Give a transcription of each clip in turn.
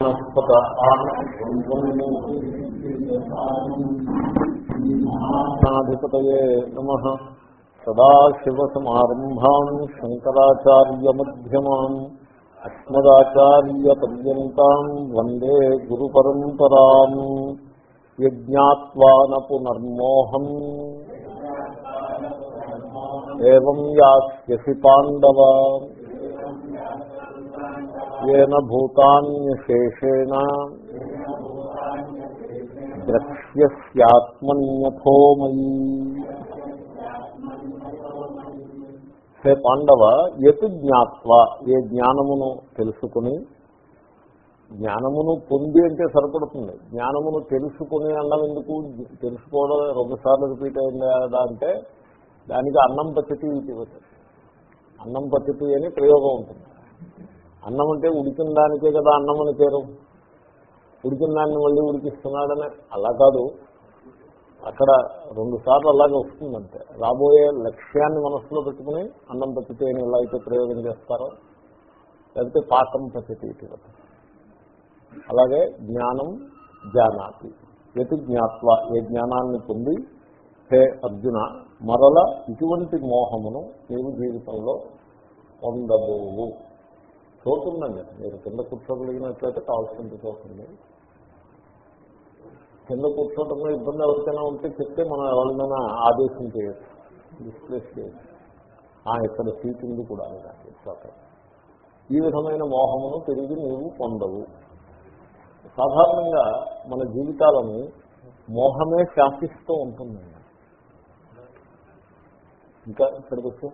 వనస్పత ఆధిపతయే నమ సదాశివసమారంభాం శంకరాచార్యమ్యమాం అస్మదాచార్యపర్యంతం వందే గురు పరంపరా యజ్ఞాత్వాన పునర్మోహం ఏం యాస్యసి పాండవా ఏన భూతాన్యశేషేణ. ద్రక్ష్యస్యాత్మన్యథోమయీ. హే పాండవ ఎతు జ్ఞాత్వ ఏ జ్ఞానమును తెలుసుకుని జ్ఞానమును పొంది అంటే సరిపడుతుంది. జ్ఞానమును తెలుసుకుని అన్నం ఎందుకు తెలుసుకోవడం రెండుసార్లు రిపీట్ అయిందా అంటే దానికి అన్నం పద్ధతి ఇది అన్నం పద్ధతి అని ప్రయోగం ఉంటుంది. అన్నం అంటే ఉడికిన దానికే కదా అన్నం అని పేరు. ఉడికిన దాన్ని మళ్ళీ ఉడికిస్తున్నాడని. అలా కాదు. అక్కడ రెండు సార్లు అలాగే వస్తుందంటే. రాబోయే లక్ష్యాన్ని మనసులో పెట్టుకుని అన్నం పచ్చితే అని ఎలా అయితే ప్రయోగం చేస్తారో లేకపోతే పాకం పద్ధతి అలాగే జ్ఞానం జానాతి. ఎటు జ్ఞాత్వ. ఏ జ్ఞానాన్ని పొంది హే అర్జున మరల ఇటువంటి మోహమును నీవు జీవితంలో పొందబోవు. చోటుందండి మీరు కింద కూర్చోగలిగినట్లయితే కావాల్సింది చోటుంది కింద కూర్చోవడంలో ఇబ్బంది ఎవరికైనా ఉంటే చెప్తే మనం ఎవరినైనా ఆదేశం చేయొచ్చు. డిస్ప్లేస్ చేయొచ్చు ఇక్కడ సీట్ ఉంది కూడా ఇట్లా ఈ విధమైన మోహమును తిరిగి నీవు పొందవు. సాధారణంగా మన జీవితాలను మోహమే శాసిస్తూ ఉంటుందండి. ఇంకా ఇక్కడికి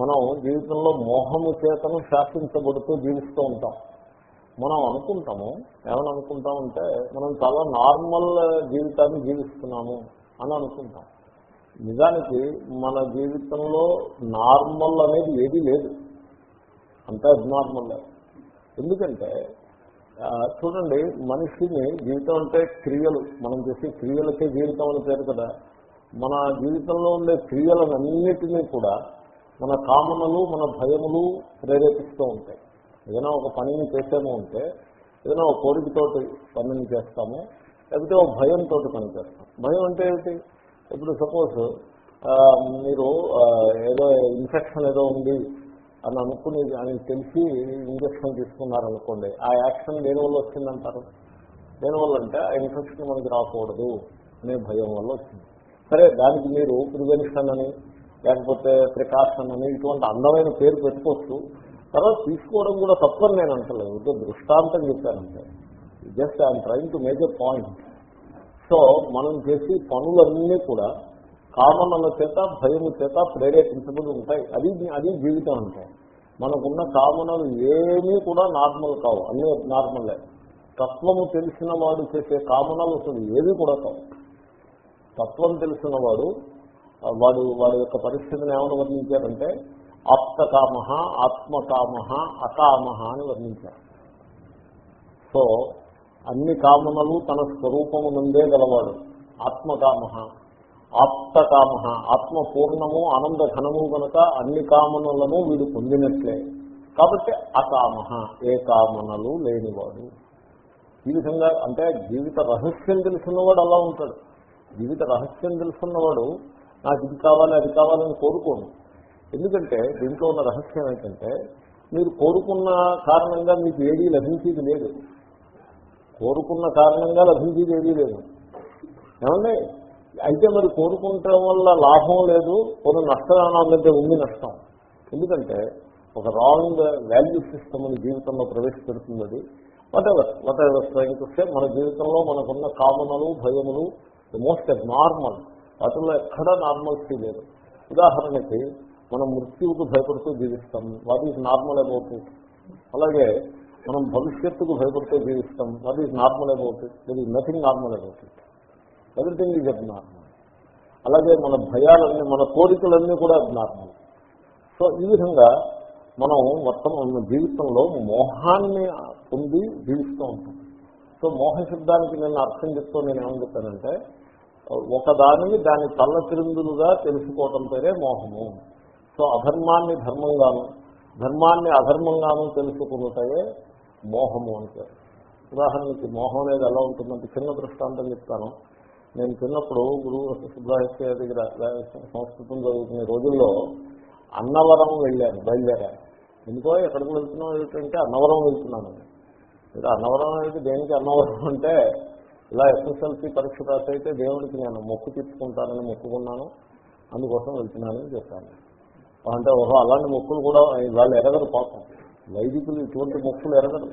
మనం జీవితంలో మోహము చేతను శాసించబడుతూ జీవిస్తూ ఉంటాం. మనం అనుకుంటాము ఏమని అనుకుంటామంటే మనం చాలా నార్మల్ జీవితాన్ని జీవిస్తున్నాము అని అనుకుంటాం. నిజానికి మన జీవితంలో నార్మల్ అనేది ఏదీ లేదు. అంతా అబ్నార్మల్. ఎందుకంటే చూడండి మనిషిని జీవితం అంటే క్రియలు. మనం చేసే క్రియలకే జీవితం అని పేరు కదా. మన జీవితంలో ఉండే క్రియలనన్నిటినీ కూడా మన కామనలు మన భయములు ప్రేరేపిస్తూ ఉంటాయి. ఏదైనా ఒక పనిని చేసాము అంటే ఏదైనా ఒక కోరికతోటి పనిని చేస్తాము లేకపోతే ఒక భయంతో పని చేస్తాం. భయం అంటే ఏమిటి? ఇప్పుడు సపోజ్ మీరు ఏదో ఇన్ఫెక్షన్ ఏదో ఉంది అని అనుకుని అని తెలిసి ఇంజక్షన్ తీసుకున్నారనుకోండి ఆ యాక్షన్ దేనివల్ల వచ్చిందంటారు? దేనివల్ల అంటే ఆ ఇన్ఫెక్షన్ మనకి రాకూడదు అనే భయం వల్ల వచ్చింది. సరే దానికి మీరు ప్రివెన్షన్ అని లేకపోతే ప్రికాషన్ అని ఇటువంటి అందమైన పేరు పెట్టుకోవచ్చు. తర్వాత తీసుకోవడం కూడా తప్పని నేను అంటలేదు. ఇదో దృష్టాంతం చెప్పానంటే just I'm trying to make a point so మనం చేసి పనులన్నీ కూడా కామనల చేత భయము చేత ప్రేరేపించబడి ఉంటాయి. అది అది జీవితం అంటే. మనకున్న కామనలు ఏమీ కూడా నార్మల్ కావు. అన్నీ నార్మలే. తత్వము తెలిసిన వాడు చేసే కామనలు అసలు ఏవి కూడా కావు. తత్వం తెలిసిన వాడు వాడు వాడి యొక్క పరిస్థితిని ఏమని వర్ణించారంటే ఆప్తకామ ఆత్మకామ అకామ అని వర్ణించారు. సో అన్ని కామనలు తన స్వరూపము నుండే గలవాడు. ఆత్మకామ ఆప్తకామ ఆత్మ పూర్ణము ఆనంద ఘనము కనుక అన్ని కామనలను వీడు పొందినట్లే. కాబట్టి అకామ ఏ కామనలు లేనివాడు. ఈ విధంగా అంటే జీవిత రహస్యం తెలుసున్నవాడు అలా ఉంటాడు. జీవిత రహస్యం తెలుసున్నవాడు నాకు ఇది కావాలి అది కావాలని కోరుకోను. ఎందుకంటే దీంట్లో ఉన్న రహస్యం ఏంటంటే మీరు కోరుకున్న కారణంగా మీకు ఏదీ లభించేది లేదు. కోరుకున్న కారణంగా లభించేది ఏదీ లేదు. ఏమండి? అయితే మరి కోరుకుంటం వల్ల లాభం లేదు కొన్ని నష్టం అంటే ఉంది నష్టం. ఎందుకంటే ఒక రాంగ్ వాల్యూ సిస్టమ్ అని జీవితంలో ప్రవేశపెడుతుంది అది. వాట్ ఎవర్ వాట్ ఎవర్ వస్తే మన జీవితంలో మనకున్న కామనలు భయములు ది మోస్ట్ నార్మల్ వాటిల్లో ఎక్కడా నార్మల్సీ లేదు. ఉదాహరణకి మనం మృత్యువుకు భయపడుతూ జీవిస్తాం. What is normal about it? అలాగే మనం భవిష్యత్తుకు భయపడుతూ జీవిస్తాం. What is normal about it? There is nothing normal about it everything is abnormal అలాగే మన భయాలన్నీ మన కోరికలన్నీ కూడా అబ్నార్మల్ సో ఈ విధంగా మనం మొత్తం జీవితంలో మోహాన్ని పొంది జీవిస్తూ ఉంటాం. సో మోహ శబ్దానికి నేను అర్థం చెప్తూ నేను ఏమని చెప్పానంటే ఒకదానిని దాని తల్ల క్రిందులుగా తెలుసుకోవటం పేరే మోహము. సో అధర్మాన్ని ధర్మంగాను ధర్మాన్ని అధర్మంగాను తెలుసుకున్నటే మోహము అంటారు ఉదాహరణకి మోహం అనేది ఎలా ఉంటుందంటే చిన్న దృష్టాంతం చెప్తాను. నేను చిన్నప్పుడు గురువు సుబ్రహ్మణ్య దగ్గర సంస్కృతం చదువుకునే రోజుల్లో అన్నవరం వెళ్ళాను బయలుదేరాను. ఎందుకో ఎక్కడికి వెళ్తున్నాం ఏంటంటే అన్నవరం వెళ్తున్నాను మీరు అన్నవరం అనేది దేనికి అన్నవరం అంటే ఇలా ఎస్ఎస్ఎల్సీ పరీక్ష పాస్ అయితే దేవుడికి నేను మొక్కు తీర్చుకుంటానని మొక్కుకున్నాను. అందుకోసం వెళ్తున్నానని చెప్పాను. అంటే ఓహో అలాంటి మొక్కులు కూడా వాళ్ళు ఎరగరు పాపం. వైదికులు ఇటువంటి మొక్కులు ఎరగరు.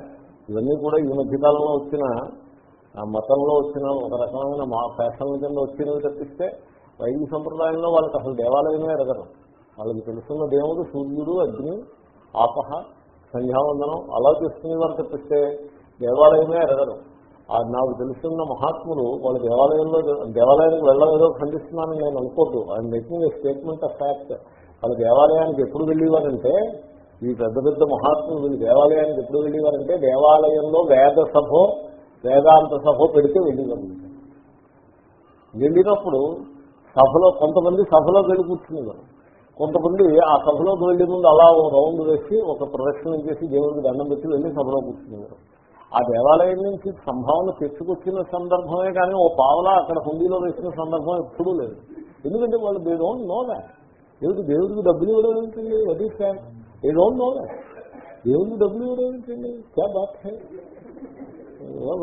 ఇవన్నీ కూడా ఈ మధ్యకాలంలో వచ్చిన ఆ మతంలో వచ్చిన ఒక రకమైన మా ఫ్యాషన్ల కింద వచ్చినవి తప్పిస్తే వైదిక సంప్రదాయంలో వాళ్ళకి అసలు దేవాలయమే ఎరగరు. వాళ్ళకి తెలుసున్న దేవుడు సూర్యుడు అగ్ని ఆపహ సంధ్యావందనం అలా చేసుకునేవారు తప్పిస్తే దేవాలయమే ఎరగరు. నాకు తెలుస్తున్న మహాత్ములు వాళ్ళ దేవాలయంలో దేవాలయానికి వెళ్ళలేదో ఖండిస్తున్నానని నేను అనుకోద్దు. I'm making a statement of fact వాళ్ళ దేవాలయానికి ఎప్పుడు వెళ్ళేవారంటే ఈ పెద్ద పెద్ద మహాత్ములు వీళ్ళు దేవాలయానికి ఎప్పుడు వెళ్ళేవారంటే దేవాలయంలో వేద సభో వేదాంత సభ పెడితే వెళ్ళేవారు. వెళ్ళినప్పుడు సభలో కొంతమంది సభలో వెళ్ళి కూర్చునేవారు. కొంతమంది ఆ సభలోకి వెళ్ళే ముందు అలా ఓ రౌండ్ వేసి ఒక ప్రదక్షిణం చేసి దేవుడికి దండం పెట్టి వెళ్ళి సభలో కూర్చునేవారు. ఆ దేవాలయం నుంచి సంభావన తెచ్చుకొచ్చిన సందర్భమే కానీ ఓ పావలా అక్కడ హుండీలో వేసిన సందర్భం ఎప్పుడూ లేదు. ఎందుకంటే వాళ్ళు దే డోంట్ నో దాట్ దేవుడికి దేవుడికి డబ్బులు ఇవ్వడం ఏంటండి వదీ sir they don't know that దేవుడికి డబ్బులు ఇవ్వడం ఏంటండి క్యా bath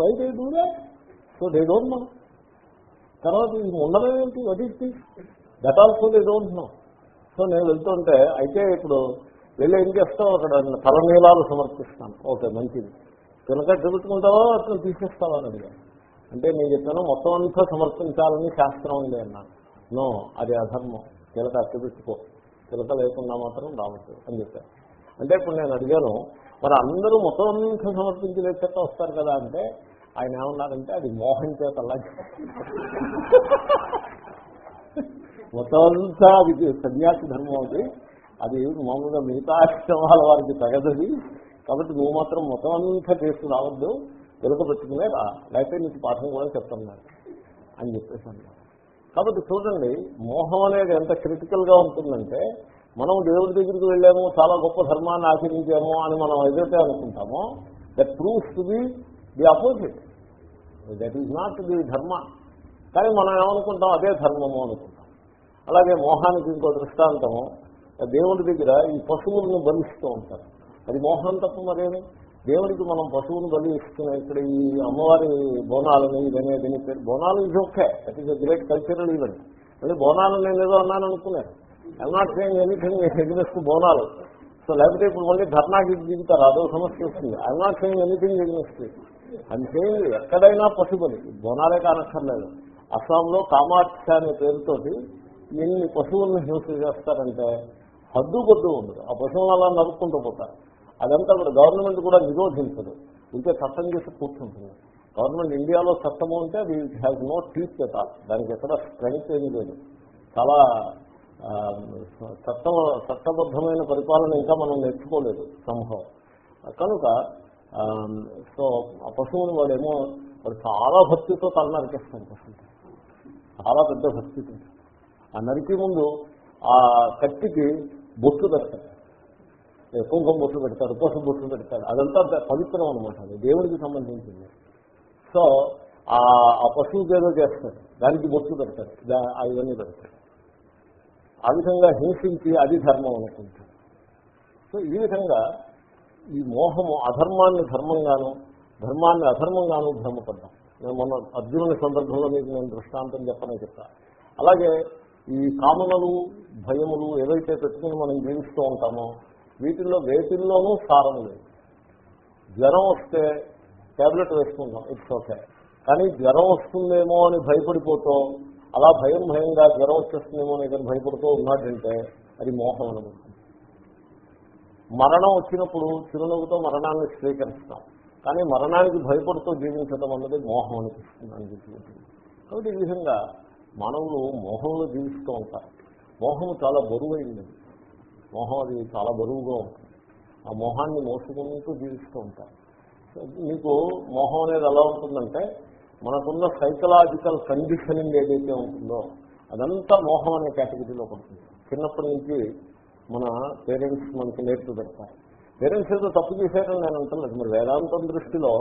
why they do that so they don't know తర్వాత ఇది ఉండడం ఏంటి what is this that also they don't know so నేను వెళ్తుంటే అయితే ఇప్పుడు వెళ్ళి ఏం చేస్తావు? అక్కడ తలనీలాలు సమర్పిస్తాను. ఓకే మంచిది. తినక తిరుగుతుంటావా అతను తీసేస్తావని అడిగాను. అంటే నేను చెప్పాను మొత్తం అంతా సమర్పించాలని శాస్త్రం ఉంది అన్నాను. నో అది అధర్మం. తిలక అట్టబెట్టుకో తిలక లేకుండా మాత్రం రావచ్చు అని చెప్పాను. అంటే ఇప్పుడు నేను అడిగాను మరి అందరూ మొత్తం అంతా సమర్పించి లేచక్క వస్తారు కదా? అంటే ఆయన ఏమన్నారంటే అది మోహం చేత అలా మొత్తం అంతా అది సన్యాసి ధర్మం అది. అది మామూలుగా మిగతా ఆశ్రమాల వారికి తగదది. కాబట్టి నువ్వు మాత్రం మొత్తం అంతా చేస్తూ రావద్దు. వెనుక పెట్టుకునే రా. లేకపోతే నీకు పాఠం కూడా చెప్తున్నాను. అని చెప్పేసి అన్నారు కాబట్టి చూడండి మోహం అనేది ఎంత క్రిటికల్గా ఉంటుందంటే మనం దేవుడి దగ్గరికి వెళ్ళాము చాలా గొప్ప ధర్మాన్ని ఆచరించాము అని మనం ఏదైతే అనుకుంటామో that proofs to be the opposite that is not the ధర్మ కానీ మనం ఏమనుకుంటాం అదే ధర్మము అనుకుంటాం. అలాగే మోహానికి ఇంకో దృష్టాంతము దేవుడి దగ్గర ఈ పశువులను బంధిస్తూ ఉంటారు. అది మోహనం తప్ప మరేమి? దేవుడికి మనం పశువును బలి ఇస్తున్న. ఇక్కడ ఈ అమ్మవారి బోనాలని ఇదనే దీని పేరు. బోనాలు ఇది okay that is a great cultural event మళ్ళీ బోనాలు నేను ఏదో అన్నాను అనుకున్నాను. I'm not saying anything against Bonalu. So లేకపోతే ఇప్పుడు మళ్ళీ ధర్నాకి దిగుతారు అదో సమస్య వస్తుంది. I not saying anything against అని సేయింగ్ ఎక్కడైనా పశుబలి. బోనాలే కానక్కర్లేదు. అస్సాంలో కామాక్ష అనే పేరుతోటి ఎన్ని పశువులను హింస చేస్తారంటే హద్దు పొద్దు ఉండదు. ఆ పశువులను అలా నరుక్కుంటూ పోతారు. అదంతా కూడా గవర్నమెంట్ కూడా నిరోధించదు. ఇంకే చట్టం చేసి కూర్చుంటుంది. గవర్నమెంట్ ఇండియాలో చట్టము అంటే అది has no teeth at all. దానికి ఎక్కడ స్ట్రెంగ్త్ ఏమీ లేదు. చాలా చట్ట చట్టబద్ధమైన పరిపాలన ఇంకా మనం నేర్చుకోలేదు సంభవం కనుక సో ఆ పశువుని వాడేమో వాడు చాలా భక్తితో తల నరికేస్తాను పశువు చాలా పెద్ద భక్తితో ఆ నరికి ముందు ఆ కత్తికి బొట్టు పెడతాడు కుంకుమ బొట్టు పెడతాడు పసుపు బొట్లు పెడతాడు అదంతా పవిత్రం అనమాట అది దేవుడికి సంబంధించింది. సో ఆ పశువుకి ఏదో చేస్తాడు దానికి బొట్లు పెడతాడు ఇవన్నీ పెడతాడు ఆ విధంగా హింసించి అది ధర్మం అనుకుంటాడు సో ఈ విధంగా ఈ మోహము అధర్మాన్ని ధర్మంగాను ధర్మాన్ని అధర్మంగాను భ్రమపడ్డాం. నేను మొన్న అర్జునుని సందర్భంలో మీకు నేను దృష్టాంతం చెప్పనే చెప్తా. అలాగే ఈ కామనలు భయములు ఏవైతే పెట్టుకుని మనం జీవిస్తూ ఉంటామో వీటిల్లో వేటిల్లోనూ సారం లేదు. జ్వరం వస్తే ట్యాబ్లెట్ వేసుకుంటాం ఇట్స్ ఓకే. కానీ జ్వరం వస్తుందేమో అని భయపడిపోతూ అలా భయం భయంగా జ్వరం వచ్చేస్తుందేమో అని భయపడుతూ ఉన్నాడంటే అది మోహం అనుకుంటుంది మరణం వచ్చినప్పుడు చిరునవ్వుతో మరణాన్ని స్వీకరిస్తాం. కానీ మరణానికి భయపడుతూ జీవించడం అన్నది మోహం అనిపిస్తుంది అని కాబట్టి ఈ విధంగా మానవులు మోహంలో జీవిస్తూ ఉంటారు. మోహం చాలా బరువైంది మొహం అది చాలా బరువుగా ఉంటుంది. ఆ మోహాన్ని మోసుకుంటూ జీవిస్తూ ఉంటారు మీకు మోహం అనేది ఎలా ఉంటుందంటే మనకున్న సైకలాజికల్ కండిషనింగ్ ఏదైతే ఉంటుందో అదంతా మోహం అనే కేటగిరీలో పడుతుంది. చిన్నప్పటి నుంచి మన పేరెంట్స్ మనకి నేర్పు పెడతారు. పేరెంట్స్ ఏదో తప్పు చేశారని నేను అంటున్నాను. మరి వేదాంతం దృష్టిలో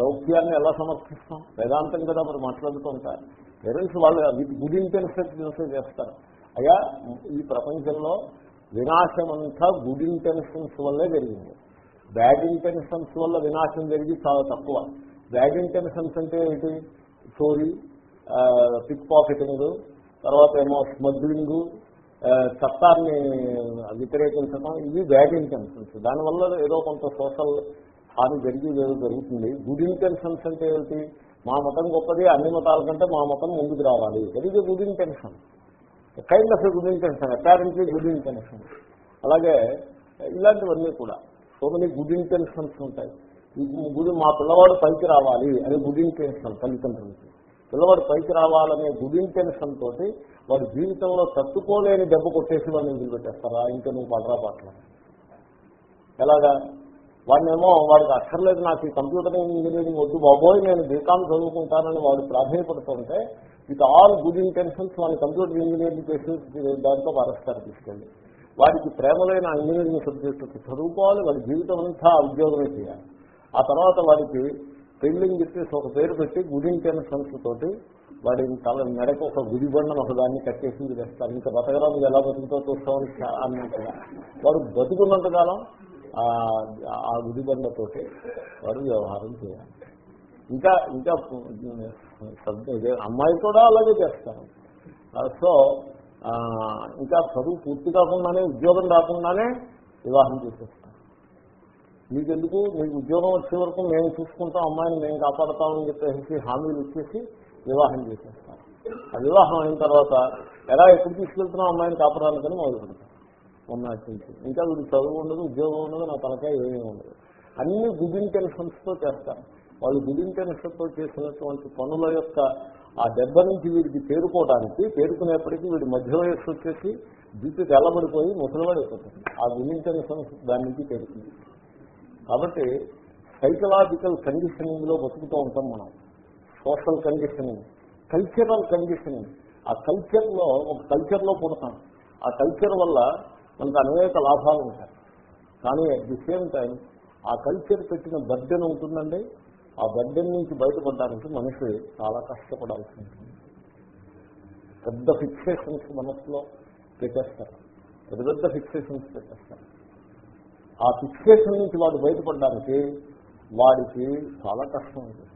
లౌక్యాన్ని ఎలా సమర్థిస్తాం? వేదాంతం కదా మరి మాట్లాడుతూ ఉంటారు పేరెంట్స్ వాళ్ళు విత్ గుడ్ ఇంటెన్షన్స్ చేస్తారు. అయ్యా ఈ ప్రపంచంలో వినాశం అంతా గుడ్ ఇంటెన్షన్స్ వల్లే జరిగింది. బ్యాడ్ ఇంటెన్షన్స్ వల్ల వినాశం జరిగి చాలా తక్కువ. బ్యాడ్ ఇంటెన్షన్స్ అంటే ఏంటి? చోరీ పిక్ పాకెటింగ్ తర్వాత ఏమో స్మగ్లింగ్ చట్టాన్ని వ్యతిరేకించడం ఇవి బ్యాడ్ ఇంటెన్షన్స్ దానివల్ల ఏదో కొంత సోషల్ హాని జరిగి ఏదో జరుగుతుంది. గుడ్ ఇంటెన్షన్స్ అంటే ఏంటి? మా మతం గొప్పది అన్ని మతాల కంటే మా మతం ముందుకు రావాలి. That is good intention kind of good intention apparently good intention అలాగే ఇలాంటివన్నీ కూడా. సో మెనీ గుడ్ ఇంటెన్షన్స్ ఉంటాయి. గుడి మా పిల్లవాడు పైకి రావాలి అనే గుడ్ ఇంటెన్షన్ తల్లిదండ్రులకి పిల్లవాడు పైకి రావాలనే గుడ్ ఇంటెన్షన్ తోటి వాడి జీవితంలో తట్టుకోలేని దెబ్బ కొట్టేసి వాడిని వదిలిపెట్టేస్తారా? ఇంకా నువ్వు పడరా పట్ల. ఎలాగా? వాడినేమో వాడికి అక్కర్లేదు నాకు ఈ కంప్యూటర్ ఇంజనీరింగ్ వద్దు బాబోయ్ నేను బీకామ్ చదువుకుంటానని వాడు ప్రాధాన్యపడుతుంటే విత్ ఆల్ గుడ్ ఇంటెన్షన్స్ వాడిని కంప్యూటర్ ఇంజనీరింగ్ చేసి దాంట్లో మారేస్తారు తీసుకెళ్ళి. వాడికి ప్రేమలైన ఇంజనీరింగ్ సబ్జెక్టు చదువుకోవాలి వాడి జీవితం అంతా ఉద్యోగమే చేయాలి. ఆ తర్వాత వాడికి పెళ్ళింగ్ చెప్పేసి ఒక పేరు పెట్టి గుడ్ ఇంటెన్షన్స్ తోటి వాడి తల మెడకు ఒక గుడి బండను ఒక దాన్ని కట్టేసి వేస్తారు ఇంకా బతకరాము ఎలా బతుకుతో చూస్తామని అన్నట్టుగా వాడు బతుకున్నంత కాలం ఆ గుడి వారు వ్యవహారం చేయాలి. ఇంకా ఇంకా అమ్మాయి కూడా అలాగే చేస్తారు. సో ఇంకా చదువు పూర్తి కాకుండానే ఉద్యోగం రాకుండానే వివాహం చేసేస్తాం మీకెందుకు? మీకు ఉద్యోగం వచ్చే వరకు మేము చూసుకుంటాం అమ్మాయిని మేము కాపాడతామని చెప్పేసి హామీలు ఇచ్చేసి వివాహం చేసేస్తాం ఆ వివాహం అయిన తర్వాత ఎలా ఎప్పుడు తీసుకెళ్తున్నాం అమ్మాయిని కాపాడాలని మొదలు పెడతాం మొన్నటి నుంచి ఇంకా వీడు చదువు ఉండదు ఉద్యోగం ఉండదు నా తలకాయ ఏమీ ఉండదు. అన్ని గుడ్ ఇంటెన్షన్స్తో చేస్తారు వాళ్ళు గుడ్ ఇంటెన్షన్తో చేసినటువంటి పనుల యొక్క ఆ దెబ్బ నుంచి వీడికి చేరుకోవడానికి చేరుకునేప్పటికీ వీడి మధ్య వయస్సు వచ్చేసి జుట్టు తెల్లబడిపోయి ముసలివాడిపోతుంది ఆ గుడ్ ఇంటెన్షన్స్ దాని నుంచి చేరుతుంది కాబట్టి సైకలాజికల్ కండిషనింగ్లో బతుకుతూ ఉంటాం మనం. సోషల్ కండిషనింగ్ కల్చరల్ కండిషనింగ్ ఆ కల్చర్లో ఒక కల్చర్లో పుడతాం. ఆ కల్చర్ వల్ల మనకు అనేక లాభాలు ఉంటాయి. కానీ అట్ ది సేమ్ టైం ఆ కల్చర్ పెట్టిన బర్డెన్ ఉంటుందండి. ఆ బర్డెన్ నుంచి బయటపడడానికి మనిషి చాలా కష్టపడాల్సి ఉంటుంది. పెద్ద ఫిక్సేషన్స్ మనసులో పెట్టేస్తారు. పెద్ద పెద్ద ఫిక్సేషన్స్ పెట్టేస్తారు. ఆ ఫిక్సేషన్ నుంచి వాడు బయటపడడానికి వాడికి చాలా కష్టం ఉంటుంది.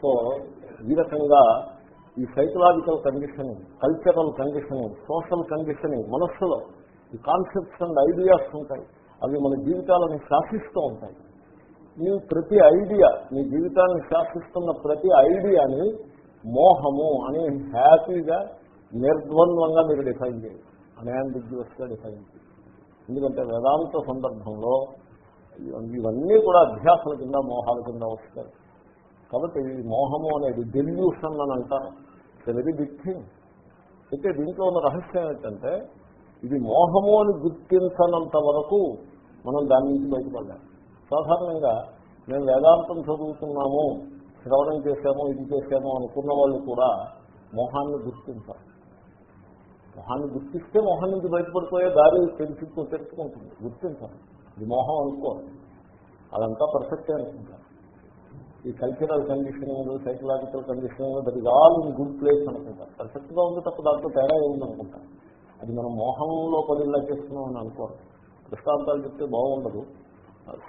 సో ఈ రకంగా ఈ psychological conditioning cultural conditioning social conditioning మనస్సులో ఈ కాన్సెప్ట్స్ అండ్ ఐడియాస్ ఉంటాయి. అవి మన జీవితాలను శాసిస్తూ ఉంటాయి. మీ ప్రతి ఐడియా మీ జీవితాన్ని శాసిస్తున్న ప్రతి ఐడియాని మోహము అని హ్యాపీగా నిర్ద్వంద్వంగా మీరు డిఫైన్ చేయాలి. అనాంబిగ్యువస్గా డిఫైన్ చేయాలి. ఎందుకంటే వేదాంత సందర్భంలో ఇవన్నీ కూడా అభ్యాసాల కింద మోహాల కింద వస్తాయి. కాబట్టి మోహము అనేది డెల్యూషన్ అని అంటారు. వెరీ బిగ్ థింగ్ అయితే దీంట్లో ఉన్న రహస్యం ఏంటంటే ఇది మోహము అని గుర్తించనంత వరకు మనం దాని నుంచి బయటపడ్డాం సాధారణంగా మేము వేదాంతం చదువుతున్నాము శ్రవణం చేశాము ఇది చేశాము అనుకున్న వాళ్ళు కూడా మొహాన్ని గుర్తించాలి. మొహాన్ని గుర్తిస్తే మొహం నుంచి బయటపడిపోయే దారి తెలిసి తెలుసుకుంటుంది గుర్తించాలి. ఇది మోహం అనుకోవాలి. అదంతా పర్ఫెక్టే అనుకుంటారు. ఈ cultural conditioning psychological conditioning that is all in good place అనుకుంటారు పర్ఫెక్ట్గా ఉంది తప్ప దాంట్లో తేడా ఏముంది అనుకుంటారు అది మనం మోహంలో పదిలా చేస్తున్నాం అని అనుకోరు. దృష్టాంతాలు చెప్తే బాగుండదు.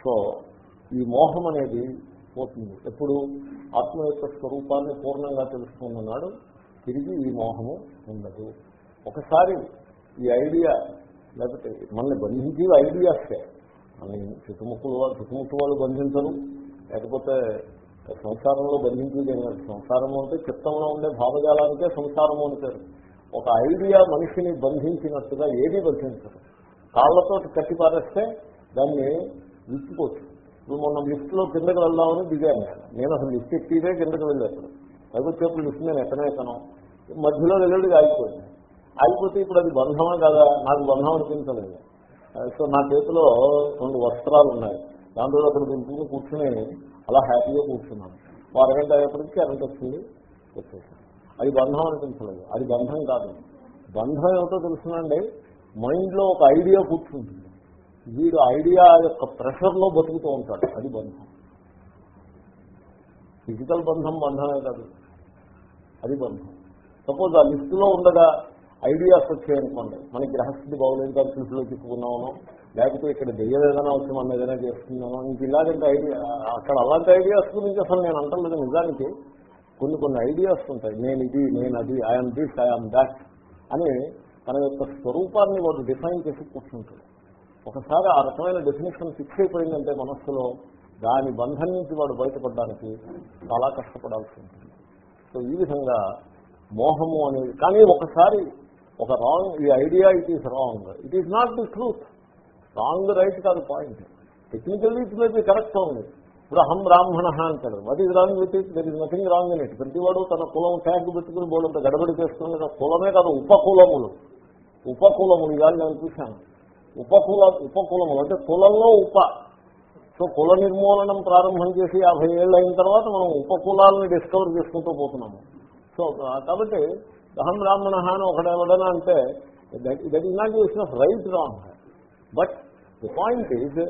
సో ఈ మోహం అనేది పోతుంది. ఎప్పుడు ఆత్మ యొక్క స్వరూపాన్ని పూర్ణంగా తెలుసుకున్నాడు తిరిగి ఈ మోహము ఉండదు. ఒకసారి ఈ ఐడియా లేకపోతే మనల్ని బంధించి ఐడియాసే. మన చుట్టుముక్కలు వాళ్ళు చుట్టుముట్టు వాళ్ళు బంధించరు. లేకపోతే సంసారంలో బంధించేది సంసారము అంటే చిత్తంలో ఉండే భావజాలానికే సంసారము అంటారు ఒక ఐడియా మనిషిని బంధించినట్టుగా ఏది బంధించరు కాళ్ళతో కట్టి పారేస్తే దాన్ని విప్పుకోవచ్చు. ఇప్పుడు మొన్న లిఫ్ట్లో కిందకి వెళ్దామని దిగాను నేను. అసలు లిఫ్ట్ ఎక్కిదే కిందకి వెళ్ళాను. పైకొచ్చేప్పుడు లిఫ్ట్ నేను ఎక్కనే ఎక్కను. మధ్యలో వెళ్ళేది ఆగిపోయింది. ఆగిపోతే ఇప్పుడు అది బంధమే కదా? నాకు బంధం అనిపించలేదు. సో నా చేతిలో రెండు వస్త్రాలు ఉన్నాయి. దాంట్లో అక్కడ దింపుకుని కూర్చుని అలా హ్యాపీగా కూర్చున్నాను. అరగంట అయ్యేప్పటికీ అరగంట వచ్చింది వచ్చేసాను అది బంధం అనిపించలేదు. అది బంధం కాదు. బంధం ఏమిటో తెలుసునండి. మైండ్లో ఒక ఐడియా కూర్చుంటుంది వీడు ఐడియా యొక్క ప్రెషర్లో బతుకుతూ ఉంటాడు. అది బంధం. ఫిజికల్ బంధం బంధమే కాదు. అది బంధం. సపోజ్ ఆ లిస్టులో ఉండగా ఐడియాస్ వచ్చాయనుకోండి. మనకి గ్రహస్థితి బాగులేదు కానీ లిస్టులో చెప్పుకున్నామో లేకపోతే ఇక్కడ దెయ్యం ఏదైనా వచ్చి మనం ఏదైనా చేస్తున్నామో ఇంక ఇలాగంటే ఐడియా అక్కడ అలాంటి ఐడియాస్ గురించి అసలు నేను అంటలేదు నిజానికి. కొన్ని కొన్ని ఐడియాస్ ఉంటాయి. నేను ఇది నేను అది ఐఎమ్ దిస్ ఐఎమ్ దాట్ అని తన యొక్క స్వరూపాన్ని వాడు డిఫైన్ చేసి కూర్చుంటాడు. ఒకసారి ఆ రకమైన డెఫినేషన్ ఫిక్స్ అయిపోయిందంటే మనస్సులో దాని బంధం నుంచి వాడు బయటపడడానికి చాలా కష్టపడాల్సి ఉంటుంది. సో ఈ విధంగా మోహము అనేది కానీ ఒకసారి ఒక రాంగ్ ఈ idea it is wrong it is not the truth wrong right కాదు point. Technically it may be correct ఉంది ఇప్పుడు అహం బ్రాహ్మణ అంటాడు what is wrong with it there is nothing wrong in it ప్రతివాడు తన కులం ట్యాగ్ పెట్టుకుని బోలంత గడబడి చేస్తున్న కులమే కాదు ఉపకులములు. ఉపకులములు ఇవాళ నేను చూశాను. ఉపకుల ఉపకులములు అంటే కులంలో ఉప. సో కుల నిర్మూలనం ప్రారంభం చేసి యాభై ఏళ్ళు అయిన తర్వాత మనం ఉపకులాలను డిస్కవర్ చేసుకుంటూ పోతున్నాము. సో కాబట్టి అహం బ్రాహ్మణ అని ఒకడెవడనా అంటే that is not use right wrong but the point is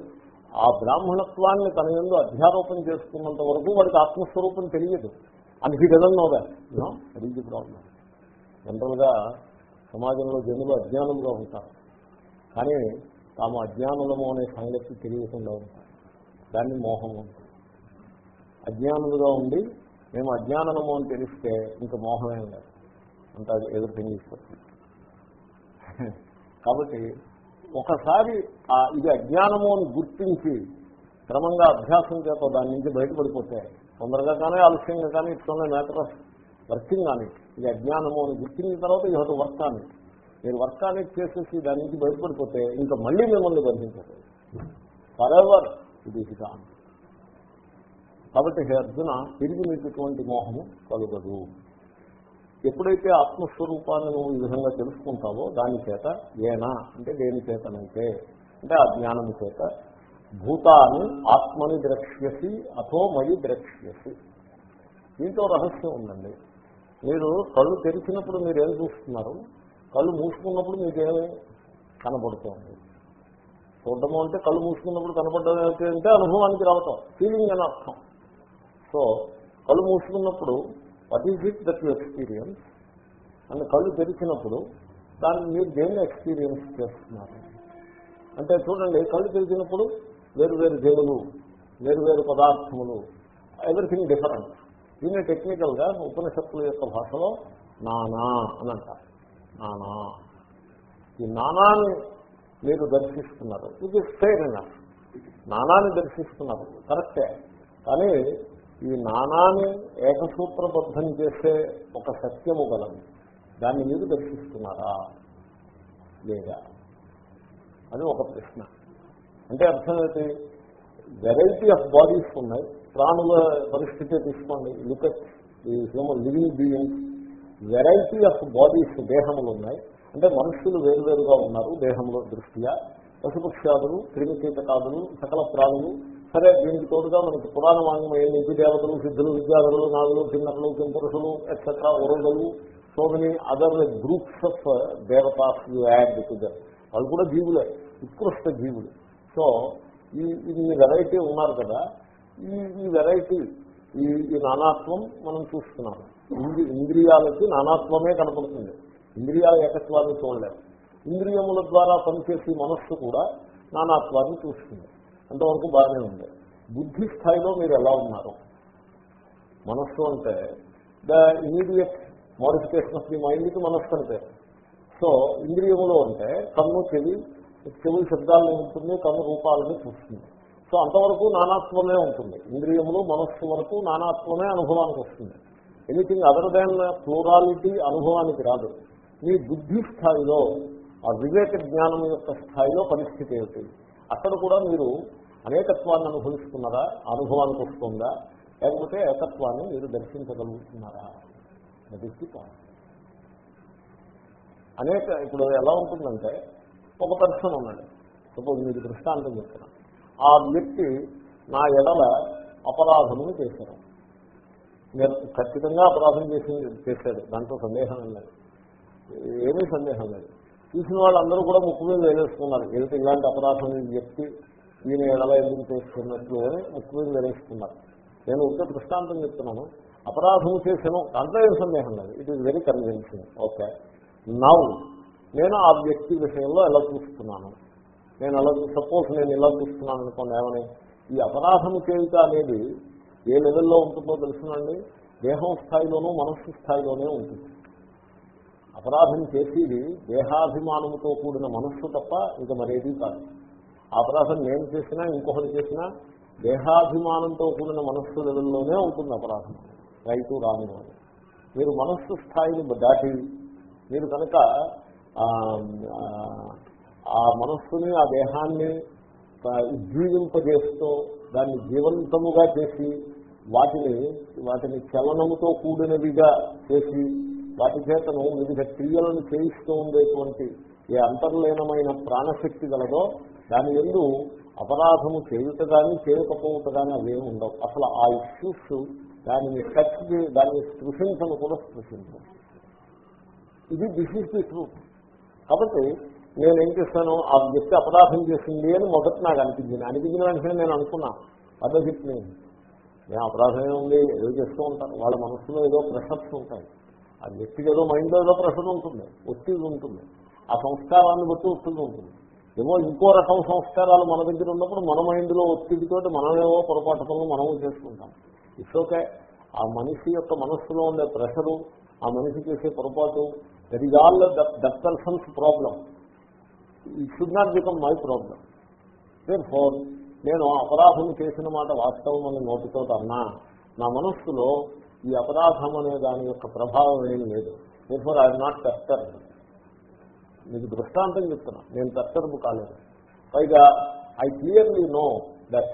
ఆ బ్రాహ్మణత్వాన్ని తన ఎందు అధ్యారోపణ చేసుకున్నంత వరకు వాడికి ఆత్మస్వరూపం తెలియదు. And he doesn't know that you know that the problem జనరల్గా సమాజంలో జనులు అజ్ఞానులుగా ఉంటారు. కానీ తాము అజ్ఞానులము అనే సంగతి తెలియకుండా ఉంటారు. దాన్ని మోహము ఉంటుంది అజ్ఞానులుగా ఉండి మేము అజ్ఞానము అని తెలిస్తే ఇంకా మోహమే లేదు. అంత ఎదురుథింగ్ తీసుకొస్తుంది కాబట్టి ఒకసారి ఆ ఇది అజ్ఞానము అని గుర్తించి క్రమంగా అభ్యాసం చేత దాని నుంచి బయటపడిపోతే తొందరగా కానీ ఆలస్యంగా కానీ ఇట్లనే మ్యాటర్ ఆఫ్ వర్కింగ్ అని ఇది అజ్ఞానము అని గుర్తించిన తర్వాత యూ హెవ్ వర్క్ అని మీరు వర్క్ అనేది చేసేసి దాని నుంచి బయటపడిపోతే ఇంకా మళ్ళీ మిమ్మల్ని బంధించదు. ఫర్ ఎవర్ ఇది ఇది కాబట్టి హే అర్జున తిరిగి మీకు ఇటువంటి మోహము కలుగదు. ఎప్పుడైతే ఆత్మస్వరూపాన్ని నువ్వు ఈ విధంగా తెలుసుకుంటావో దాని చేత ఏనా? అంటే దేని చేతనైతే అంటే అజ్ఞానం చేత భూతాన్ని ఆత్మని ద్రక్ష్యసి అథో మయి ద్రక్ష్యసి. దీంతో రహస్యం ఉందండి. మీరు కళ్ళు తెరిచినప్పుడు మీరు ఏం చూస్తున్నారు? కళ్ళు మూసుకున్నప్పుడు మీకేమి కనబడుతోంది. చూడటము అంటే కళ్ళు మూసుకున్నప్పుడు కనపడడం అంటే అనుభవానికి రావటం ఫీలింగ్ అని అర్థం. సో కళ్ళు మూసుకున్నప్పుడు what is it that you experience అని కళ్ళు తెరిచినప్పుడు దాన్ని మీరు దేన్ని ఎక్స్పీరియన్స్ చేస్తున్నారు? అంటే చూడండి కళ్ళు తెరిచినప్పుడు వేరు వేరు దేవులు వేరు వేరు పదార్థములు ఎవ్రీథింగ్ డిఫరెంట్ దీన్ని టెక్నికల్గా ఉపనిషత్తుల యొక్క భాషలో నానా అని అంటారు. నానా. ఈ నానాన్ని మీరు దర్శిస్తున్నారు. ఇది ఫెయిర్ నానాన్ని దర్శిస్తున్నారు. కరెక్టే కానీ ఈ నానాన్ని ఏకసూత్రబద్ధం చేసే ఒక సత్యము గలదు. దాన్ని మీరు దర్శిస్తున్నారా? లేదా? అని ఒక ప్రశ్న. అంటే అర్థమైతే వెరైటీ ఆఫ్ బాడీస్ ఉన్నాయి. ప్రాణుల పరిస్థితి తీసుకోండి. లుక్ ఈ human living beings variety of bodies దేహములు ఉన్నాయి. అంటే మనుషులు వేరువేరుగా ఉన్నారు దేహంలో దృష్ట్యా. పశుపక్షాదులు క్రిమికీటకాదులు సకల ప్రాణులు సరే దీనికి తోడుగా మనకి పురాణ వాంగ్మయం నిధి దేవతలు సిద్ధులు విద్యాధరులు నాగులు చిన్నలు కింపురుషులు etcetera వరుణులు so many other groups of దేవతాస్ you add వాళ్ళు కూడా జీవులే ఉత్కృష్ట జీవులు. సో ఈ ఈ వెరైటీ ఉన్నారు కదా ఈ ఈ వెరైటీ ఈ ఈ నానాత్వం మనం చూస్తున్నాం. ఇంద్రి ఇంద్రియాలకి నానాత్వమే కనపడుతుంది. ఇంద్రియాల ఏకత్వాన్ని చూడలేము ఇంద్రియముల ద్వారా పనిచేసే మనస్సు కూడా నానాత్వాన్ని చూస్తుంది. అంతవరకు బాగానే ఉంది. బుద్ధి స్థాయిలో మీరు ఎలా ఉన్నారు? మనస్సు అంటే the immediate modification of the మైండ్కి మనస్సు అంటే. సో ఇంద్రియములు అంటే కన్ను చెవి చెవి శబ్దాలను ఉంటుంది కన్ను రూపాలని చూస్తుంది. సో అంతవరకు నానాత్వమే ఉంటుంది. ఇంద్రియములు మనస్సు వరకు నానాత్వమే అనుభవానికి వస్తుంది. ఎనీథింగ్ అదర్ దాన్ ప్లూరాలిటీ అనుభవానికి రాదు. మీ బుద్ధి స్థాయిలో ఆ వివేక జ్ఞానం యొక్క స్థాయిలో పరిస్థితి ఏమిటి? అక్కడ కూడా మీరు అనేకత్వాన్ని అనుభవిస్తున్నారా? అనుభవానికి వస్తుందా? లేకపోతే ఏకత్వాన్ని మీరు దర్శించగలుగుతున్నారా? దట్ అనేక ఇప్పుడు ఎలా ఉంటుందంటే ఒక పర్సన్ ఉన్నాడు. సపోజ్ మీకు దృష్టాంతం చెప్తున్నా. ఆ వ్యక్తి నా ఎడల అపరాధమును చేశారు నేను ఖచ్చితంగా అపరాధం చేసి చేశాడు. దాంట్లో సందేహం లేదు. ఏమీ సందేహం లేదు. చూసిన వాళ్ళందరూ కూడా ముక్కు మీద వేలేసుకున్నారు. ఏదైతే ఇలాంటి అపరాధం వ్యక్తి ఈయన ఎడల ఎందుకు చేస్తున్నట్లు అని ముఖ్యంగా మీద నేను ఒకే దృష్టాంతం చెప్తున్నాను. అపరాధం చేసాను. దాంట్లో ఏం సందేహం లేదు. It is very convincing okay now నేను ఆ వ్యక్తి విషయంలో ఎలా చూస్తున్నాను? నేను అలా సపోజ్ నేను ఇలా చూస్తున్నాను అనుకోండి ఏమని? ఈ అపరాధం చేయుట అనేది ఏ లెవెల్లో ఉంటుందో తెలుసునండి దేహం స్థాయిలోనూ మనస్సు స్థాయిలోనే ఉంటుంది. అపరాధం చేసేది దేహాభిమానంతో కూడిన మనస్సు తప్ప ఇంకా మరేది కాదు. అపరాధం నేను చేసినా ఇంకొకటి చేసినా దేహాభిమానంతో కూడిన మనస్సు లెవెల్లోనే ఉంటుంది అపరాధం. రైతు రాని మీరు మనస్సు స్థాయిని దాటి మీరు కనుక ఆ, మనస్సుని ఆ దేహాన్ని ఉజ్జీవింపజేస్తూ దాన్ని జీవంతముగా చేసి వాటిని వాటిని చలనముతో కూడినవిగా చేసి వాటి చేతను వివిధ క్రియలను చేయిస్తూ ఉండేటువంటి ఏ అంతర్లీనమైన ప్రాణశక్తి గలదో దాని ఎందు అపరాధము చేయుట కానీ చేయకపోవట కానీ అవేమి ఉండవు. అసలు ఆ ఇష్యూస్ దానిని టచ్ దాన్ని స్పృశించను కూడా స్పృశించను ఇది దిస్ ఈస్ ది ట్రూత్ కాబట్టి నేను ఏం చేస్తాను? ఆ వ్యక్తి అపరాధం చేసింది అని మొదట నాకు అనిపించింది. అనిపించిన వెంటనే నేను అనుకున్నా అదే చెప్పింది నేను అపరాధం ఉంది? ఏదో చేస్తూ ఉంటాను. వాళ్ళ మనసులో ఏదో ప్రెషర్స్ ఉంటాయి. ఆ వ్యక్తికి ఏదో మైండ్లో ఏదో ప్రెషర్ ఉంటుంది. ఒత్తిడి ఉంటుంది. ఆ సంస్కారాన్ని బట్టి ఒత్తిడి ఉంటుంది. ఏమో ఇంకో రకం సంస్కారాలు మన దగ్గర ఉన్నప్పుడు మన మైండ్లో ఒత్తిడితోటి మనమేవో పొరపాటు పనులు మనము చేసుకుంటాం. ఇట్స్ ఓకే ఆ మనిషి యొక్క మనస్సులో ఉండే ప్రెషరు ఆ మనిషి చేసే పొరపాటు that is all that person's problem it should not become my problem for నేను అపరాధం చేసిన మాట వాస్తవం అని నోటితో అన్నా. నా మనస్సులో ఈ అపరాధం అనే దాని యొక్క ప్రభావం ఏం లేదు. ఫోర్ ఐఎమ్ నాట్ టెస్టర్ మీకు దృష్టాంతం చెప్తున్నా. నేను టెస్టర్బు కాలేదు. పైగా ఐ క్లియర్లీ నో దట్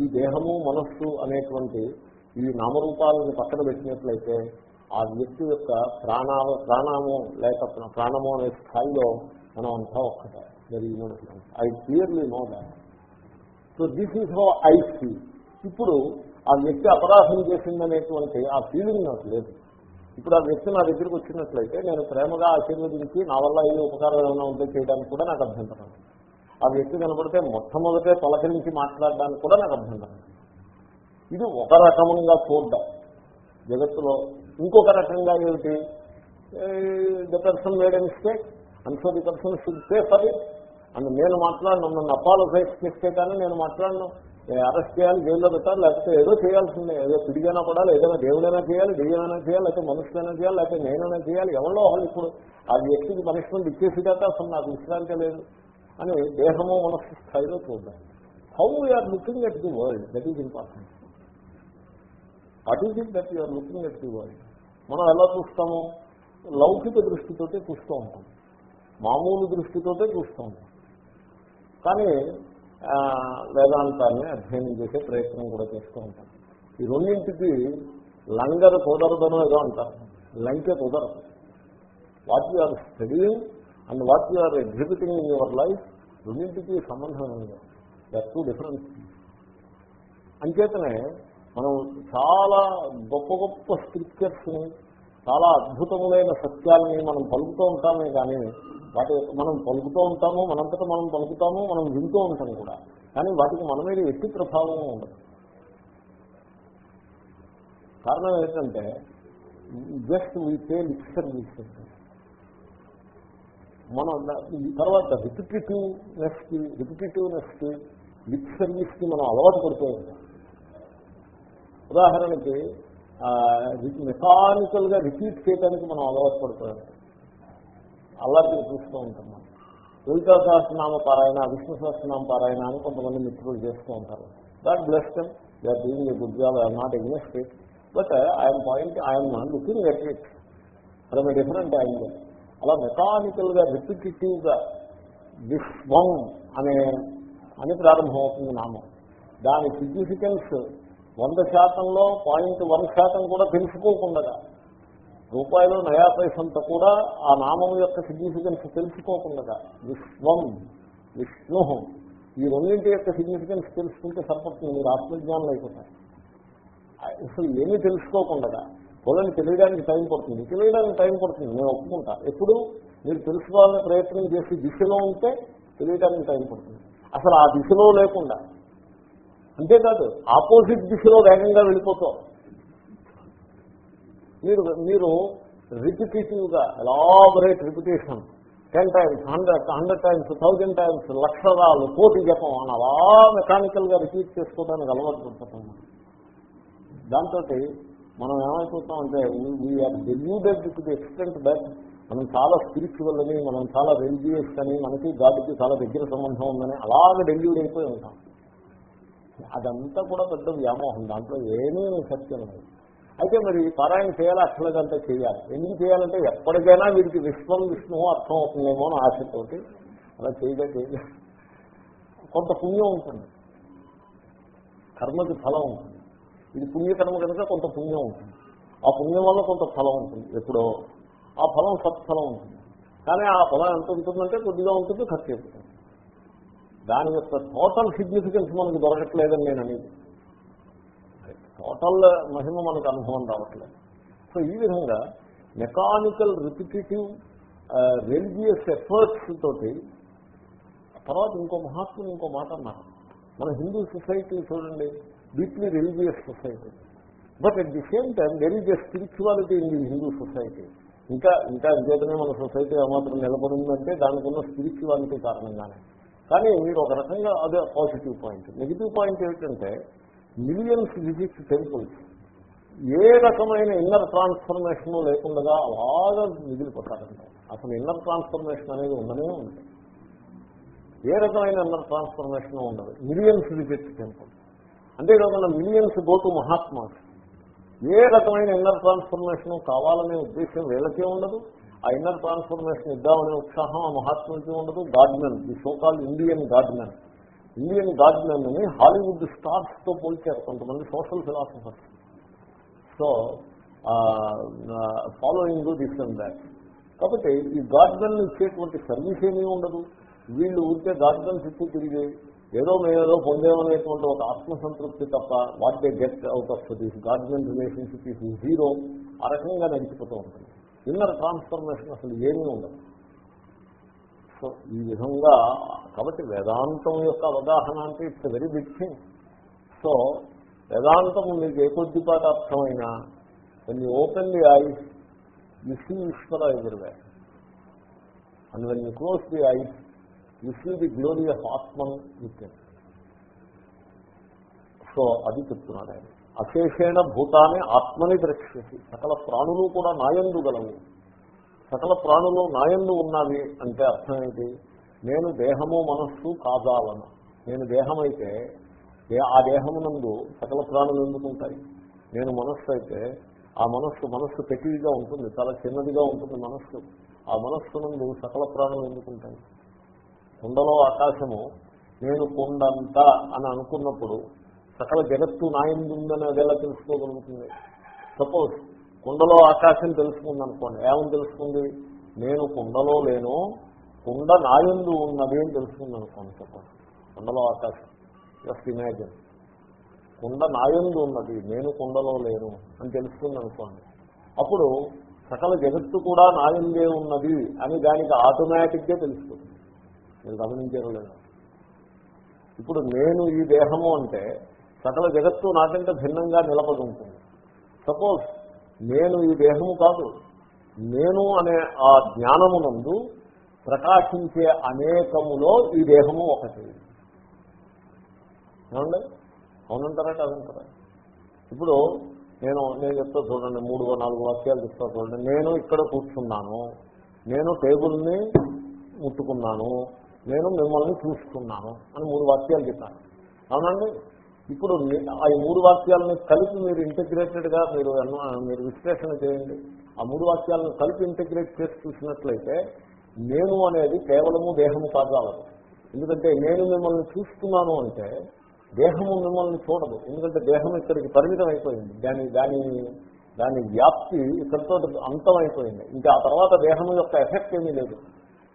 ఈ దేహము మనస్సు అనేటువంటి ఈ నామరూపాలను పక్కన పెట్టినట్లయితే ఆ వ్యక్తి యొక్క ప్రాణ ప్రాణము లేక ప్రాణము అనే స్థాయిలో మనం అంతా ఒక్కటే. I clearly know that so this is how I feel ఇప్పుడు ఆ వ్యక్తి అపరాధం చేసిందనేటువంటి ఆ ఫీలింగ్ నాకు లేదు. ఇప్పుడు ఆ వ్యక్తి నా దగ్గరికి వచ్చినట్లయితే నేను ప్రేమగా ఆశీర్వదించి నా వల్ల ఏ ఉపకారం ఏమైనా ఉంటే చేయడానికి కూడా నాకు అభ్యంతరం ఆ వ్యక్తి కనబడితే మొట్టమొదటే పలకరించి మాట్లాడడానికి కూడా నాకు అభ్యంతరం ఇది ఒక రకంగా చూడ్డం. జగత్తులో ఇంకొక రకంగా ఏమిటి? The person made mistake and so the person should pay for it and నేను మాట్లాడను నన్ను అపాలజైజ్ చేస్తే కానీ నేను మాట్లాడను. అరెస్ట్ చేయాలి జైల్లో పెట్టాలి లేకపోతే ఏదో చేయాల్సిందే. ఏదో పిడిగైనా పడాలి ఏదైనా దేవుడైనా చేయాలి దెయ్యమైనా చేయాలి లేకపోతే మనుషులైనా చేయాలి లేకపోతే నేనైనా చేయాలి. ఎవరో వాళ్ళు ఇప్పుడు ఆ వ్యక్తికి పనిష్మెంట్ ఇచ్చేసేదాకా అసలు నాకు విశ్రాంతి లేదు అని దేహము మనస్సు స్థాయిలో చూద్దాం. How you are looking at the world that is important what is it that you are looking at the world మనం ఎలా చూస్తాము? లౌకిక దృష్టితోటే చూస్తూ ఉంటాం. మామూలు దృష్టితోటే చూస్తూ ఉంటాం. కానీ వేదాంతాన్ని అధ్యయనం చేసే ప్రయత్నం కూడా చేస్తూ ఉంటాం. ఈ రెండింటికి లంగర్ కుదరదనో ఏదో అంటారు. లంకె కుదరదు. What you are studying and what you are exhibiting in your life రెండింటికి సంబంధం ఉంది. దట్ టూ డిఫరెన్స్ అంచేతనే మనం చాలా గొప్ప గొప్ప స్క్రిప్చర్స్ని చాలా అద్భుతములైన సత్యాలని మనం పలుకుతూ ఉంటామే కానీ వాటి మనం పలుకుతూ ఉంటాము మనంతటా మనం పలుకుతాము మనం వింటూ ఉంటాం కూడా. కానీ వాటికి మన మీద ఎట్టి ప్రభావం ఉండదు. కారణం ఏంటంటే just we pay lip service మనం తర్వాత రిపిటేటివ్నెస్కి రిపిటేటివ్నెస్కి లిప్ సర్వీస్కి మనం అలవాటు పడుతూ ఉంటాం. ఉదాహరణకి మెకానికల్గా రిపీట్ చేయడానికి మనం అలవాటు పడిపోయి ఉంటాం చూస్తూ ఉంటాం మనం. లలితా సహస్రనామ పారాయణ విష్ణు సహస్రనామ పారాయణ అని కొంతమంది మిత్రులు చేస్తూ ఉంటారు. That bless them. They are doing a good job I'm not against it but I'm point I'm looking at it from a different angle అలా మెకానికల్గా రిపిటేటివ్గా విశ్వం అనే అని ప్రారంభమవుతుంది నామం. దాని సిగ్నిఫికెన్స్ వంద శాతంలో పాయింట్ వన్ శాతం కూడా తెలుసుకోకుండా రూపాయలు నయా పైసంత కూడా ఆ నామం యొక్క సిగ్నిఫికెన్స్ తెలుసుకోకుండా విశ్వం విష్ణు. ఈ రెండింటి యొక్క సిగ్నిఫికెన్స్ తెలుసుకుంటే సరిపడుతుంది. మీరు ఆత్మజ్ఞానం అయిపోతారు. అసలు ఏమీ తెలుసుకోకుండా పొలని తెలియడానికి టైం పడుతుంది. తెలియడానికి టైం పడుతుంది. నేను ఒప్పుకుంటా. ఎప్పుడు? మీరు తెలుసుకోవాలని ప్రయత్నం చేసి దిశలో ఉంటే తెలియడానికి టైం పడుతుంది. అసలు ఆ దిశలో లేకుండా. అంతేకాదు ఆపోజిట్ దిశలో వేగంగా వెళ్ళిపోతాం మీరు మీరు రిపిటేటివ్గా elaborate repetition ten times hundred hundred times thousand times లక్షరాలు కోటి జపం అని అలా మెకానికల్గా రిపీట్ చేసుకోవడానికి అలవాటు పడిపోతాం దాంతో మనం ఏమైపోతాం అంటే we're deluded to the extent that మనం చాలా స్పిరిచువల్ అని మనం చాలా రిలీజియస్ అని మనకి గాడికి చాలా దగ్గర సంబంధం ఉందని అలాగే డెల్యూడ్ అయిపోయి ఉంటాం. అదంతా కూడా పెద్ద వ్యామోహం. దాంట్లో ఏమీ సత్యం లేదు. అయితే మరి పారాయణ చేయాలి అక్షలకంటే చేయాలి. ఎందుకు చేయాలంటే ఎప్పటికైనా వీరికి విశ్వం విష్ణువు అర్థం అవుతుందేమో అని ఆశతోటి అలా చేయగా చేయగా కొంత పుణ్యం ఉంటుంది. కర్మకి ఫలం ఉంటుంది. ఇది పుణ్యకర్మ కనుక కొంత పుణ్యం ఉంటుంది. ఆ పుణ్యం వల్ల కొంత ఫలం ఉంటుంది. ఎప్పుడో ఆ ఫలం సత్ఫలం ఉంటుంది. కానీ ఆ ఫలం ఎంత ఉంటుందంటే కొద్దిగా ఉంటుంది ఖర్చు అవుతుంది దాని యొక్క టోటల్ సిగ్నిఫికెన్స్ మనకు దొరకట్లేదని నేను అనేది. టోటల్ మహిమ మనకు అనుభవం రావట్లేదు. సో ఈ విధంగా మెకానికల్ రిపిటేటివ్ రిలీజియస్ ఎఫర్ట్స్ తోటి తర్వాత ఇంకో మహాత్ములు ఇంకో మాట అన్నారు. మన హిందూ సొసైటీ చూడండి deeply religious society. But at the same time religious spirituality in the Hindu society. ఇంకా ఇంకా ఇంకేతనే మన సొసైటీ ఏమాత్రం నిలబడిందంటే దానికి ఉన్న స్పిరిచువాలిటీ కారణంగానే. కానీ మీరు ఒక రకంగా అదే పాజిటివ్ పాయింట్. నెగిటివ్ పాయింట్ ఏమిటంటే మిలియన్స్ విజిట్స్ టెంపుల్స్ ఏ రకమైన ఇన్నర్ ట్రాన్స్ఫర్మేషన్ లేకుండా అలాగా మిగిలిపోతారంట. అసలు ఇన్నర్ ట్రాన్స్ఫర్మేషన్ అనేది ఉండనే ఉంది ఏ రకమైన ఇన్నర్ ట్రాన్స్ఫర్మేషన్ ఉండదు. Millions visits temple. అంతేకాకుండా మిలియన్స్ గో టు మహాత్మాస్ ఏ రకమైన ఇన్నర్ ట్రాన్స్ఫర్మేషన్ కావాలనే ఉద్దేశం వీళ్ళకే ఉండదు. ఆ ఇన్నర్ ట్రాన్స్ఫర్మేషన్ ఇద్దామనే ఉత్సాహం ఆ మహాత్ములకి ఉండదు. Godmen the so called Indian godmen Indian garden అని హాలీవుడ్ స్టార్స్తో పోల్చారు కొంతమంది social philosophers. So following this and that. కాబట్టి ఈ గార్డెన్ ఇచ్చేటువంటి సర్వీస్ ఏమీ ఉండదు. వీళ్ళు ఉంటే గాడ్మెన్ చుట్టూ తిరిగి ఏదో మేమేదో పొందేమనేటువంటి ఒక ఆత్మసంతృప్తి తప్ప what they get out of this godmen relationship is zero. ఆ రకంగా నడిచిపోతూ ఉంటుంది. ఇన్నర్ ట్రాన్స్ఫర్మేషన్ అసలు ఏమీ ఉండదు. సో ఈ విధంగా కాబట్టి వేదాంతం యొక్క అవగాహన అంటే it's very big thing so వేదాంతం మీకు ఏ కొద్దిపాటి అర్థమైనా when you open the eyes you see Ishwara ఎదురువే and when you close the eyes you see the glory of Atman విత్యం so అది చెప్తున్నాడు ఆయన. అశేషేణ భూతాన్ని ఆత్మని ద్రక్ష్యసి. సకల ప్రాణులు కూడా నాయందు గలవు. సకల ప్రాణులు నాయందు ఉన్నవి అంటే అర్థం ఏంటి? నేను దేహము మనస్సు కాదాలను నేను దేహమైతే ఆ దేహమునందు సకల ప్రాణులు ఎందుకుంటాయి? నేను మనస్సు అయితే ఆ మనస్సు మనస్సు పెట్టిదిగా ఉంటుంది చాలా చిన్నదిగా ఉంటుంది మనస్సు. ఆ మనస్సు నందు సకల ప్రాణులు ఎందుకుంటాయి? కుండలో ఆకాశము నేను కొండంత అని అనుకున్నప్పుడు సకల జగత్తు నాయందుందని అది ఎలా తెలుసుకోగలుగుతుంది? సపోజ్ కుండలో ఆకాశం తెలుసుకుంది అనుకోండి ఏమని తెలుసుకుంది? నేను కుండలో లేను కుండ నాయందు ఉన్నది అని తెలుసుకుంది అనుకోండి చెప్పండి. కుండలో ఆకాశం. Just imagine. కుండ నాయందు ఉన్నది నేను కుండలో లేను అని తెలుసుకుంది అనుకోండి అప్పుడు సకల జగత్తు కూడా నాయందే ఉన్నది అని దానికి ఆటోమేటిక్గా తెలుస్తుంది. మీరు గమనించారో లేదు. ఇప్పుడు నేను ఈ దేహము అంటే సకల జగత్తు నాకంటే భిన్నంగా నిలబడి ఉంటుంది. సపోజ్ నేను ఈ దేహము కాదు. నేను అనే ఆ జ్ఞానమునందు ప్రకాశించే అనేకములో ఈ దేహము ఒకటి. ఏమండి? అవునంటారా కాదంటారా? ఇప్పుడు నేను నేను చెప్తా చూడండి మూడు నాలుగు వాక్యాలు చెప్తా చూడండి. నేను ఇక్కడ కూర్చున్నాను. నేను టేబుల్ని ముట్టుకున్నాను. నేను మిమ్మల్ని చూసుకున్నాను అని మూడు వాక్యాలు చెప్పాను అవునండి? ఇప్పుడు ఆ మూడు వాక్యాలను కలిపి మీరు ఇంటిగ్రేటెడ్గా మీరు మీరు విశ్లేషణ చేయండి. ఆ మూడు వాక్యాలను కలిపి ఇంటిగ్రేట్ చేసి చూసినట్లయితే నేను అనేది కేవలము దేహము కాదాలదు ఎందుకంటే నేను మిమ్మల్ని చూస్తున్నాను అంటే దేహము మిమ్మల్ని చూడదు. ఎందుకంటే దేహం ఇక్కడికి పరిమితం అయిపోయింది. దాని దాని దాని వ్యాప్తి ఇక్కడితో అంతం అయిపోయింది. ఇంకా ఆ తర్వాత దేహం యొక్క ఎఫెక్ట్ ఏమీ లేదు.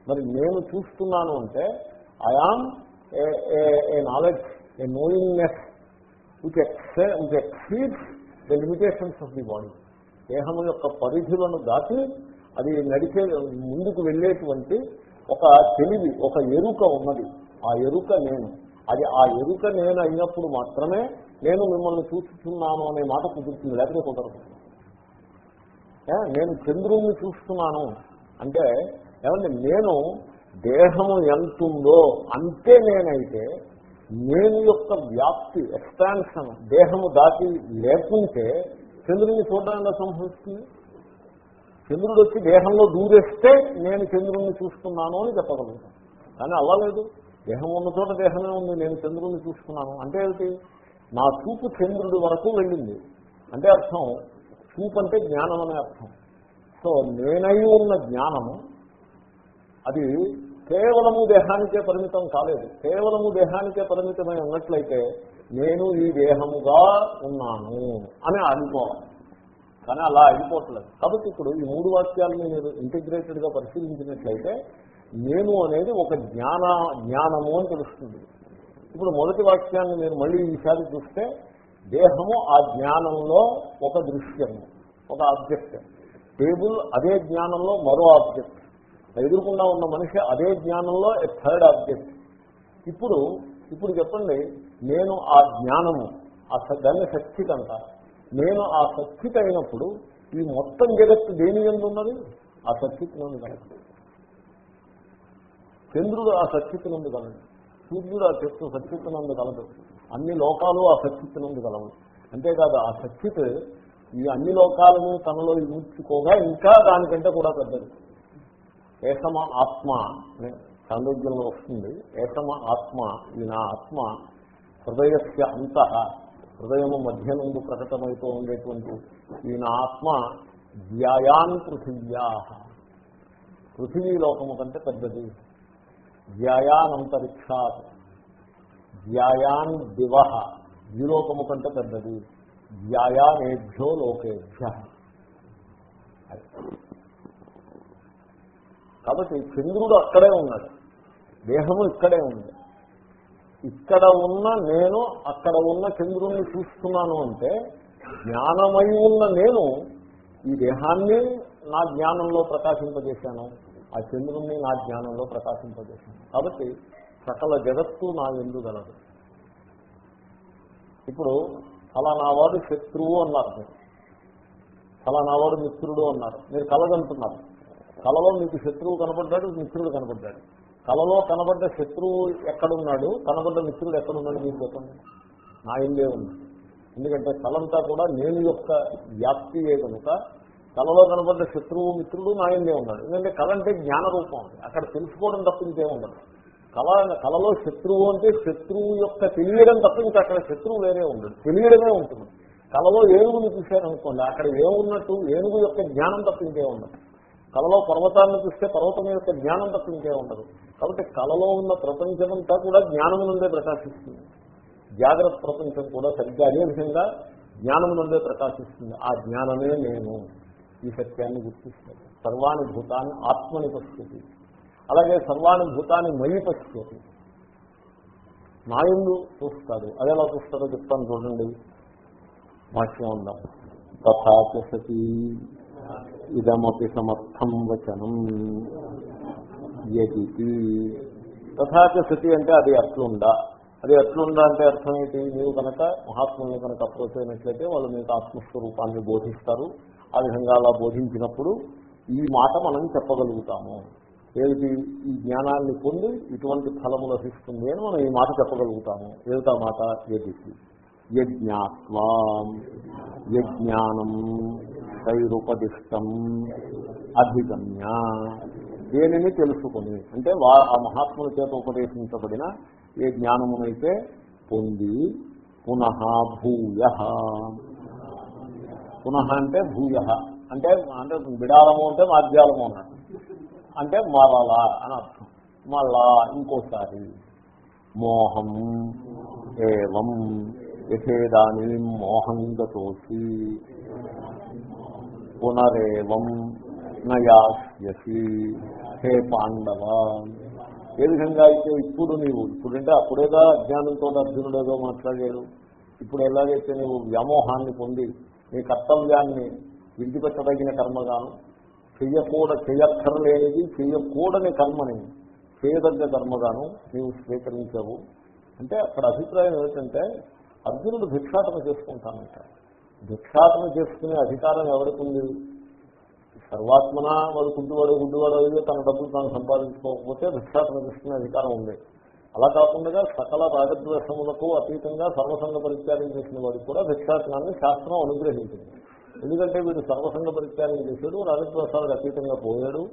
మరి నేను చూస్తున్నాను అంటే I am a knowledge a knowingness which exceed which exceeds the limitations of the body దేహం యొక్క పరిధులను దాటి అది నడిచే ముందుకు వెళ్ళేటువంటి ఒక తెలివి ఒక ఎరుక ఉన్నది. ఆ ఎరుక నేను. అది ఆ ఎరుక నేను అయినప్పుడు మాత్రమే నేను మిమ్మల్ని చూస్తున్నాను అనే మాట కుదురుతుంది లేకపోతే కుదరదు. నేను చంద్రుణ్ణి చూస్తున్నాను అంటే ఏమంటే నేను దేహము ఎంతుందో అంతే నేనైతే నేను యొక్క వ్యాప్తి ఎక్స్పాన్షన్ దేహము దాటి లేకుంటే చంద్రుని చూడడం ఎలా సంభవిస్తుంది? చంద్రుడు వచ్చి దేహంలో దూరేస్తే నేను చంద్రుణ్ణి చూస్తున్నాను అని చెప్పగలుగుతాను. కానీ అలా లేదు. దేహం ఉన్న చోట దేహమే ఉంది నేను చంద్రుణ్ణి చూస్తున్నాను అంటే ఏమిటి? నా చూపు చంద్రుడి వరకు వెళ్ళింది. అంటే అర్థం చూపు అంటే జ్ఞానం అనే అర్థం. సో నేనై ఉన్న జ్ఞానము అది కేవలము దేహానికే పరిమితం కాలేదు. కేవలము దేహానికే పరిమితమై ఉన్నట్లయితే నేను ఈ దేహముగా ఉన్నాను అని అనుకోవాలి. కానీ అలా అయిపోవట్లేదు కాబట్టి ఇప్పుడు ఈ మూడు వాక్యాలను మీరు ఇంటిగ్రేటెడ్గా పరిశీలించినట్లయితే నేను అనేది ఒక జ్ఞాన జ్ఞానము అని తెలుస్తుంది. ఇప్పుడు మొదటి వాక్యాన్ని మీరు మళ్ళీ ఈసారి చూస్తే దేహము ఆ జ్ఞానంలో ఒక దృశ్యము ఒక ఆబ్జెక్ట్. టేబుల్ అదే జ్ఞానంలో మరో ఆబ్జెక్ట్. ఎదురుకుండా ఉన్న మనిషి అదే జ్ఞానంలో ఏ థర్డ్ ఆబ్జెక్ట్ ఇప్పుడు ఇప్పుడు చెప్పండి నేను ఆ జ్ఞానము ఆ దాన్ని శక్తికి అంటారు నేను ఆ శక్తికి అయినప్పుడు ఈ మొత్తం జగత్తు దేని ఎందు ఉన్నది ఆ శక్తికి నుండి చంద్రుడు ఆ శక్తికి నుండి కలదు. సూర్యుడు ఆ చెట్టు శక్తికి కలదు. అన్ని లోకాలు ఆ శక్తికి నుండి కలవు. అంతేకాదు ఆ శక్తికి ఈ అన్ని లోకాలను తనలో ఊడ్చుకోగా ఇంకా దానికంటే కూడా పెద్దది. ఏసమ ఆత్మ అనే సాంద్రోగ్యంలో వస్తుంది. ఏసమ ఆత్మ ఈ నా ఆత్మ హృదయస్య అంత హృదయము మధ్య నుండి ప్రకటమవుతూ ఉండేటువంటి ఈ నా ఆత్మ ధ్యాయాన్ పృథివ్యా. పృథివీ లోకము కంటే పెద్దది. ధ్యాయానంతరిక్షాత్ ధ్యాయాన్ దివ ద్విలోకము కంటే పెద్దది. ధ్యాయానేభ్యో లోకేభ్య. కాబట్టి చంద్రుడు అక్కడే ఉన్నాడు. దేహము ఇక్కడే ఉంది. ఇక్కడ ఉన్న నేను అక్కడ ఉన్న చంద్రుణ్ణి చూస్తున్నాను అంటే జ్ఞానమై ఉన్న నేను ఈ దేహాన్ని నా జ్ఞానంలో ప్రకాశింపజేశాను. ఆ చంద్రుణ్ణి నా జ్ఞానంలో ప్రకాశింపజేశాను. కాబట్టి సకల జగత్తు నా ఎందు గలదు. ఇప్పుడు ఫలానా వాడు శత్రువు అన్నారు మీరు. ఫలానా వాడు మిత్రుడు అన్నారు. మీరు కలగంటున్నారు కలలో మీకు శత్రువు కనబడ్డాడు మిత్రుడు కనపడ్డాడు కలలో కనబడ్డ శత్రువు ఎక్కడున్నాడు? కనబడ్డ మిత్రుడు ఎక్కడున్నాడు మీకు చెప్పండి. నా ఇల్లే ఉంది. ఎందుకంటే కలంతా కూడా నేను యొక్క వ్యాప్తియే కనుక కలలో కనబడ్డ శత్రువు మిత్రుడు నా ఇల్లే ఉన్నాడు. ఎందుకంటే కళ అంటే జ్ఞాన రూపం ఉంది అక్కడ తెలుసుకోవడం తప్ప ఇంకేం ఉండదు. కళ కళలో శత్రువు అంటే శత్రువు యొక్క తెలియడం తప్ప ఇంకా అక్కడ శత్రువు వేరే ఉండదు తెలియడమే ఉంటుంది. కళలో ఏనుగుని చూశారనుకోండి అక్కడ ఏమున్నట్టు ఏనుగు యొక్క జ్ఞానం తప్ప ఇంకేం ఉండదు. కళలో పర్వతాన్ని చూస్తే పర్వతం యొక్క జ్ఞానం తప్ప ఇంకే ఉండదు. కాబట్టి కళలో ఉన్న ప్రపంచమంతా కూడా జ్ఞానం నుండే ప్రకాశిస్తుంది. జాగ్రత్త ప్రపంచం కూడా సరిగ్గా అదే విధంగా జ్ఞానం నుండే ప్రకాశిస్తుంది. ఆ జ్ఞానమే నేను. ఈ సత్యాన్ని గుర్తిస్తాను. సర్వాణి భూతాన్ని ఆత్మని పరిస్థితి అలాగే సర్వాణి భూతాన్ని మయి పరిస్థితి నాయుడు చూస్తాడు. అది ఎలా చూస్తాడో చెప్తాను చూడండి. వాక్యం ఉందాం? తథాచ సతీ. ఇదమపి సమర్థం వచనం యదితి. తథాచ సతి అంటే అది అట్లుండా అది ఎట్లుందా అంటే అర్థం ఏంటి? నీవు కనుక మహాత్ముల్ని కనుక అప్రోచ్ అయినట్లయితే వాళ్ళు మీకు ఆత్మస్వరూపాన్ని బోధిస్తారు. ఆ విధంగా అలా బోధించినప్పుడు ఈ మాట మనం చెప్పగలుగుతాము. ఏమిటి? ఈ జ్ఞానాన్ని పొంది ఇటువంటి ఫలము లభిస్తుంది అని మనం ఈ మాట చెప్పగలుగుతాము. ఏమిటా మాట? యదితి. యజ్ఞాత్వా. యజ్ఞానం. తైరుపదిష్టం అధిగమ్య. దేనిని తెలుసుకుని అంటే వా ఆ మహాత్ముల చేత ఉపదేశించబడిన ఏ జ్ఞానమునైతే పొంది పునః భూయ. పునః అంటే భూయ. అంటే అంటే బిడాలము అంటే మాధ్యాలము అన్నట్టు. అంటే మరలా అని అర్థం. మళ్ళా ఇంకోసారి. మోహం ఏవం యథేదాని మోహంగతోసి పునరేవం నయాస్యసి. హే పాండవ. ఏ విధంగా అయితే ఇప్పుడు నీవు ఇప్పుడంటే అప్పుడేదా అజ్ఞానంతో అర్జునుడేదో మాట్లాడాడు. ఇప్పుడు ఎలాగైతే నీవు వ్యామోహాన్ని పొంది నీ కర్తవ్యాన్ని విడిచిపెట్టదగిన కర్మగాను చెయ్యకూడ చెయ్యక్కర్లేనిది చెయ్యకూడని కర్మని చేయదగ్గ కర్మగాను నీవు స్వీకరించావు. అంటే అక్కడ అభిప్రాయం ఏమిటంటే అర్జునుడు భిక్షాటన చేసుకుంటానంట భిక్షాటన చేసుకునే అధికారం ఎవరికి ఉంది? సర్వాత్మన వాడు గుడ్డువాడు గుడ్డువాడు అడిగి తన డబ్బులు తాను సంపాదించుకోకపోతే భిక్షాటన చేసుకునే అధికారం ఉంది. అలా కాకుండా సకల రాగద్వేషములకు అతీతంగా సర్వసంగ పరిత్యాగం చేసిన వాడికి కూడా భిక్షాటనాన్ని శాస్త్రం అనుగ్రహించింది. ఎందుకంటే వీడు సర్వసంగ పరిత్యాగం చేశాడు రాగద్వేషాలకు అతీతంగా పోయాడు.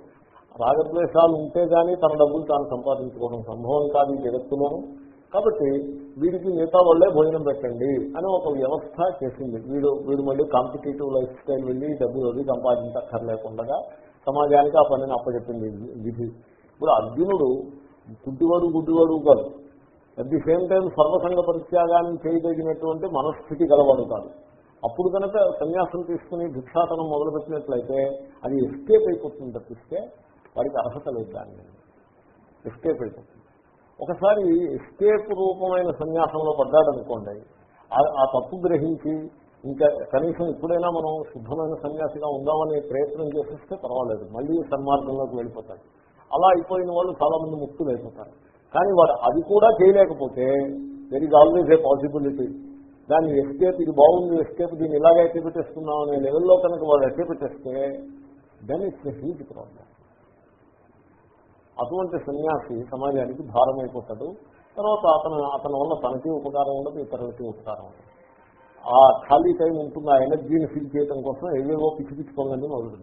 రాగద్వేషాలు ఉంటే గానీ తన డబ్బులు తాను సంపాదించుకోవడం సంభవం కాదు ఈ జగత్తులోను. కాబట్టి వీడికి మిగతా వాళ్ళే భోజనం పెట్టండి అని ఒక వ్యవస్థ చేసింది. వీడు వీడు మళ్ళీ కాంపిటేటివ్ లైఫ్ స్టైల్ వెళ్ళి డబ్బులు అది సంపాదించక్కర్లేకుండా సమాజానికి ఆ పనిని అప్పచెప్పింది విధి. ఇప్పుడు అర్జునుడు గుడ్డివాడు గుడ్డివాడు కాదు. అట్ ది సేమ్ టైం సర్వసంగ పరిత్యాగాన్ని చేయదగినటువంటి మనస్థితి గలవాడు కాదు. అప్పుడు కనుక సన్యాసం తీసుకుని భిక్షాటనం మొదలుపెట్టినట్లయితే అది ఎస్కేప్ అయిపోతుంది తప్పిస్తే వాడికి అర్హత లేదు దాన్ని ఎస్కేప్ అయిపోతుంది. ఒకసారి ఎస్కేప్ రూపమైన సన్యాసంలో పడ్డాడనుకోండి ఆ- తప్పు గ్రహించి ఇంకా కనీసం ఇప్పుడైనా మనం శుద్ధమైన సన్యాసిగా ఉందామనే ప్రయత్నం చేసేస్తే పర్వాలేదు మళ్ళీ సన్మార్గంలోకి వెళ్ళిపోతాడు. అలా అయిపోయిన వాళ్ళు చాలా మంది ముక్తులు అయిపోతారు. కానీ వాడు అది కూడా చేయలేకపోతే there is always a possibility దాన్ని ఎస్కేప్ ఇది బాగుంది ఎస్కేప్ దీన్ని ఇలాగే ఎట్టి పెట్టేస్తున్నాం అనే లెవెల్లో కనుక వాడు ఎట్టి పెట్టేస్తే then it's a huge problem అటువంటి సన్యాసి సమాజానికి భారం అయిపోతాడు తర్వాత అతను అతని వల్ల తనకి ఉపకారం ఉండదు ఇతరులకి ఉపకారం ఉండదు. ఆ ఖాళీ టైం ఉంటుంది ఆ ఎనర్జీని ఫిల్ చేయడం కోసం ఏవేవో పిచ్చి పిచ్చి పనులన్నీ మొదలు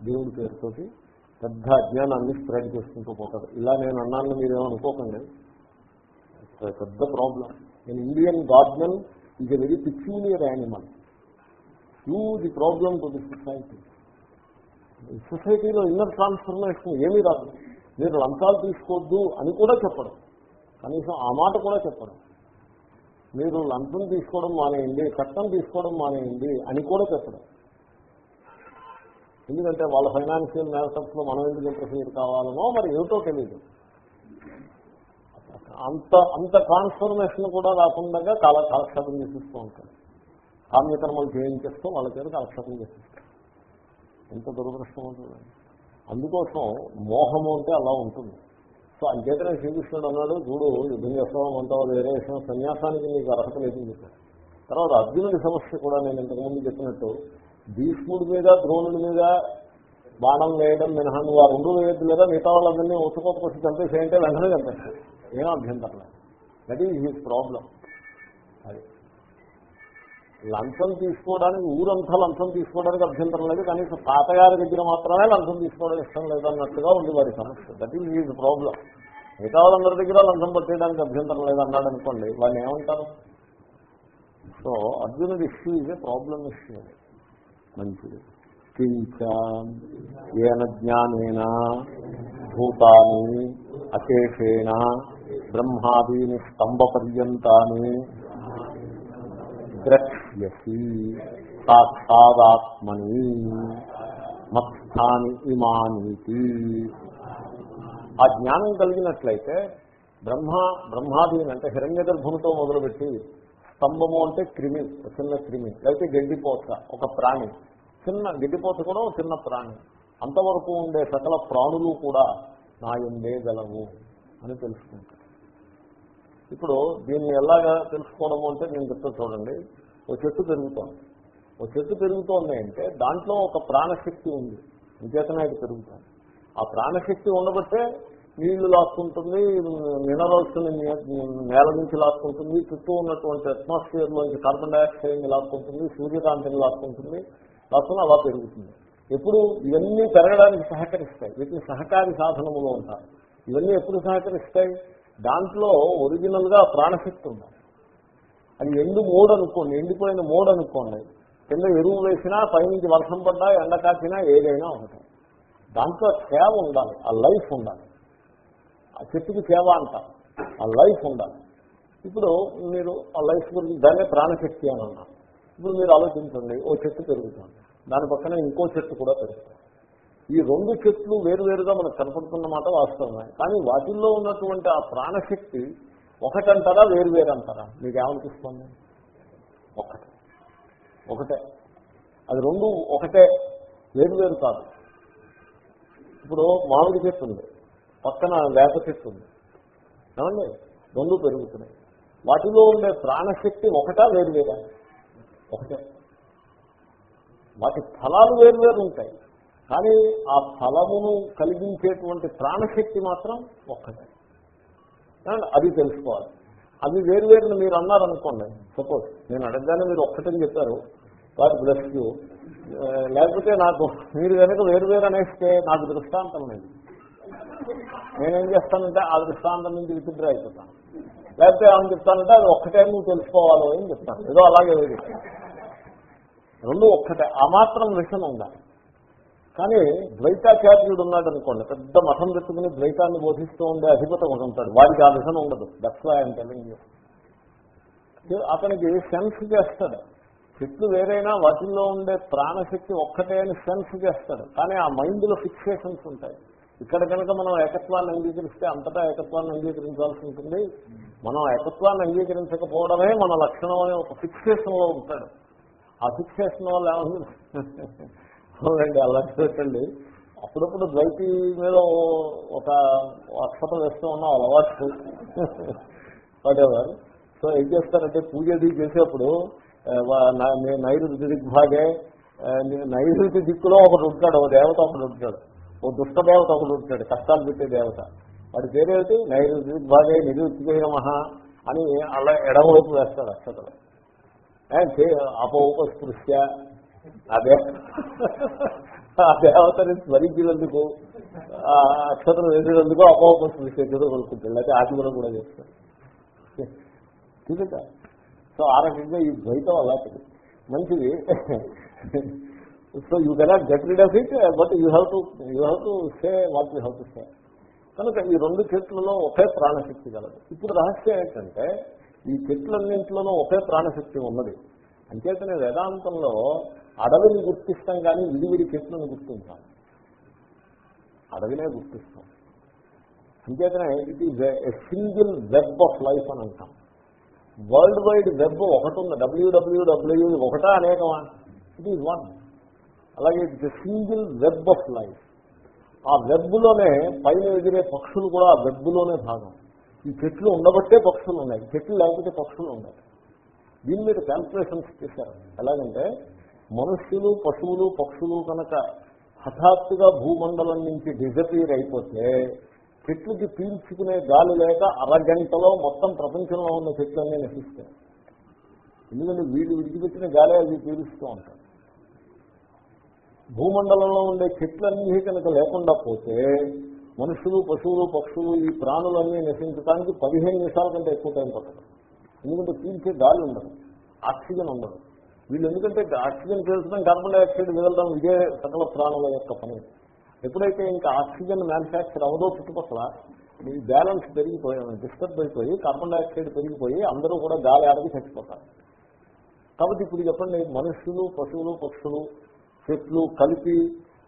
దేవుడి పేరుతోటి పెద్ద అజ్ఞానాన్ని స్ప్రెడ్ చేసుకుంటూ పోతాడు. ఇలా నేను అన్నాను మీరేమనుకోకండి పెద్ద ప్రాబ్లం. నేను Indian garden is a very peculiar animal huge problem to the society సొసైటీలో ఇన్నర్ ట్రాన్స్ఫర్మేషన్ ఏమీ రాదు. మీరు లంచాలు తీసుకోవద్దు అని కూడా చెప్పడం కనీసం ఆ మాట కూడా చెప్పడం మీరు లంచం తీసుకోవడం మానేయండి కట్టం తీసుకోవడం మానేయండి అని కూడా చెప్పడం ఎందుకంటే వాళ్ళ ఫైనాన్షియల్ మ్యాటర్స్లో మనం ఎందుకు ఇంటర్ఫియర్ కావాలనో మరి ఏమిటో తెలియదు అంత అంత ట్రాన్స్ఫర్మేషన్ కూడా రాకుండా కాల కాలక్షేపం చేసిస్తూ ఉంటాడు కామ్యకర్మలు చేయించేస్తూ వాళ్ళ చేత కాలక్షేపం చేసిస్తాడు ఎంత దురదృష్టం ఉంటుంది అందుకోసం మోహము అంటే అలా ఉంటుంది. సో అంచేతనే శ్రీకృష్ణుడు అన్నాడు చూడు యుద్ధం చేస్తాం అంటావు వేరే విషయం సన్యాసానికి నీకు అర్హత లేదని చెప్పాడు. తర్వాత అర్జునుడి సమస్య కూడా నేను ఇంతకుముందు చెప్పినట్టు భీష్ముడి మీద ద్రోణుడి మీద బాణం వేయడం మినహా నువ్వు ఆ రెండు వేయద్దు లేదా మిగతా వాళ్ళందరినీ ఉత్తుకోపకొచ్చి చంపేసేయంటే వెంటనే చంపేస్తాడు. ఏం అభ్యంతరం దట్ ఈజ్ హిస్ ప్రాబ్లం అది. లంచం తీసుకోవడానికి ఊరంతా లంచం తీసుకోవడానికి అభ్యంతరం లేదు. కనీసం తాతగారి దగ్గర మాత్రమే లంచం తీసుకోవడం ఇష్టం లేదన్నట్టుగా ఉంది వారి సమస్య. దట్ ఈజ్ ఈజ్ ప్రాబ్లం మిగతా వాళ్ళందరి దగ్గర లంచం పట్టేయడానికి అభ్యంతరం లేదన్నాడు అనుకోండి వాళ్ళు ఏమంటారు? సో అర్జునుడి ఇష్యూ ఇదే ప్రాబ్లం ఇష్యూ మంచిది. కించేన జ్ఞానేన భూతాన్ని అశేషేణ బ్రహ్మాదీని స్తంభ పర్యంతాన్ని ద్రక్ష్యసి సాక్షాదాత్మని మత్స్థాని ఇమానీతి. ఆ జ్ఞానం కలిగినట్లయితే బ్రహ్మ బ్రహ్మాదీని అంటే హిరణ్య గర్భంతో మొదలుపెట్టి స్తంభము అంటే క్రిమి చిన్న క్రిమి లేకపోతే గడ్డిపోత ఒక ప్రాణి. చిన్న గడ్డిపోత కూడా ఒక చిన్న ప్రాణి. అంతవరకు ఉండే సకల ప్రాణులు కూడా నా ఎందే గలవు అని తెలుసుకుంటారు. ఇప్పుడు దీన్ని ఎలాగా తెలుసుకోవడము అంటే నేను చెప్తా చూడండి. ఓ చెట్టు పెరుగుతోంది. ఓ చెట్టు పెరుగుతోంది అంటే దాంట్లో ఒక ప్రాణశక్తి ఉంది. నిజేతనే అది పెరుగుతుంది. ఆ ప్రాణశక్తి ఉండబట్టే నీళ్ళు లాక్కుంటుంది మినరల్స్ నేల నుంచి లాక్కుంటుంది చుట్టూ ఉన్నటువంటి అట్మాస్ఫియర్ లోంచి కార్బన్ డైఆక్సైడ్ని లాక్కుంటుంది సూర్యకాంతిని లాక్కుంటుంది. లాక్కుని అలా పెరుగుతుంది. ఎప్పుడు ఇవన్నీ పెరగడానికి సహకరిస్తాయి. వీటిని సహకారి సాధనములు ఉంటారు ఇవన్నీ ఎప్పుడు సహకరిస్తాయి? దాంట్లో ఒరిజినల్గా ప్రాణశక్తి ఉంది అది ఎండు మోడ్ అనుకోండి ఎండిపోయిన మోడ్ అనుకోండి కింద ఎరువు వేసినా పైనుంచి వర్షం పడ్డా ఎండ కాచినా ఏదైనా ఉంటాయి దాంట్లో సేవ ఉండాలి ఆ లైఫ్ ఉండాలి. ఆ చెట్టుకి సేవ అంటారు ఆ లైఫ్ ఉండాలి. ఇప్పుడు మీరు ఆ లైఫ్ గురించి దాన్నే ప్రాణశక్తి అని అన్నారు. ఇప్పుడు మీరు ఆలోచించండి ఓ చెట్టు పెరుగుతుంది. దాని పక్కన ఇంకో చెట్టు కూడా పెరుగుతుంది. ఈ రెండు చెట్లు వేరువేరుగా మనకు కనపడుతున్నమాట వాస్తవమే. కానీ వాటిల్లో ఉన్నటువంటి ఆ ప్రాణశక్తి ఒకటంటారా వేరువేరంటారా? మీకు ఏమనిపిస్తుంది ఒకటే. ఒకటే. అది రెండు ఒకటే. వేరు వేరు కాదు. ఇప్పుడు మామిడి చెట్టు ఉంది. పక్కన వేప చెట్టు ఉంది. ఏమండి? రెండు పెరుగుతున్నాయి. వాటిలో ఉండే ప్రాణశక్తి ఒకటా వేరు వేరా ఒకటే. వాటి ఫలాలు వేరు వేరు ఉంటాయి. కానీ ఆ ఫలమును కలిగించేటువంటి ప్రాణశక్తి మాత్రం ఒక్కటే. అది తెలుసుకోవాలి. అది వేరు వేరుని మీరు అన్నారనుకోండి సపోజ్ నేను అడగగానే మీరు ఒక్కటని చెప్పారు వాటి బ్లెస్ లేకపోతే నాకు మీరు కనుక వేరు వేరు అనేస్తే నాకు దృష్టాంతం లేదు. నేనేం చేస్తానంటే ఆ దృష్టాంతం నుంచి విచిద్ర అయిపోతాను. లేకపోతే ఏమని చెప్తానంటే అది ఒక్కటే నువ్వు తెలుసుకోవాలి అని చెప్తాను. ఏదో అలాగే చెప్తాను రెండు ఒక్కటే. ఆ మాత్రం విషయం ఉండాలి. కానీ ద్వైతాచార్యుడు ఉన్నాడు అనుకోండి పెద్ద మఠం పెట్టుకుని ద్వైతాన్ని బోధిస్తూ ఉండే అధిపతి ఒకటి ఉంటాడు. వాడికి ఆ విషయం ఉండదు. దట్స్ ఆయన టెలింగ్ అతనికి సెన్స్ చేస్తాడు. చెట్లు వేరైనా వాటిల్లో ఉండే ప్రాణశక్తి ఒక్కటే అని సెన్స్ చేస్తాడు. కానీ ఆ మైండ్లో ఫిక్సేషన్స్ ఉంటాయి. ఇక్కడ కనుక మనం ఏకత్వాన్ని అంగీకరిస్తే అంతటా ఏకత్వాన్ని అంగీకరించాల్సి ఉంటుంది. మనం ఏకత్వాన్ని అంగీకరించకపోవడమే మన లక్షణం అనే ఒక ఫిక్సేషన్లో ఉంటాడు. ఆ ఫిక్సేషన్ వల్ల ఏమవుతుంది? అవునండి అలా పెట్టండి అప్పుడప్పుడు ద్వైతి మీద ఒక అక్షత వేస్తూ ఉన్నాం అలవాటు వాటెవర్? సో ఏం చేస్తారంటే పూజ అది చేసేప్పుడు నైరుతి దిగ్భాగే నైరుతి దిక్కులో ఒకడు ఉంటాడు ఓ దేవత ఒకడు ఉంటాడు. ఓ దుష్ట దేవత ఒకడు ఉంటాడు కష్టాలు పెట్టే దేవత. వాడి పేరేమిటి? నైరుతి దిగ్భాగే నిరుతికే మహా అని అలా ఎడమవైపు వేస్తాడు అక్షతలు. అపోపస్పృశ్య అదే ఆ దేవతని స్మరించినందుకు ఆ అక్షతలు వేసినందుకు అపోపస్పృశ్య చదువుకుంటాడు లేకపోతే ఆదిమనం కూడా చేస్తారు చూడట సో ఆ రకంగా ఈ ద్వైతం అలాంటిది మంచిది. So you cannot get rid of it but you have to you have to say what you have to say కనుక ఈ రెండు చెట్లలో ఒకే ప్రాణశక్తి కలదు ఇప్పుడు రహస్యం ఏంటంటే ఈ చెట్లన్నింటిలోనూ ఒకే ప్రాణశక్తి ఉన్నది. అంచేతనే వేదాంతంలో అడవిని గుర్తిస్తాం కానీ విడివిడి చెట్లను గుర్తించాం అడవినే గుర్తిస్తాం. అంచేతనే it is a single web of life అని అంటాం. వరల్డ్ వైడ్ వెబ్ ఒకటి ఉంది. డబ్ల్యూడబ్ల్యూడబ్ల్యూ ఒకటా అనేకమా? It is one. అలాగే it is single web of life. ఆ వెబ్లోనే పైన ఎగిరే పక్షులు కూడా ఆ వెబ్లోనే భాగం. ఈ చెట్లు ఉండబట్టే పక్షులు ఉన్నాయి. చెట్లు లేకపోతే పక్షులు ఉన్నాయి దీని మీద క్యాల్కులేషన్స్ చేశారు. ఎలాగంటే మనుష్యులు పశువులు పక్షులు కనుక హఠాత్తుగా భూమండలం నుంచి డిజపీర్ అయిపోతే చెట్లుకి పీల్చుకునే గాలి లేక అరగంటలో మొత్తం ప్రపంచంలో ఉన్న చెట్లన్నీ నశిస్తాయి. ఎందుకంటే వీళ్ళు విడిచిపెట్టిన గాలి అవి పీలుస్తూ ఉంటారు భూమండలంలో ఉండే చెట్లన్నీ కనుక లేకుండా పోతే మనుషులు పశువులు పక్షులు ఈ ప్రాణులన్నీ నశించడానికి పదిహేను నిమిషాల కంటే ఎక్కువ టైం పట్టదు. ఎందుకంటే పీల్చే గాలి ఉండదు ఆక్సిజన్ ఉండదు. వీళ్ళు ఎందుకంటే ఆక్సిజన్ పీల్చడం కార్బన్ డైఆక్సైడ్ మిగలడం ఇదే సకల ప్రాణుల యొక్క పని. ఎప్పుడైతే ఇంకా ఆక్సిజన్ మ్యానుఫ్యాక్చర్ అవదో చుట్టుపక్కల మీ బ్యాలెన్స్ పెరిగిపోయి డిస్టర్బ్ అయిపోయి కార్బన్ డైఆక్సైడ్ పెరిగిపోయి అందరూ కూడా గాలి ఆడకి చచ్చిపోతారు. కాబట్టి ఇప్పుడు చెప్పండి మనుషులు పశువులు పక్షులు చెట్లు కలిపి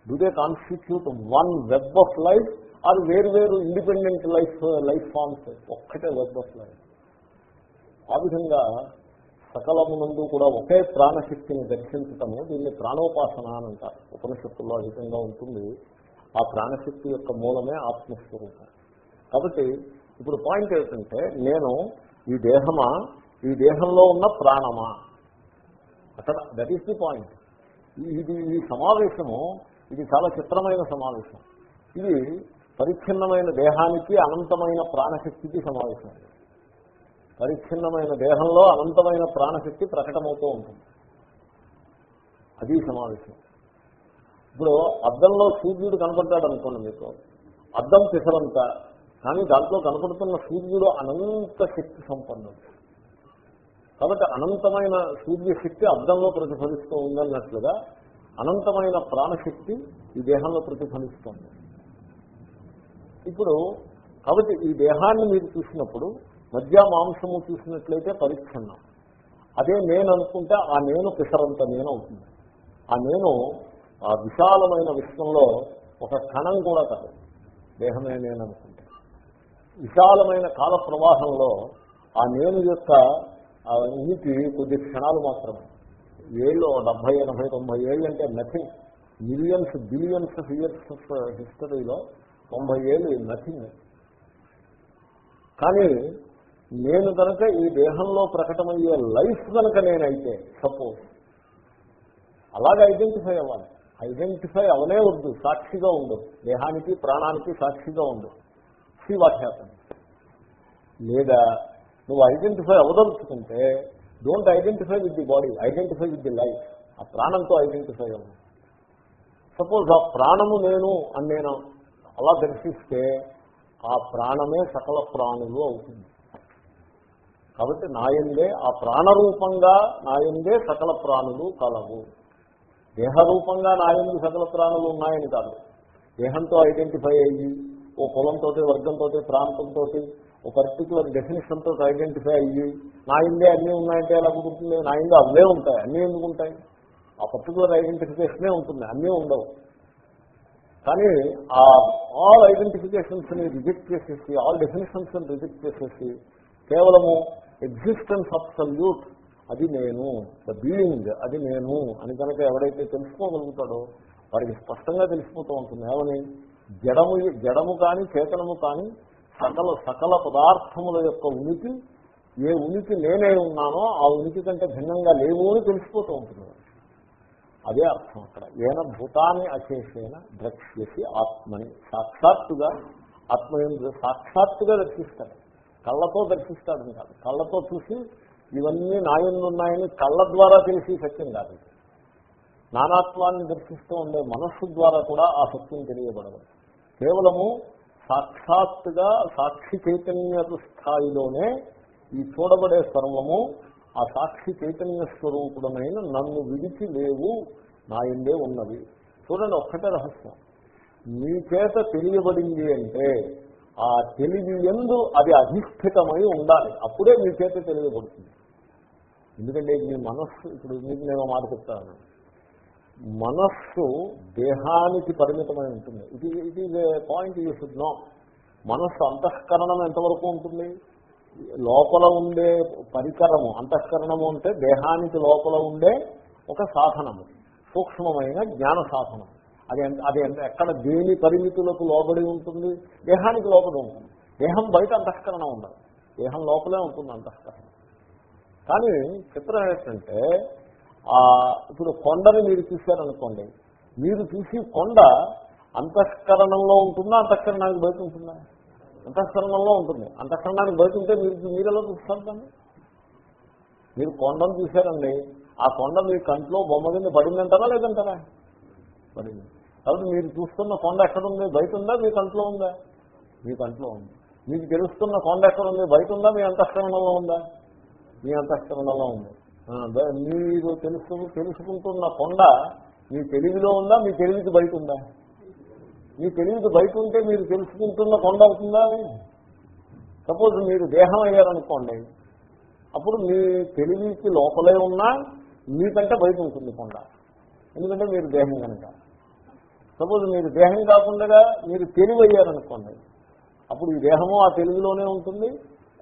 do they constitute one web of life or వేరు వేరు ఇండిపెండెంట్ లైఫ్ లైఫ్ ఫార్మ్స్ ఒక్కటే వెబ్ ఆఫ్ లైఫ్ ఆ విధంగా సకలమునందు కూడా ఒకే ప్రాణశక్తిని దర్శించటము దీన్ని ప్రాణోపాసన అని అంటారు. ఉపనిషత్తుల్లో అధికంగా ఉంటుంది. ఆ ప్రాణశక్తి యొక్క మూలమే ఆత్మస్వరూపం. కాబట్టి ఇప్పుడు పాయింట్ ఏంటంటే నేను ఈ దేహమా? ఈ దేహంలో ఉన్న ప్రాణమా? అక్కడ దట్ ఈస్ ది పాయింట్ ఇది ఈ సమావేశము ఇది చాలా చిత్రమైన సమావేశం. ఇది పరిచ్ఛిన్నమైన దేహానికి అనంతమైన ప్రాణశక్తికి సమావేశం. పరిచ్ఛిన్నమైన దేహంలో అనంతమైన ప్రాణశక్తి ప్రకటమవుతూ ఉంటుంది. అది సమావేశం. ఇప్పుడు అద్దంలో సూర్యుడు కనపడ్డాడు అనుకోండి మీకు. అద్దం పిసరంత కానీ దాంట్లో కనపడుతున్న సూర్యుడు అనంత శక్తి సంపన్నుడు. కాబట్టి అనంతమైన సూర్యశక్తి అద్దంలో ప్రతిఫలిస్తూ ఉందన్నట్లుగా అనంతమైన ప్రాణశక్తి ఈ దేహంలో ప్రతిఫలిస్తుంది. ఇప్పుడు కాబట్టి ఈ దేహాన్ని మీరు చూసినప్పుడు మధ్య మాంసము చూసినట్లయితే పరిచ్ఛిన్నం. అదే నేను అనుకుంటే ఆ నేను పిసరంత నేను అవుతుంది. ఆ నేను ఆ విశాలమైన విశ్వంలో ఒక కణం కూడా కాదు. దేహమే నేను అనుకుంటే. విశాలమైన కాల ప్రవాహంలో ఆ నేను యొక్క ఆ ఉనికి కొద్ది క్షణాలు మాత్రమే. ఏళ్ళు డెబ్బై ఎనభై తొంభై ఏళ్ళు అంటే నథింగ్ మిలియన్స్ బిలియన్స్ ఇయర్స్ హిస్టరీలో తొంభై ఏళ్ళు నథింగ్ కానీ నేను కనుక ఈ దేహంలో ప్రకటమయ్యే లైఫ్ కనుక నేనైతే సపోజ్ అలాగే ఐడెంటిఫై అవ్వాలి. ఐడెంటిఫై అవనే వద్దు సాక్షిగా ఉండు. దేహానికి ప్రాణానికి సాక్షిగా ఉండు. సి వాట్ హ్యాపన్ లేదా నువ్వు identify అవదలుచుకుంటే don't identify with the body identify with the life ఆ ప్రాణంతో ఐడెంటిఫై అవ్వను సపోజ్ ఆ ప్రాణము నేను అని నేను అలా దర్శిస్తే ఆ ప్రాణమే సకల ప్రాణులు అవుతుంది. కాబట్టి నాయందే ఆ ప్రాణరూపంగా నాయందే సకల ప్రాణులు కలవు. దేహరూపంగా నాయందు సకల ప్రాణులు ఉన్నాయని కాదు. దేహంతో ఐడెంటిఫై అయ్యి ఓ కులంతో వర్గంతో ప్రాంతంతో ఓ పర్టికులర్ డెఫినేషన్ ఐడెంటిఫై అయ్యి నా ఇందే అన్నీ ఉన్నాయంటే ఎలా కుదురుతుంది? నా ఇందో అవే ఉంటాయి. అన్నీ ఎందుకు ఉంటాయి? ఆ పర్టికులర్ ఐడెంటిఫికేషనే ఉంటుంది. అన్నీ ఉండవు. కానీ ఆ ఆల్ ఐడెంటిఫికేషన్స్ని రిజెక్ట్ చేసేసి ఆల్ డెఫినేషన్స్ని రిజెక్ట్ చేసేసి కేవలము ఎగ్జిస్టెన్స్ ఆఫ్ సల్యూట్ అది నేను ద బీయింగ్ అది నేను అని కనుక ఎవరైతే తెలుసుకోగలుగుతాడో వారికి స్పష్టంగా తెలిసిపోతూ ఉంటుంది. ఏమని? జడము జడము కానీ చేతనము కానీ సకల సకల పదార్థముల యొక్క ఉనికి ఏ ఉనికి నేనే ఉన్నానో ఆ ఉనికి కంటే భిన్నంగా లేవు అని తెలిసిపోతూ ఉంటుంది. అదే అర్థం అక్కడ. ఏన భూతాన్ని అశేషేన ద్రక్ష్యసి ఆత్మని. సాక్షాత్తుగా ఆత్మ సాక్షాత్తుగా దర్శిస్తాడు. కళ్ళతో దర్శిస్తాడు కాదు కళ్ళతో చూసి ఇవన్నీ నాయన్నున్నాయని కళ్ళ ద్వారా తెలిసి సత్యం కాదు. నానాత్వాన్ని దర్శిస్తూ ఉండే మనస్సు ద్వారా కూడా ఆ సత్యం తెలియబడదు. కేవలము సాక్షాత్తుగా సాక్షి చైతన్య స్థాయిలోనే ఈ చూడబడే సర్వము ఆ సాక్షి చైతన్య స్వరూపుడమైన నన్ను విడిచి లేవు నా ఎందే ఉన్నది. చూడండి ఒక్కటే రహస్యం. మీ చేత తెలియబడింది అంటే ఆ తెలివి ఎందు అది అధిష్ఠితమై ఉండాలి. అప్పుడే మీ చేత తెలియబడుతుంది ఎందుకంటే మీ మనస్సు ఇప్పుడు మీకు నేను మాట చెప్తాను. మనస్సు దేహానికి పరిమితమై ఉంటుంది. ఇది it is a point you should know మనస్సు అంతఃకరణం ఎంతవరకు ఉంటుంది? లోపల ఉండే పరికరము అంతఃకరణము అంటే దేహానికి లోపల ఉండే ఒక సాధనము సూక్ష్మమైన జ్ఞాన సాధనం అది అది ఎక్కడ దేని పరిమితులకు లోబడి ఉంటుంది? దేహానికి లోపల ఉంటుంది. దేహం బయట అంతఃకరణ ఉండదు. దేహం లోపలే ఉంటుంది అంతఃకరణ. కానీ చిత్రం ఏంటంటే ఇప్పుడు కొండని మీరు చూశారనుకోండి. మీరు చూసి కొండ అంతఃకరణంలో ఉంటుందా? అంతఃకరణానికి బయట ఉంటుందా? అంతఃకరణంలో ఉంటుంది. అంతఃకరణానికి బయట ఉంటే మీరు మీరు చూస్తారు దాన్ని? మీరు కొండను చూశారండి. ఆ కొండ మీ కంట్లో బొమ్మ కింద పడిందంటారా లేదంటారా? పడింది. కాబట్టి మీరు చూస్తున్న కొండ ఎక్కడుంది? బయట ఉందా మీ కంట్లో ఉందా? మీ కంట్లో ఉంది. మీకు తెలుస్తున్న కొండ ఎక్కడుంది? బయట ఉందా మీ అంతఃకరణలో ఉందా? మీ అంతఃకరణలో ఉంది. మీరు తెలుసు తెలుసుకుంటున్న కొండ మీ తెలివిలో ఉందా? మీ తెలివికి బయట ఉందా మీ తెలివికి బయట ఉంటే మీరు తెలుసుకుంటున్న కొండ అవుతుందా సపోజ్ మీరు దేహం అయ్యారనుకోండి అప్పుడు మీ తెలివికి లోపలే ఉన్నా మీకంటే బయట ఉంటుంది కొండ. ఎందుకంటే మీరు దేహం కనుక. సపోజ్ మీరు దేహం కాకుండా మీరు తెలివి అయ్యారనుకోండి అప్పుడు ఈ దేహము ఆ తెలివిలోనే ఉంటుంది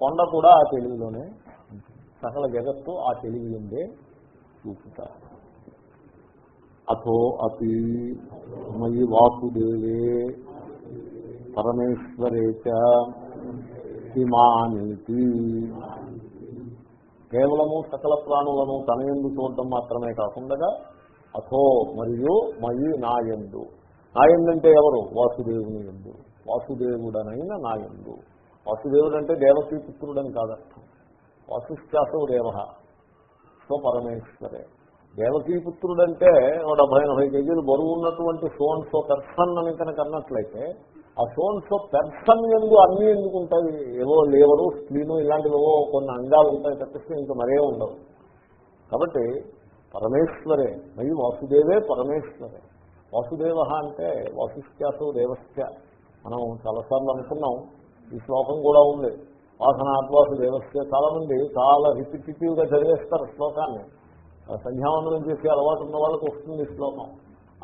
కొండ కూడా ఆ తెలివిలోనే సకల జగత్తు ఆ తెలివి ఉందే చూపుతారు. అథో అతి మయి వాసుదేవే పరమేశ్వరే హిమానీతి. కేవలము సకల ప్రాణులను తన ఎందు చూడటం మాత్రమే కాకుండా అథో మరియు మయి నాయందు నాయందంటే ఎవరు? వాసుదేవుని ఎందు. వాసుదేవుడనైన నాయందు వాసుదేవుడు అంటే దేవతీ పుత్రుడని కాదర్థం. వాసుశ్చాసో దేవ. సో పరమేశ్వరే. దేవకీపుత్రుడంటే ఒక డెబ్బై ఎనభై కేజీలు బరువు ఉన్నటువంటి సోన్ సో పెర్సన్ అని కనుక అన్నట్లయితే ఆ సోన్ సో పెర్సన్ ఎందు అన్నీ ఎందుకు ఉంటాయి? ఏవో లేవరు స్క్రీను ఇలాంటివేవో కొన్ని అంగాలు ఉంటాయి తప్పిస్తే ఇంకా మరే ఉండవు. కాబట్టి పరమేశ్వరే మరి వాసుదేవే పరమేశ్వరే. వాసుదేవ అంటే వాసుశ్చాసు దేవస్య. మనం చాలాసార్లు అనుకున్నాం ఈ శ్లోకం కూడా ఉంది. వాసనాద్వాసు దేవస్య. చాలామంది చాలా రిపిటేటివ్గా చదివేస్తారు శ్లోకాన్ని. సంధ్యావందనం చేసే అలవాటు ఉన్న వాళ్ళకి వస్తుంది ఈ శ్లోకం.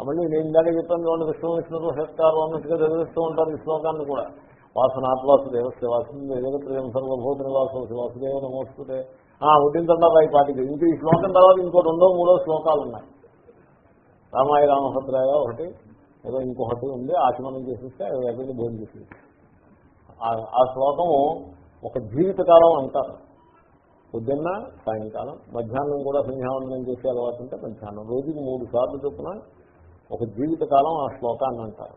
మళ్ళీ నేను ఇందాక చెప్పాను వాళ్ళు విష్ణు విష్ణువు సత్కారం అన్నట్టుగా చదివిస్తూ ఉంటారు ఈ శ్లోకాన్ని కూడా. వాసనాద్వాసు దేవస్య. వాసు జగత్రయం సర్వభూత నివాసు వాసుదేవ నమోస్తుతే. వడ్డించండా ఈ పాటికి. ఇంక ఈ శ్లోకం తర్వాత ఇంకో రెండో మూడో శ్లోకాలు ఉన్నాయి. రామాయ రామభద్రాయ ఒకటి ఏదో ఇంకొకటి ఉంది ఆచమనం చేసేస్తే ఎక్కడికి భోజనం చేసేది ఆ- ఆ శ్లోకము ఒక జీవితకాలం అంటారు. పొద్దున్న సాయంకాలం మధ్యాహ్నం కూడా సంధ్యావందనం చేసే అలవాటు ఉంటే మధ్యాహ్నం. రోజుకి మూడు సార్లు చొప్పున ఒక జీవితకాలం ఆ శ్లోకాన్ని అంటారు.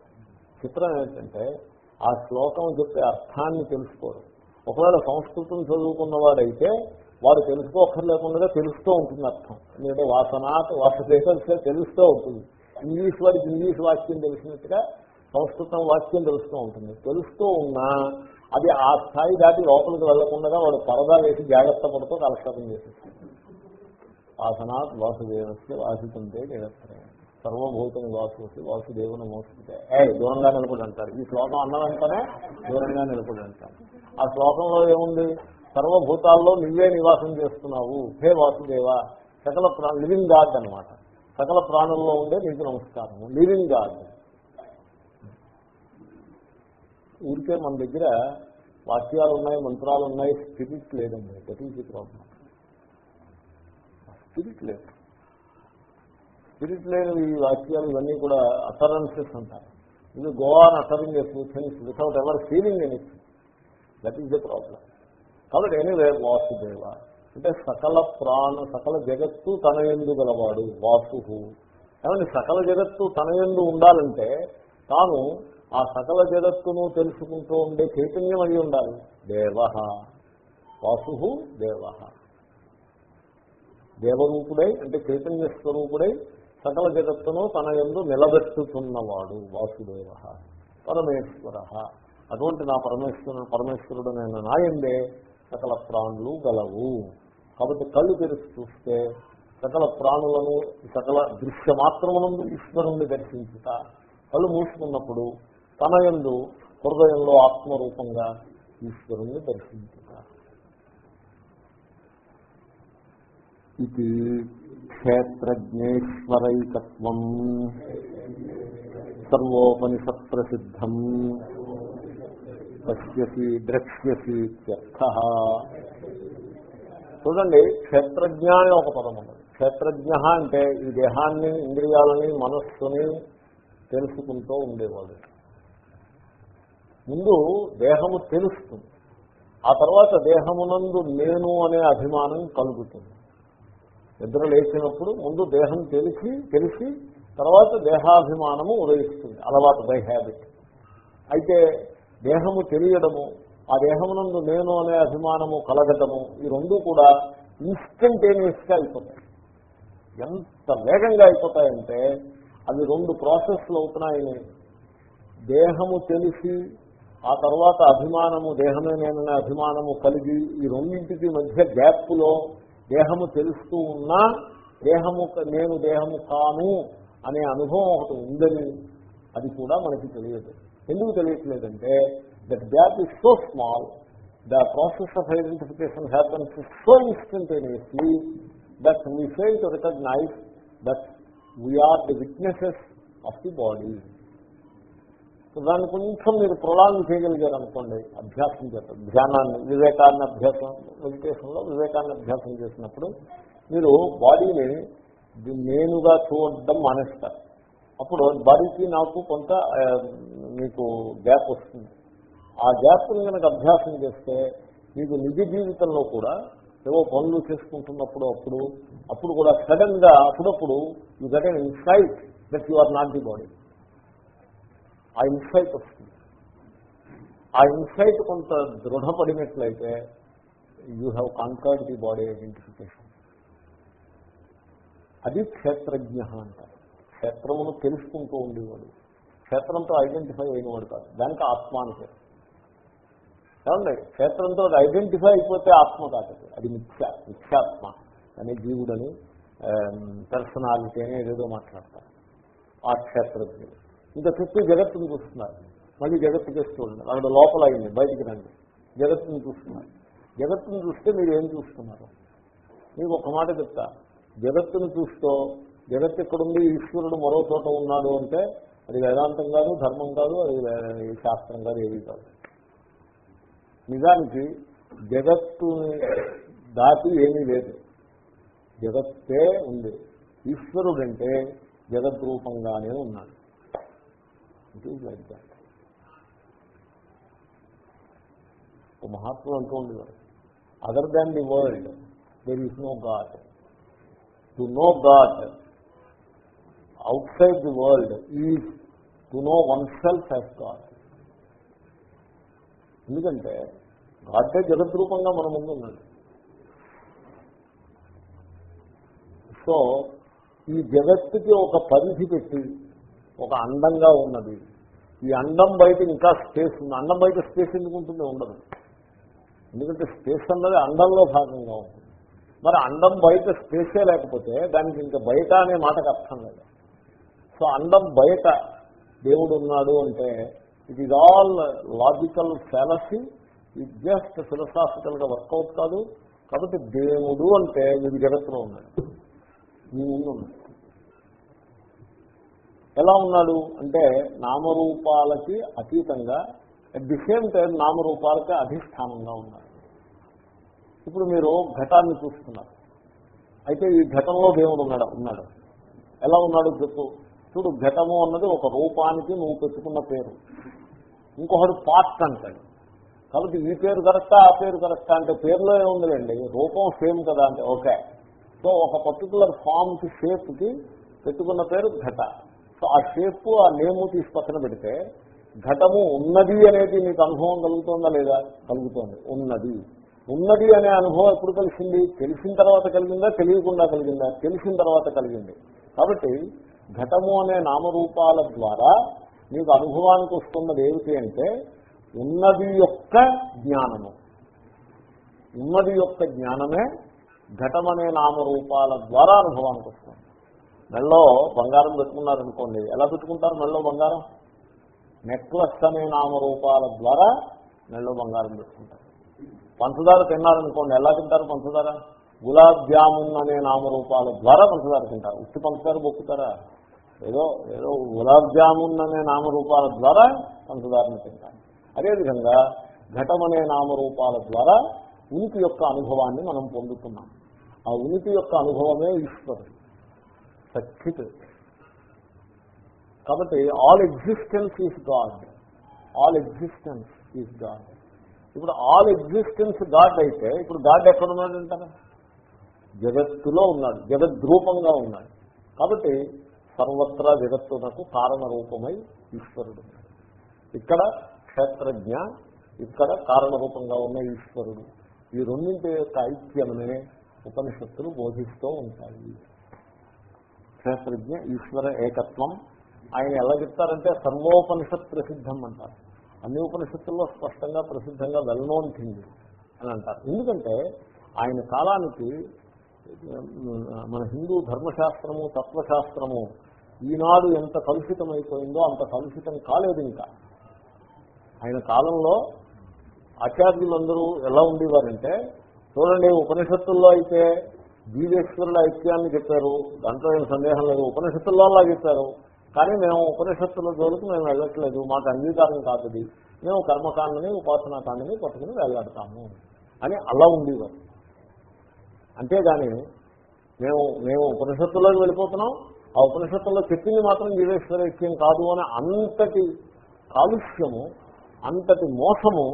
చిత్రం ఏంటంటే ఆ శ్లోకం చెప్పే అర్థాన్ని తెలుసుకోరు. ఒకవేళ సంస్కృతం చదువుకున్నవాడైతే వాడు తెలుసుకోక్కర్లేకుండా తెలుస్తూ ఉంటుంది అర్థం. ఎందుకంటే వాసనాత్ వాసదేశ తెలుస్తూ ఉంటుంది. ఇంగ్లీష్ వాడికి ఇంగ్లీష్ వాక్యం తెలిసినట్టుగా సంస్కృతం వాక్యం తెలుస్తూ ఉంటుంది. తెలుస్తూ ఉన్నా అది ఆ స్థాయి దాటి లోపలికి వెళ్ళకుండా వాడు పరదా వేసి జాగ్రత్త పడుతూ కాలక్షేపం చేసేస్తుంది వాసనాత్ వాసుదేవస్య వాసితుంటే జగత్రయం సర్వభూతం వాసు వాసుదేవుని మోసుకుంటే ఏ దూరంగా నిలబడి అంటారు ఈ శ్లోకం అన్న వెంటనే దూరంగా నిలబడి అంటారు ఆ శ్లోకంలో ఏముంది? సర్వభూతాల్లో నువ్వే నివాసం చేస్తున్నావు. హే వాసుదేవ సకల ప్రా లివింగ్ గాడ్ అనమాట సకల ప్రాణుల్లో ఉండే నీకు నమస్కారం లివింగ్ గాడ్. ఊరికే మన దగ్గర వాక్యాలు ఉన్నాయి మంత్రాలు ఉన్నాయి స్పిరిట్ లేదండి. That is the problem. Spirit లేదు. స్పిరిట్ లేని ఈ వాక్యాలు ఇవన్నీ కూడా అసరెన్సెస్ అంటారు. ఇది గోవాన్ అసరింగ్ చేసుకుని without ever feeling any that is the problem కాబట్టి ఎనీవే వాసుదేవ. అంటే సకల ప్రాణ సకల జగత్తు తన ఎందు గలవాడు వాసు కానీ సకల జగత్తు తన ఎందు ఉండాలంటే తాను ఆ సకల జగత్తును తెలుసుకుంటూ ఉండే చైతన్యం అయి ఉండాలి. దేవ వాసు దేవ దేవరూపుడై అంటే చైతన్య స్వరూపుడై సకల జగత్తును తన ఎందు నిలబెట్టుతున్నవాడు వాసుదేవ. పరమేశ్వర. అటువంటి నా పరమేశ్వరుడు పరమేశ్వరుడు నేను నాయందే సకల ప్రాణులు గలవు. కాబట్టి కళ్ళు తెరిచి చూస్తే సకల ప్రాణులను సకల దృశ్యమాత్రమునందు ఈశ్వరుణ్ణి దర్శించుట. కళ్ళు మూసుకున్నప్పుడు తన యందు హృదయంలో ఆత్మరూపంగా ఈశ్వరుణ్ణి దర్శించుట. ఇది క్షేత్రజ్ఞేశ్వరైకత్వం. సర్వోపనిషత్ ప్రసిద్ధం పశ్యసి ద్రక్ష్యసి ఇత్యర్థ చూడండి క్షేత్రజ్ఞ అనే ఒక పదం ఉన్నది క్షేత్రజ్ఞ అంటే ఈ దేహాన్ని ఇంద్రియాలని మనస్సుని తెలుసుకుంటూ ఉండేవాడు. ముందు దేహము తెలుస్తుంది. ఆ తర్వాత దేహమునందు నేను అనే అభిమానం కలుగుతుంది. నిద్ర లేచినప్పుడు ముందు దేహం తెలిసి తెలిసి తర్వాత దేహాభిమానము ఉదయిస్తుంది. అలవాటు బై హ్యాబిట్. అయితే దేహము తెలియడము ఆ దేహమునందు నేను అనే అభిమానము కలగటము ఈ రెండు కూడా ఇన్స్టంటేనియస్గా అయిపోతాయి. ఎంత వేగంగా అయిపోతాయంటే అవి రెండు ప్రాసెస్లు అవుతున్నాయని. దేహము తెలిసి ఆ తర్వాత అభిమానము దేహమే నేననే అభిమానము కలిగి ఈ రెండింటికి మధ్య గ్యాప్లో దేహము తెలుస్తూ ఉన్నా దేహము నేను దేహము కాను అనే అనుభవం ఒకటి ఉందని అది కూడా మనకి తెలియదు. ఎందుకు తెలియట్లేదంటే that gap is so small the process of identification happens so instantaneously that we fail to recognize that we're the witnesses of the body దాన్ని కొంచెం మీరు ప్రొలాంగ్ చేయగలిగారు అనుకోండి. అభ్యాసం చేస్తారు ధ్యానాన్ని వివేకాన్ని అభ్యాసం మెడిటేషన్లో వివేకాన్ని అభ్యాసం చేసినప్పుడు మీరు బాడీని నేనుగా చూడడం మానేస్తారు. అప్పుడు బాడీకి నాకు కొంత మీకు గ్యాప్ వస్తుంది. ఆ గ్యాప్ని కనుక అభ్యాసం చేస్తే మీకు నిజ జీవితంలో కూడా ఏవో పనులు చేసుకుంటున్నప్పుడు అప్పుడు అప్పుడు కూడా సడన్గా అప్పుడప్పుడు you got an insight that you are not the body ఆ ఇన్సైట్ వస్తుంది. ఆ ఇన్సైట్ కొంత దృఢపడినట్లయితే you have conquered the body identification అది క్షేత్రజ్ఞ అంటారు. క్షేత్రమును తెలుసుకుంటూ ఉండేవాడు. క్షేత్రంతో ఐడెంటిఫై అయినవాడు కాదు. దానికి ఆత్మ అని పేరు. ఏమండి? క్షేత్రంతో ఐడెంటిఫై అయిపోతే ఆత్మ కాదు అది. మిథ్య మిథ్యాత్మ అనే జీవుడని పర్సనాలిటీ అని ఏదేదో మాట్లాడతారు. ఆ క్షేత్రజ్ఞుడు. ఇంకా చుట్టూ జగత్తుని చూస్తున్నారు. మళ్ళీ జగత్తు చేసి చూడండి అక్కడ లోపల అయింది బయటికి రండి. జగత్తుని చూస్తున్నారు. జగత్తుని చూస్తే మీరు ఏం చూస్తున్నారు? మీకు ఒక మాట చెప్తా. జగత్తును చూస్తూ జగత్ ఎక్కడుంది ఈశ్వరుడు మరో చోట ఉన్నాడు అంటే అది వేదాంతం కాదు ధర్మం కాదు అది శాస్త్రం కాదు ఏది కాదు. నిజానికి జగత్తుని దాటి ఏమీ లేదు. జగత్తే ఉంది. ఈశ్వరుడంటే జగద్రూపంగానే ఉన్నాడు. ఇట్ ఈజ్ లైక్ దాట్ మహాత్ములు అంటూ ఉండేవారు other than the world there is no God to know God outside the world ఈ to know one self God ఎందుకంటే గాడ్డే జగద్రూపంగా మన ముందు ఉన్నాడు. సో ఈ జగత్తుకి ఒక పరిధి పెట్టి ఒక అండంగా ఉన్నది. ఈ అండం బయట ఇంకా స్పేస్ ఉంది. అండం బయట స్పేస్ ఎందుకు ఉంటుంది? ఉండదు. ఎందుకంటే స్పేస్ అన్నది అండంలో భాగంగా ఉంటుంది. మరి అండం బయట స్పేసే లేకపోతే దానికి ఇంకా బయట అనే మాటకు అర్థం లేదు. సో అండం బయట దేవుడు ఉన్నాడు అంటే it is all logical fallacy ఇది జస్ట్ ఫిలసాఫికల్గా వర్కౌట్ కాదు. కాబట్టి దేవుడు అంటే వీడి జగత్తులో ఉన్నాడు. మీ ముందు ఎలా ఉన్నాడు అంటే నామరూపాలకి అతీతంగా అట్ ది సేమ్ టైం నామరూపాలకి అధిష్టానంగా ఉన్నాడు. ఇప్పుడు మీరు ఘటాన్ని చూస్తున్నారు. అయితే ఈ ఘటంలో దేవుడు ఉన్నాడు? ఉన్నాడు. ఎలా ఉన్నాడు చెప్పు. చూడు ఘటము అన్నది ఒక రూపానికి నువ్వు పెట్టుకున్న పేరు. ఇంకొకటి పార్ట్ అంటాడు. కాబట్టి ఈ పేరు కరెక్టా ఆ పేరు కరెక్టా అంటే పేరులో ఏముందిలేండి రూపం సేమ్ కదా అంటే ఓకే. సో ఒక పర్టికులర్ ఫామ్కి షేప్కి పెట్టుకున్న పేరు ఘట. సో ఆ షేప్ ఆ నేము తీసి పక్కన పెడితే ఘటము ఉన్నది అనేది నీకు అనుభవం కలుగుతుందా లేదా? కలుగుతోంది. ఉన్నది. ఉన్నది అనే అనుభవం ఎప్పుడు కలిసింది? తెలిసిన తర్వాత కలిగిందా? తెలియకుండా కలిగిందా? తెలిసిన తర్వాత కలిగింది. కాబట్టి ఘటము అనే నామరూపాల ద్వారా మీకు అనుభవానికి వస్తున్నది ఏమిటి అంటే ఉన్నది యొక్క జ్ఞానము. ఉన్నది యొక్క జ్ఞానమే ఘటమనే నామరూపాల ద్వారా అనుభవానికి వస్తుంది. మెళ్ళో బంగారం పెట్టుకున్నారనుకోండి ఎలా పెట్టుకుంటారు మెళ్ళో బంగారం? నెక్లెస్ అనే నామరూపాల ద్వారా మెళ్ళో బంగారం పెట్టుకుంటారు. పంచదార తిన్నారనుకోండి ఎలా తింటారు పంచదార? గులాబ్ జామున్ అనే నామరూపాల ద్వారా పంచదార తింటారు. ఉత్తి పంచదార బొక్కుతారా? ఏదో ఏదో గులాబ్ జామున్ అనే నామరూపాల ద్వారా పంచదారణ తింటారు అదేవిధంగా ఘటం అనే నామరూపాల ద్వారా ఉనికి యొక్క అనుభవాన్ని మనం పొందుతున్నాం. ఆ ఉనికి యొక్క అనుభవమే ఈశ్వరుడు. సచ్చిత్ కాబట్టి all existence is God all existence is God ఇప్పుడు ఆల్ ఎగ్జిస్టెన్స్ గాడ్ అయితే ఇప్పుడు గాడ్ ఎక్కడ ఉన్నాడు అంటారా జగత్తులో ఉన్నాడు. జగద్రూపంగా ఉన్నాడు. కాబట్టి సర్వత్రా జగత్తునకు కారణ రూపమై ఈశ్వరుడు ఇక్కడ క్షేత్రజ్ఞ ఇక్కడ కారణరూపంగా ఉన్న ఈశ్వరుడు. ఈ రెండింటి యొక్క ఐక్యమనే ఉపనిషత్తులు బోధిస్తూ ఉంటాయి. క్షేత్రజ్ఞ ఈశ్వర ఏకత్వం. ఆయన ఎలా చెప్తారంటే సర్వోపనిషత్ ప్రసిద్ధం అంటారు. అన్ని ఉపనిషత్తుల్లో స్పష్టంగా ప్రసిద్ధంగా వెల్ నోన్ థింగ్ అని అంటారు. ఎందుకంటే ఆయన కాలానికి మన హిందూ ధర్మశాస్త్రము తత్వశాస్త్రము ఈనాడు ఎంత కలుషితమైపోయిందో అంత కలుషితం కాలేదు ఇంకా. ఆయన కాలంలో ఆచార్యులందరూ ఎలా ఉండేవారంటే చూడండి ఉపనిషత్తుల్లో అయితే బీజేశ్వరుల ఐక్యాన్ని చెప్పారు దాంట్లో ఏం సందేహం లేదు ఉపనిషత్తుల్లో అలా చెప్పారు. కానీ మేము ఉపనిషత్తుల జోలికి మేము వెళ్ళట్లేదు మాకు అంగీకారం కాదు మేము కర్మకాండని ఉపాసనాకాండని పట్టుకుని వెళ్ళాడతాము అని అలా ఉండేవారు. అంతేగాని మేము మేము ఉపనిషత్తులోకి వెళ్ళిపోతున్నాం. ఆ ఉపనిషత్తుల్లో చెప్పింది మాత్రం జీవేశ్వరైక్యం కాదు అని అంతటి కాలుష్యము అంతటి మోసము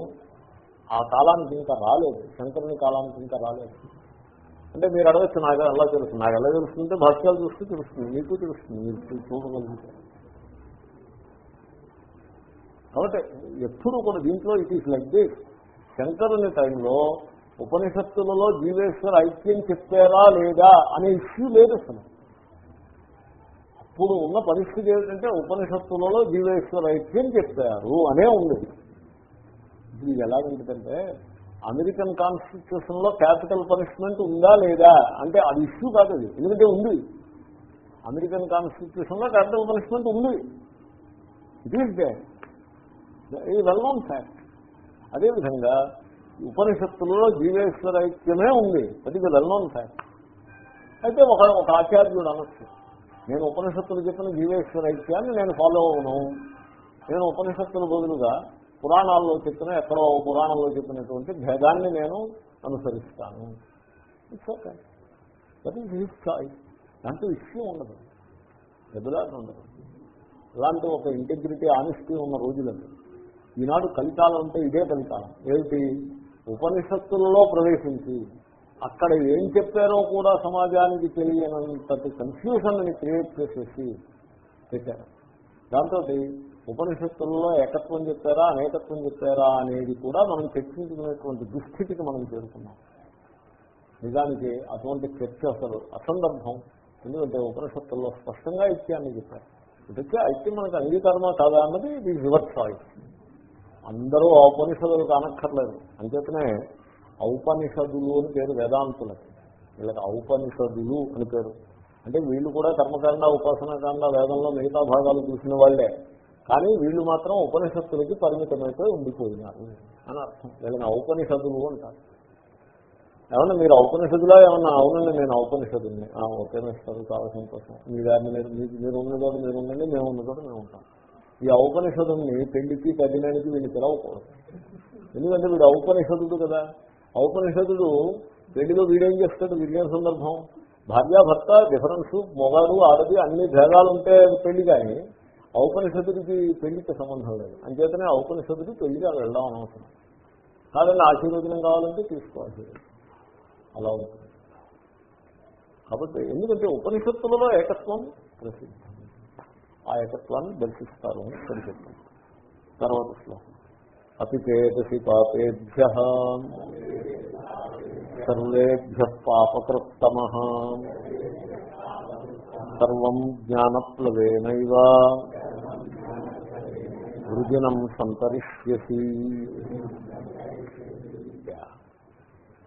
ఆ కాలానికి ఇంకా రాలేదు. శంకరుని కాలానికి ఇంకా రాలేదు. అంటే మీరు అడగచ్చు నాకు ఎలా తెలుస్తుంది నాకు ఎలా తెలుస్తుంటే భాష్యాలు చూస్తే తెలుస్తుంది మీకు తెలుస్తుంది మీరు చూడగలుగుతారు కాబట్టి ఎప్పుడు కూడా దీంట్లో ఇట్ ఈస్ లైక్ దిస్ శంకరుని టైంలో ఉపనిషత్తులలో జీవేశ్వర ఐక్యం చెప్పారా లేదా అనే ఇష్యూ లేదు అసలు. అప్పుడు ఉన్న పరిస్థితి ఏమిటంటే ఉపనిషత్తులలో జీవేశ్వర ఐక్యం చెప్పారు అనే ఉంది. ఇది ఎలాగుంటుందంటే అమెరికన్ కాన్స్టిట్యూషన్లో క్యాపిటల్ పనిష్మెంట్ ఉందా లేదా అంటే అది ఇష్యూ కాదు అది. ఎందుకంటే ఉంది. అమెరికన్ కాన్స్టిట్యూషన్లో క్యాపిటల్ పనిష్మెంట్ ఉంది. ఇట్ ఈస్ డే ఈ వెల్ నోన్ ఫ్యాక్ట్. అదేవిధంగా ఉపనిషత్తులలో జీవేశ్వర ఐక్యమే ఉంది అది వెల్ నోన్ ఫ్యాక్ట్ అయితే ఒక ఒక ఆచార్యుడు అనొచ్చు. నేను ఉపనిషత్తులు చెప్పిన జీవేశ్వర ఐక్యాన్ని నేను ఫాలో అవను నేను ఉపనిషత్తుల బదులుగా పురాణాల్లో చెప్పిన ఎక్కడో పురాణంలో చెప్పినటువంటి భేదాన్ని నేను అనుసరిస్తాను. It's okay that is his choice దాంట్లో ఇష్యూ ఉండదు. దెబ్బలాట ఉండదు. ఇలాంటి ఒక ఇంటెగ్రిటీ ఆనెస్టీ ఉన్న రోజులండి. ఈనాడు కలికాలం అంటే ఇదే కలికాలం ఏమిటి? ఉపనిషత్తులలో ప్రవేశించి అక్కడ ఏం చెప్పారో కూడా సమాజానికి తెలియనంతటి కన్ఫ్యూజన్ క్రియేట్ చేసేసి పెట్టారు. దాంతో ఉపనిషత్తుల్లో ఏకత్వం చెప్పారా అనేకత్వం చెప్పారా అనేది కూడా మనం చర్చించుకునేటువంటి దుస్థితికి మనం చేరుకున్నాం. నిజానికి అటువంటి చర్చ అసలు అసందర్భం. ఎందుకంటే ఉపనిషత్తుల్లో స్పష్టంగా ఐక్యాన్ని చెప్పారు. ఇదొచ్చే ఐక్యం మనకు అంగీకారమా కాదా అన్నది ఇది రివర్స్ చాయిస్ అందరూ ఔపనిషదులు కానక్కర్లేదు. అంచేతనే ఔపనిషదులు అని పేరు వేదాంతులకి వీళ్ళకి ఔపనిషదులు అని పేరు. అంటే వీళ్ళు కూడా కర్మకాండ ఉపాసనకాండ వేదంలో మిగతా భాగాలు చూసిన వాళ్ళే. కానీ వీళ్ళు మాత్రం ఉపనిషత్తులకి పరిమితమైతే ఉండిపోయినారు అని అర్థం. వీళ్ళని ఔపనిషదులు అంటారు. ఏమన్నా మీరు ఔపనిషదులా ఏమన్నా? అవునండి నేను ఔపనిషదుని ఓకే మిస్టర్ చాలా సంతోషం మీ దాన్ని మీరు మీకు మీరు ఉన్న చోట మీరు ఉండండి మేము ఉన్న చోట మేము ఉంటాం. ఈ ఔపనిషదుని పెళ్ళికి కఠినానికి వీళ్ళు పిలవకూడదు. ఎందుకంటే వీడు ఔపనిషదుడు కదా. ఔపనిషదుడు పెళ్ళిలో వీడేం చేస్తాడు? వీళ్ళేం సందర్భం? భార్యాభర్త డిఫరెన్స్ మొగాడు ఆడది అన్ని భేదాలు ఉంటే పెళ్ళి కానీ ఔపనిషదుడికి పెళ్ళికి సంబంధం లేదు. అంచేతనే ఔపనిషదుడు పెళ్ళిగా వెళ్దాం అనవసరం. కాదండి ఆశీర్వచనం కావాలంటే తీసుకోవాలి అలా ఉంటుంది. కాబట్టి ఎందుకంటే ఉపనిషత్తులలో ఏకత్వం ప్రసిద్ధి. ఆ ఏకత్వాన్ని దర్శిస్తారు అని ఇక్కడ చెప్తాం తర్వాత శ్లోకం. అతి చేతసి పాపేభ్య. సర్వేభ్య పాపకృత్తమ. సర్వం జ్ఞానప్లవేనైవ. వృజనం సంతరిష్యసి.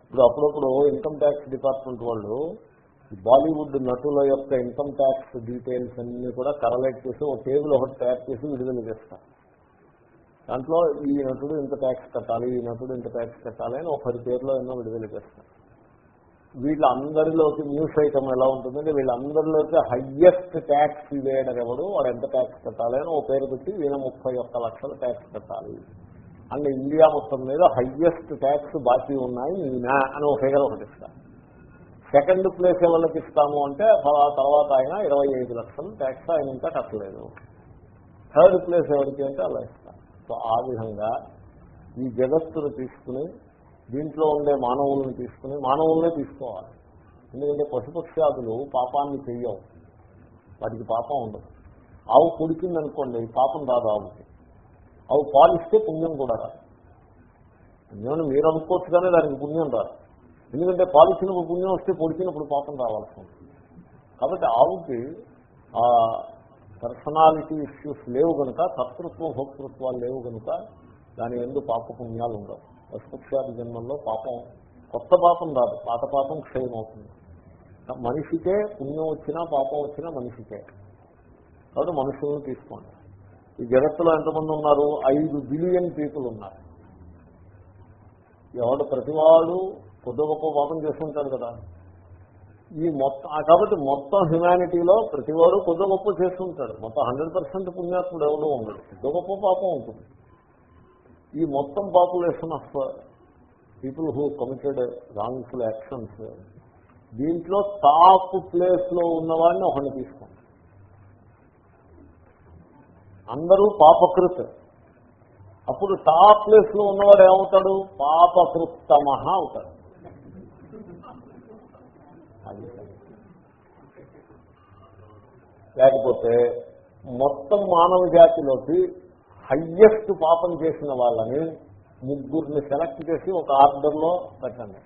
ఇప్పుడు అప్పుడప్పుడు ఇన్కమ్ ట్యాక్స్ డిపార్ట్మెంట్ వాళ్ళు బాలీవుడ్ నటుల యొక్క ఇన్కమ్ ట్యాక్స్ డీటెయిల్స్ అన్ని కూడా కరలెక్ట్ చేసి ఒక టేబుల్ ఒకటి తయారు చేసి విడుదల చేస్తారు. దాంట్లో ఈ నటుడు ఇంత ట్యాక్స్ కట్టాలి ఈ నటుడు ఇంత ట్యాక్స్ కట్టాలి అని ఒక పది పేర్లో ఎన్నో విడుదల చేస్తారు. వీళ్ళందరిలోకి న్యూస్ ఐటమ్ ఎలా ఉంటుందంటే వీళ్ళందరిలోకి హయ్యెస్ట్ ట్యాక్స్ వేయడం ఎవడు వాడు ఎంత ట్యాక్స్ కట్టాలి అని ఒక పేరు పెట్టి వీళ్ళ ముప్పై ఒక్క లక్షల ట్యాక్స్ కట్టాలి. అండ్ ఇండియా మొత్తం మీద హయ్యెస్ట్ ట్యాక్స్ బాకీ ఉన్నాయి ఈయన అని ఒక ఫిగర్ ఒకటి ఇస్తారు. సెకండ్ ప్లేస్ ఎవరికి ఇస్తాము అంటే తర్వాత ఆయన ఇరవై ఐదు లక్షలు ట్యాక్స్ ఆయన ఇంకా కట్టలేదు. థర్డ్ ప్లేస్ ఎవరికి అంటే అలా ఇస్తాం. సో ఆ విధంగా ఈ జగత్తును తీసుకుని దీంట్లో ఉండే మానవులను తీసుకుని మానవులనే తీసుకోవాలి. ఎందుకంటే పశుపక్ష్యాదులు పాపాన్ని చెయ్యవు. వాటికి పాపం ఉండదు. ఆవు కుడికిందనుకోండి పాపం రాదు ఆవుకి. ఆవు పాలిస్తే పుణ్యం కూడా రాదు. పుణ్యం మీరు అనుకోవచ్చు కానీ దానికి పుణ్యం రాదు. ఎందుకంటే పాలిచ్చినప్పుడు పుణ్యం వస్తే పొడిచినప్పుడు పాపం రావాల్సి ఉంటుంది. కాబట్టి ఆవుకి ఆ పర్సనాలిటీ ఇష్యూస్ లేవు కనుక కర్తృత్వ భోక్తృత్వాలు లేవు కనుక దాని ఎందు పాప పుణ్యాలు ఉండవు. పశుపక్షాది జన్మంలో పాపం కొత్త పాపం రాదు. పాత పాపం క్షయం అవుతుంది మనిషికే పుణ్యం వచ్చినా పాపం వచ్చినా మనిషికే. కాబట్టి మనుషులను తీసుకోండి. ఈ జగత్తులో ఎంతమంది ఉన్నారు? ఐదు బిలియన్ పీపుల్ ఉన్నారు. ఎవడు ప్రతివాడు కొద్ది గొప్ప పాపం చేస్తుంటాడు కదా. ఈ మొత్తం కాబట్టి మొత్తం హ్యుమానిటీలో ప్రతివాడు కొద్ది గొప్ప చేస్తుంటాడు మొత్తం హండ్రెడ్ పర్సెంట్ పుణ్యాత్ముడు ఎవడో ఉండడు కొద్ది గొప్ప పాపం ఉంటుంది. ఈ మొత్తం population of people who committed wrongful actions దీంట్లో టాప్ ప్లేస్లో ఉన్నవాడిని ఒకరిని తీసుకోండి. అందరూ పాపకృత్. అప్పుడు టాప్ ప్లేస్లో ఉన్నవాడు ఏమవుతాడు? పాపకృత్తమ అవుతాడు. అది లేకపోతే మొత్తం మానవ జాతిలోకి హయ్యెస్ట్ పాపం చేసిన వాళ్ళని ముగ్గురిని సెలెక్ట్ చేసి ఒక ఆర్డర్లో పెట్టండి.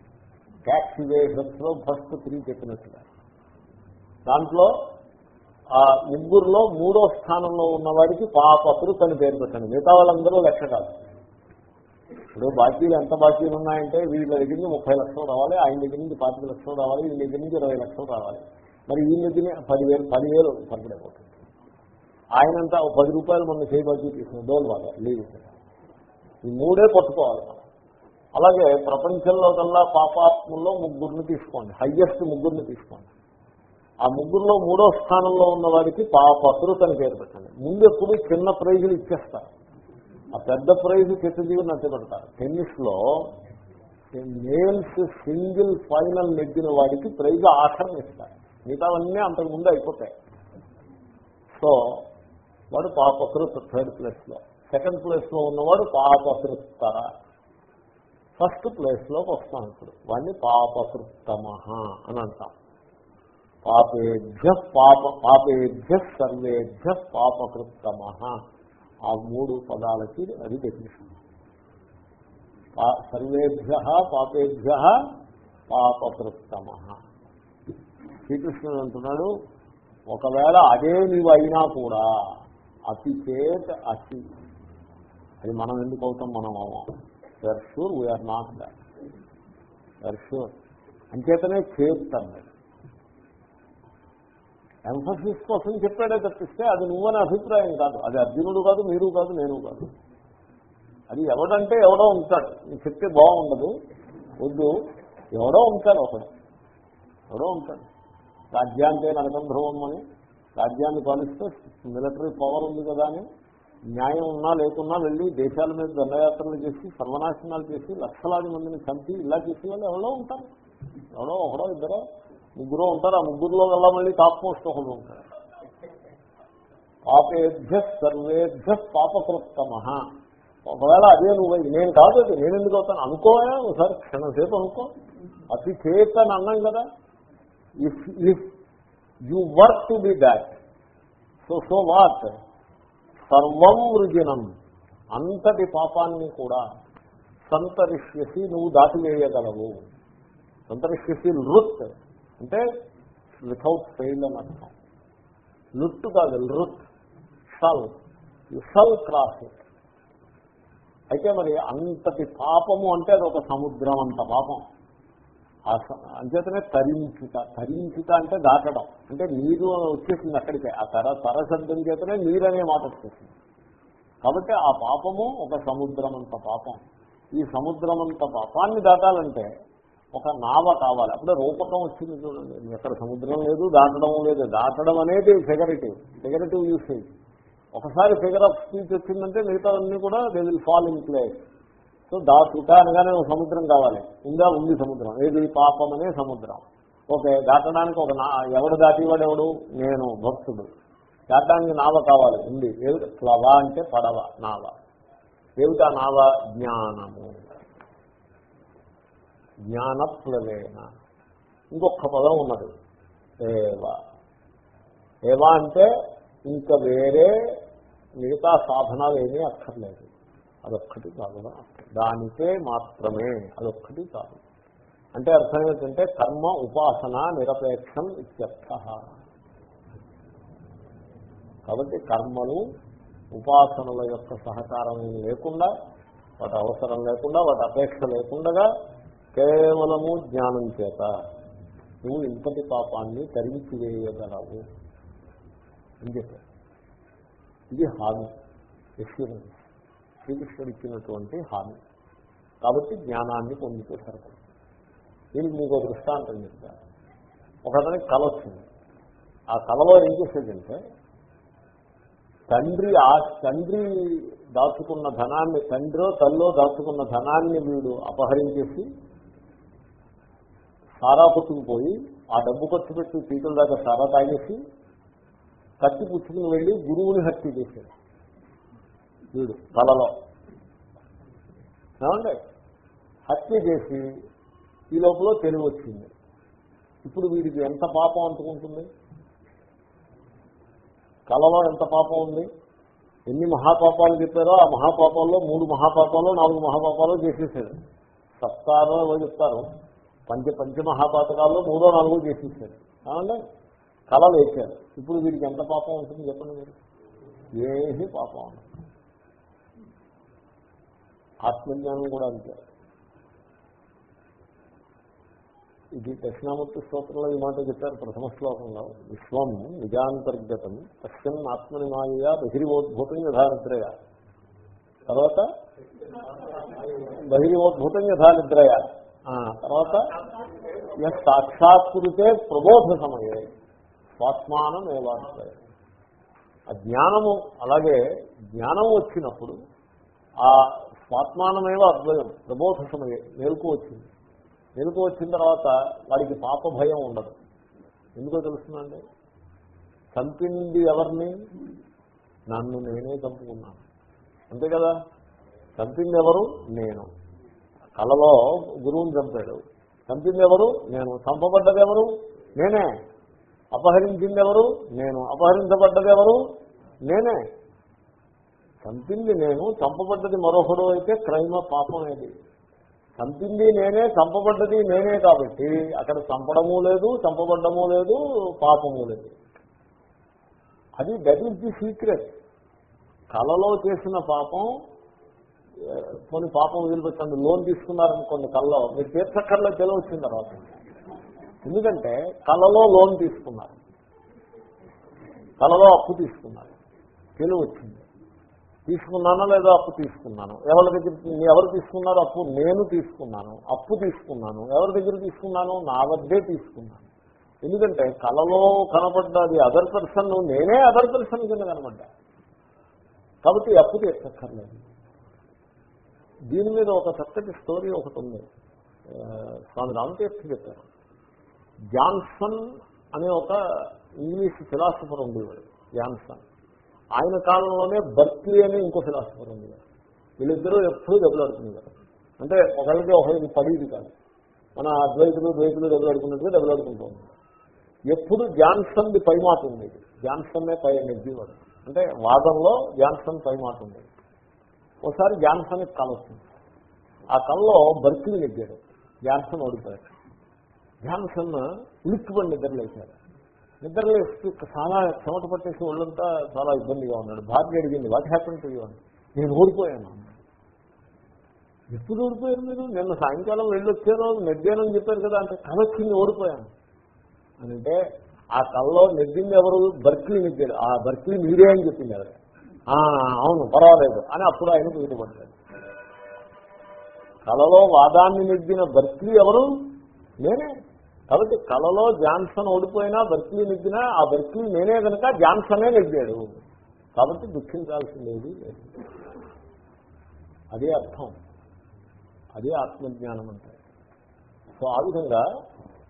ట్యాక్స్ వేషన్స్లో ఫస్ట్ త్రీ చెప్పినట్టుగా. దాంట్లో ఆ ముగ్గురులో మూడో స్థానంలో ఉన్నవాడికి పాపపురు అని పేరు పెట్టండి. మిగతా వాళ్ళందరూ లెక్క కాదు. ఇప్పుడు బాకీలు ఎంత బాకీలు ఉన్నాయంటే వీళ్ళ దగ్గర నుంచి ముప్పై లక్షలు రావాలి ఆయన దగ్గర నుంచి పాతిక లక్షలు రావాలి వీళ్ళ దగ్గర నుంచి ఇరవై లక్షలు రావాలి. మరి వీళ్ళ దగ్గర పదివేలు పదివేలు పడిపోతుంది ఆయనంతా పది రూపాయలు మన చేయి బాకీ తీసుకుని డోల్ వాళ్ళ లీవ్ ఈ మూడే పట్టుకోవాలి అలాగే ప్రపంచంలో కల్లా పాపాత్ముల్లో ముగ్గురిని తీసుకోండి హయ్యెస్ట్ ముగ్గురిని తీసుకోండి. ఆ ముగ్గురులో మూడో స్థానంలో ఉన్న వారికి పాపతులు పేరు పెట్టండి ముందు ఎప్పుడు చిన్న ప్రైజులు ఇచ్చేస్తారు. ఆ పెద్ద ప్రైజ్ చిత్తజీవి నచ్చ పెడతారు? టెన్నిస్లో మేల్స్ సింగిల్ ఫైనల్ నెగ్గిన వాడికి ప్రైజ్ ఆఖరణ ఇస్తారు. మిగతావన్నీ అంతకు ముందు అయిపోతాయి. సో వాడు పాపకృత్ థర్డ్ ప్లేస్లో సెకండ్ ప్లేస్లో ఉన్నవాడు పాపకృత్తర ఫస్ట్ ప్లేస్లోకి వస్తాం ఇప్పుడు. వాడిని పాపకృత్తమ అని అంటాం. పాపేభ్య పాప పాపేభ్య సర్వేభ్య పాపకృత్తమ ఆ మూడు పదాలకి అది డెఫినేషన్ సర్వేభ్య పాపేభ్య పాపకృత్తమ శ్రీకృష్ణుడు అంటున్నాడు ఒకవేళ అదే నీవు అయినా కూడా అతి చేత అతి అది మనం ఎందుకు అవుతాం మనం అవ్వం we're sure we're not that we're sure అంచేతనే చేస్తాం ఎంఫసిస్ కోసం చెప్పాడే తప్పిస్తే అది నువ్వని అభిప్రాయం కాదు. అది అర్జునుడు కాదు మీరు కాదు నేను కాదు. అది ఎవడంటే ఎవడో ఉంటాడు. నీకు చెప్తే బాగుండదు. వద్దు. ఎవడో ఉంటాడు ఒకడు. ఎవడో ఉంటాడు. రాజ్యాంతే నరకం ధ్రువం అని. రాజ్యాన్ని పాలిస్తే మిలిటరీ పవర్ ఉంది కదా అని. న్యాయం ఉన్నా లేకున్నా వెళ్ళి దేశాల మీద దండయాత్రలు చేసి సర్వనాశనాలు చేసి లక్షలాది మందిని చంపి ఇలా చేసే వాళ్ళు ఎవరో ఉంటారు. ఎవరో ఒకడో ఇద్దరో ముగ్గురు ఉంటారు ఆ ముగ్గురులో వల్ల మళ్ళీ టాప్ మోస్ట్ ఒకడు ఉంటారు. పాపేభ్య సర్వేభ్య పాపకృత్తమ ఒకవేళ అదే నువ్వు నేను కాదు అది నేను ఎందుకు అవుతాను? అనుకోవా ఒకసారి క్షణసేపు అనుకో. అతి చేత అని అన్నాం కదా. If if you work to be that so so what సర్వం వృజనం అంతటి పాపాన్ని కూడా సంతరిష్యసి నువ్వు దాటివేయగలవు. సంతరిష్యసి నృత్. అంటే వితౌట్ ఫెయిల్ అని అర్థం. లుట్ కాదు నృత్ సల్. సల్ క్రాస్ అయితే మరి అంతటి పాపము అంటే అది ఒక సముద్రం అంత పాపం. ఆ స- అంచేతనే తరించుట తరించుట అంటే దాటడం. అంటే నీరు వచ్చేసింది అక్కడికే. ఆ తర తర శబ్దం చేతనే నీరు అనే మాట వచ్చేసింది. కాబట్టి ఆ పాపము ఒక సముద్రం అంత పాపం. ఈ సముద్రం అంత పాపాన్ని దాటాలంటే ఒక నావ కావాలి. అప్పుడే రూపకం వచ్చింది చూడండి. ఎక్కడ సముద్రం లేదు దాటడం లేదు. దాటడం అనేది ఫిగరేటివ్ ఫిగరేటివ్ యూసేజ్ ఒకసారి ఫిగర్ ఆఫ్ స్పీచ్ వచ్చిందంటే మిగతా అన్ని కూడా they will fall in place so దాటుట అనగానే ఒక సముద్రం కావాలి. ఉందా? ఉంది సముద్రం. ఏది? పాపం అనే సముద్రం. ఓకే దాటడానికి ఒక నా ఎవడు దాటివాడు ఎవడు? నేను భక్తుడు. దాటడానికి నావ కావాలి. ఉంది. ఏమిటి ప్లవ అంటే పడవ నావ. ఏమిటా నావ? జ్ఞానము. జ్ఞానప్లవేన ఇంకొక పదం ఉన్నది. ఏవ. ఏవా అంటే ఇంకా వేరే మిగతా సాధనాలు ఏమీ అక్కర్లేదు. అదొక్కటి కాదు దానికే మాత్రమే అదొక్కటి కాదు. అంటే అర్థం ఏంటంటే కర్మ ఉపాసన నిరపేక్షం ఇత్యర్థ. కాబట్టి కర్మలు ఉపాసనల యొక్క సహకారం లేకుండా వాటి అవసరం లేకుండా వాటి అపేక్ష లేకుండా కేవలము జ్ఞానం చేత. నువ్వు ఇంతటి పాపాన్ని తరించి వేయగలవు అని చెప్పారు. ఇది హామీ ఎక్స్పీరియన్స్ శ్రీకృష్ణుడు ఇచ్చినటువంటి హామీ కాబట్టి జ్ఞానాన్ని పొందితే సరిపడు దీనికి మీకు ఒక దృష్టాంతం చెప్తాను ఒకతనికి కళ వచ్చింది. ఆ కళలో ఏం చేసేదంటే తండ్రి ఆ తండ్రి దాచుకున్న ధనాన్ని తండ్రో తల్లో దాచుకున్న ధనాన్ని వీడు అపహరించేసి సారా పుచ్చుకుపోయి ఆ డబ్బు ఖర్చు పెట్టి పీకల దాకా సారా తాగేసి కత్తి పుచ్చుకుని వెళ్ళి గురువుని హత్య చేశాడు. వీడు తలలో. ఏమండి హత్య చేసి ఈ లోపల తెలివి వచ్చింది. ఇప్పుడు వీడికి ఎంత పాపం అంటుకుంటుంది? కళలో ఎంత పాపం ఉంది? ఎన్ని మహాపాపాలు చెప్పారో ఆ మహాపాపాల్లో మూడు మహాపాపాలు నాలుగు మహాపాపాలు చేసేసాడు. సప్తారో ఏవో చెప్తారు. పంచ పంచమహాపాతకాల్లో మూడో నాలుగో చేసేసాడు కావండి కళ వేశారు. ఇప్పుడు వీడికి ఎంత పాపం ఉంటుంది చెప్పండి మీరు? ఏది పాపం ఉండదు ఆత్మజ్ఞానం కూడా అంతే. ఇది దక్షిణామూర్తి స్తోత్రంలో ఈ మాట చెప్పారు ప్రథమ శ్లోకంలో. విశ్వం నిజాంతర్గతం తస్యం ఆత్మని మాయా బహిరివోద్భూతం యథానిద్రయ. తర్వాత? బహిరివోద్భూతం యథానిద్రయ. తర్వాత సాక్షాత్కృతే ప్రబోధ సమయే స్వాత్మానం ఏవాశ్రయ ఆ జ్ఞానము అలాగే జ్ఞానం వచ్చినప్పుడు ఆ స్వాత్మానమేవ అద్వయం ప్రబోధ సమయే మేలుకు వచ్చింది. మేలుకు వచ్చిన తర్వాత వాడికి పాప భయం ఉండదు. ఎందుకో తెలుస్తుందండి? చంపింది ఎవరిని? నన్ను నేనే చంపుకున్నాను. అంతే కదా? చంపింది ఎవరు? నేను. కళలో గురువుని చంపాడు. చంపింది ఎవరు నేను. చంపబడ్డది ఎవరు నేనే. అపహరించింది ఎవరు నేను. అపహరించబడ్డది ఎవరు నేనే. చంపింది నేను చంపబడ్డది మరొకడు అయితే క్రైమ పాపం ఏది చంపింది నేనే చంపబడ్డది నేనే కాబట్టి అక్కడ చంపడము లేదు చంపబడ్డము లేదు పాపము లేదు. అది దట్ ఈస్ ది సీక్రెట్. కళలో చేసిన పాపం కొన్ని పాపం వదిలిపెట్టండి లోన్ తీసుకున్నారనుకోండి కళ్ళలో. మీరు తీర్థకర్లో తెలివి వచ్చిన తర్వాత. ఎందుకంటే కళలో లోన్ తీసుకున్నారు. కళలో అప్పు తీసుకున్నారు. తెలివి వచ్చింది. తీసుకున్నానో లేదో అప్పు తీసుకున్నాను? ఎవరి దగ్గర ఎవరు తీసుకున్నారు అప్పు? నేను తీసుకున్నాను. అప్పు తీసుకున్నాను. ఎవరి దగ్గర తీసుకున్నాను? నా వద్దే తీసుకున్నాను. ఎందుకంటే కళలో కనపడ్డది అదర్ పర్సన్ నేనే అదర్ పర్సన్ కింద కనబడ్డా కాబట్టి అప్పు తీర్చక్కర్లేదు దీని మీద ఒక చక్కటి స్టోరీ ఒకటి ఉంది. స్వామి రామతీర్థ చెప్పారు. జాన్సన్ అనే ఒక ఇంగ్లీష్ ఫిలాసఫర్ ఉండేవాడు జాన్సన్. ఆయన కాలంలోనే బర్క్లీ అనే ఇంకో ఫిలాసఫర్ ఉండేవాడు. వీళ్ళిద్దరూ ఎప్పుడూ దెబ్బలాడుతున్నారు అంటే ఒకరికి ఒకరికి పడేది కాదు. మన అద్వైతులు ద్వైతులు దెబ్బలాడుకున్నట్టుగా దెబ్బలాడుకుంటూ ఉన్నారు ఎప్పుడు జాన్సన్ది పైమాట ఉండేది. జాన్సన్నే పై నెగ్గివాడు. అంటే వాదంలో జాన్సన్ పైమాట ఉండేది. ఒకసారి జాన్సన్కి కళ వస్తుంది ఆ కళలో బర్కిని నెగ్గాడు జాన్సన్ ఓడిపోయాడు. జాన్సన్ ఉలిక్కుపడి నిద్రలేశాడు నిద్రలేస్తూ చాలా చెమట పట్టేసి ఒళ్ళంతా చాలా ఇబ్బందిగా ఉన్నాడు. భార్య అడిగింది వాట్ హ్యాపన్ టు యూ అని. నేను ఓడిపోయాను. ఎప్పుడు ఓడిపోయారు మీరు? నిన్న సాయంకాలం వెళ్ళొచ్చారో నెగ్గానని చెప్పారు కదా అంటే కళ వచ్చింది ఓడిపోయాను. అంటే ఆ కళ్ళలో నెగ్గింది ఎవరు? బర్క్లీ నెగ్గారు ఆ బర్క్లీ మీరే అని చెప్పింది ఎవరు అవును పర్వాలేదు. అని అప్పుడు ఆయన బయటపడ్డాడు కళలో వాదాన్ని నెగ్గిన బర్క్లీ ఎవరు? నేనే. కాబట్టి కళలో జాన్సన్ ఓడిపోయినా బర్క్లీ నెగ్గినా ఆ బర్క్లీ నేనే కనుక జాన్సనే నెగ్గాడు. కాబట్టి దుఃఖించాల్సిందేది లేదు. అదే అర్థం. అదే ఆత్మజ్ఞానం అంటే. సో ఆ విధంగా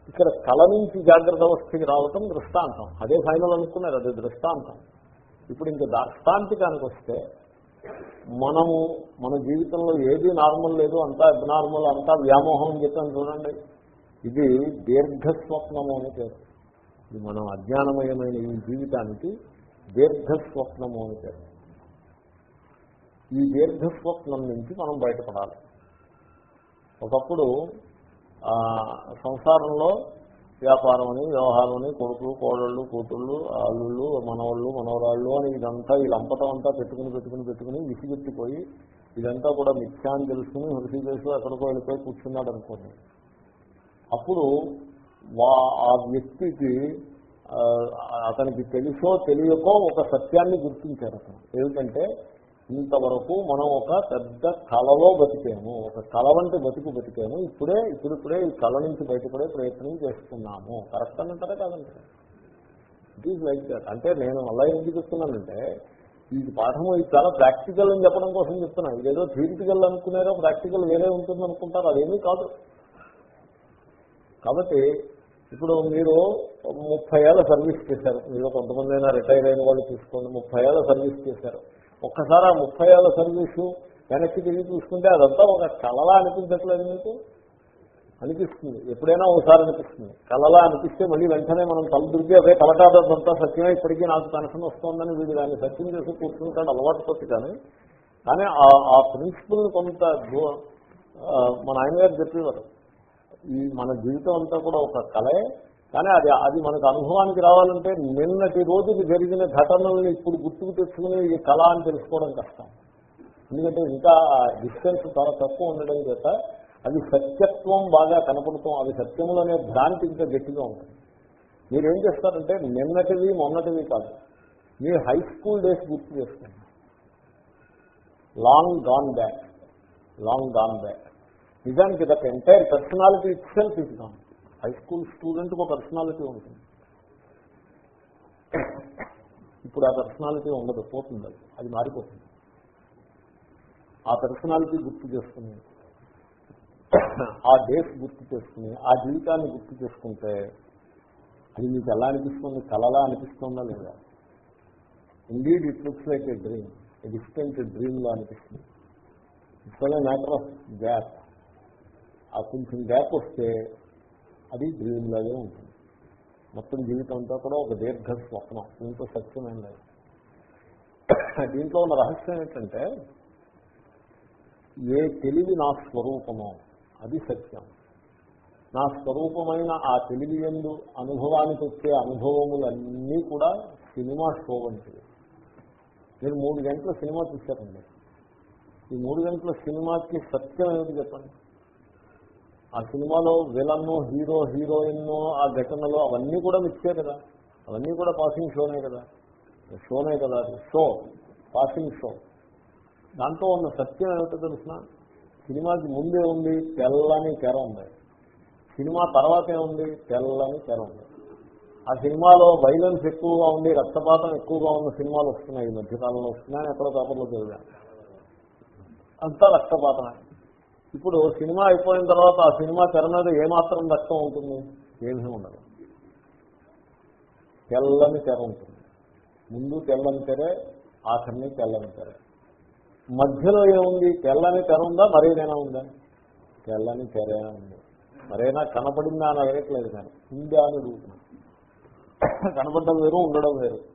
ఇక్కడ కళ నుంచి జాగ్రత్త అవస్థకి రావటం దృష్టాంతం. అదే ఫైనల్ అనుకున్నారు అదే దృష్టాంతం. ఇప్పుడు ఇంకా దాష్టాంతికానికి వస్తే మనము మన జీవితంలో ఏది నార్మల్ లేదు అంతా అబ్నార్మల్ అంతా వ్యామోహం అని చెప్పాను చూడండి. ఇది దీర్ఘస్వప్నము అని పేరు. ఇది మనం అజ్ఞానమయమైన ఈ జీవితానికి దీర్ఘస్వప్నము అని పేరు. ఈ దీర్ఘస్వప్నం నుంచి మనం బయటపడాలి. ఒకప్పుడు సంసారంలో వ్యాపారం అని వ్యవహారం అని కొడుకులు కోడళ్ళు కూతుళ్ళు అల్లుళ్ళు మనవాళ్ళు మనవరాళ్ళు అని ఇదంతా ఈ లంపటం అంతా పెట్టుకుని పెట్టుకుని పెట్టుకుని విసిగెత్తిపోయి ఇదంతా కూడా మిథ్యా అని తెలుసుకుని హృషికేశ్ ఎక్కడికో వెళ్ళిపోయి కూర్చున్నాడు అనుకోండి. అప్పుడు వా ఆ వ్యక్తికి అతనికి తెలుసో తెలియకో ఒక సత్యాన్ని గుర్తించారు అతను. ఏమిటంటే ఇంతవరకు మనం ఒక పెద్ద కళలో బతికాము ఒక కళ వంటి బతుకు బతికాము ఇప్పుడే ఇప్పుడిప్పుడే ఈ కళ నుంచి బయటపడే ప్రయత్నం చేస్తున్నాము. కరెక్ట్ అంటారా కాదంటారా? ఇట్ ఈజ్ లైక్ దట్ అంటే నేను అలా ఎందుకు చెప్తున్నానంటే ఈ పాఠము ఇది చాలా ప్రాక్టికల్ అని చెప్పడం కోసం చెప్తున్నా. ఇదేదో థియరిటికల్ అనుకునేదో ప్రాక్టికల్ వేరే ఉంటుంది అనుకుంటారు. అదేమీ కాదు. కాబట్టి ఇప్పుడు మీరు ముప్పై ఏళ్ళ సర్వీస్ చేశారు. మీరు కొంతమంది అయినా రిటైర్ అయిన వాళ్ళు తీసుకోండి ముప్పై ఏళ్ళ సర్వీస్ చేశారు. ఒక్కసారి ఆ ముప్పై ఏళ్ళ సర్వీసు వెనక్కి తిరిగి చూసుకుంటే అదంతా ఒక కళలా అనిపించట్లేదు మీకు? అనిపిస్తుంది. ఎప్పుడైనా ఒకసారి అనిపిస్తుంది. కళలా అనిపిస్తే మళ్ళీ వెంటనే మనం తల దుర్గి అదే కలకాదంతా సత్యమే. ఇప్పటికీ నాకు పెన్షన్ వస్తుందని వీడు దాన్ని సత్యం చేసి కూర్చుంటాడు అలవాటు పట్టి కానీ కానీ ఆ- ఆ ప్రిన్సిపల్ కొంత మన ఆయన గారు చెప్పేవారు. ఈ మన జీవితం అంతా కూడా ఒక కళే. కానీ అది అది మనకు అనుభవానికి రావాలంటే నిన్నటి రోజుకి జరిగిన ఘటనల్ని ఇప్పుడు గుర్తుకు తెచ్చుకుని ఈ కళ అని తెలుసుకోవడం కష్టం. ఎందుకంటే ఇంకా డిస్టెన్స్ చాలా తక్కువ ఉండడం చేత అది సత్యత్వం బాగా కనపడతాం అది సత్యంలోనే భ్రాంతి ఇంకా గట్టిగా ఉంటుంది. మీరేం చేస్తారంటే నిన్నటివి మొన్నటివి కాదు మీరు హై స్కూల్ డేస్ గుర్తు చేసుకోండి. Long gone back long gone back నిజానికి that entire personality itself is gone high school స్టూడెంట్కి ఒక పర్సనాలిటీ ఉంటుంది. ఇప్పుడు ఆ పర్సనాలిటీ ఉండదు పోతుంది అది. అది మారిపోతుంది. ఆ పర్సనాలిటీ గుర్తు చేసుకుని ఆ డేస్ గుర్తు చేసుకుని ఆ జీవితాన్ని గుర్తు చేసుకుంటే అది మీకు ఎలా అనిపిస్తుంది? కలలా అనిపిస్తుందా లేదా? Indeed it looks like a dream a distant డ్రీమ్లా అనిపిస్తుంది. ఇట్స్ మ్యాటర్ ఆఫ్ గ్యాప్ ఆ కొంచెం గ్యాప్ వస్తే అది డ్రీమ్ లాగే ఉంటుంది. మొత్తం జీవితం అంతా కూడా ఒక దీర్ఘ స్వప్నం. దీంట్లో సత్యమైన దీంట్లో ఉన్న రహస్యం ఏంటంటే ఏ తెలివి నా స్వరూపమో అది సత్యం. నా స్వరూపమైన ఆ తెలివి ఎందు అనుభవానికి వచ్చే అనుభవములన్నీ కూడా సినిమా షో వంటివి. మీరు మూడు గంటల సినిమా చూశారండి. ఈ మూడు గంటల సినిమాకి సత్యం ఏమిటి చెప్పండి? ఆ సినిమాలో విలన్ హీరో హీరోయిన్ ఆ ఘటనలు అవన్నీ కూడా మిక్సే కదా. అవన్నీ కూడా పాసింగ్ షోనే కదా. షోనే కదా షో. Passing show. దాంట్లో ఉన్న సత్యం ఏమిటో తెలిసిన సినిమాకి ముందే ఉంది తెల్లని తెర ఉంది. సినిమా తర్వాత ఏముంది తెల్లని తెర ఉంది. ఆ సినిమాలో వైలెన్స్ ఎక్కువగా ఉంది రక్తపాతం ఎక్కువగా ఉన్న సినిమాలు వస్తున్నాయి ఈ మధ్యకాలంలో. వస్తున్నాయని ఎక్కడో పేపర్లో చదివాను. అంతా రక్తపాతమే. ఇప్పుడు సినిమా అయిపోయిన తర్వాత ఆ సినిమా తెర మీద ఏమాత్రం రక్తం ఉంటుంది? ఏమీ ఉండదు. తెల్లని తెర ఉంటుంది. ముందు తెల్లని తెరే ఆఖరిని తెల్లని తెరే. మధ్యలో ఏముంది? తెల్లని తెర ఉందా? మరేదైనా ఉందా? తెల్లని తెరే ఉంది. మరైనా? కనపడిందా అని అడగట్లేదు కానీ. ఉందా అని అడుగుతున్నాను కనపడడం వేరు ఉండడం వేరు.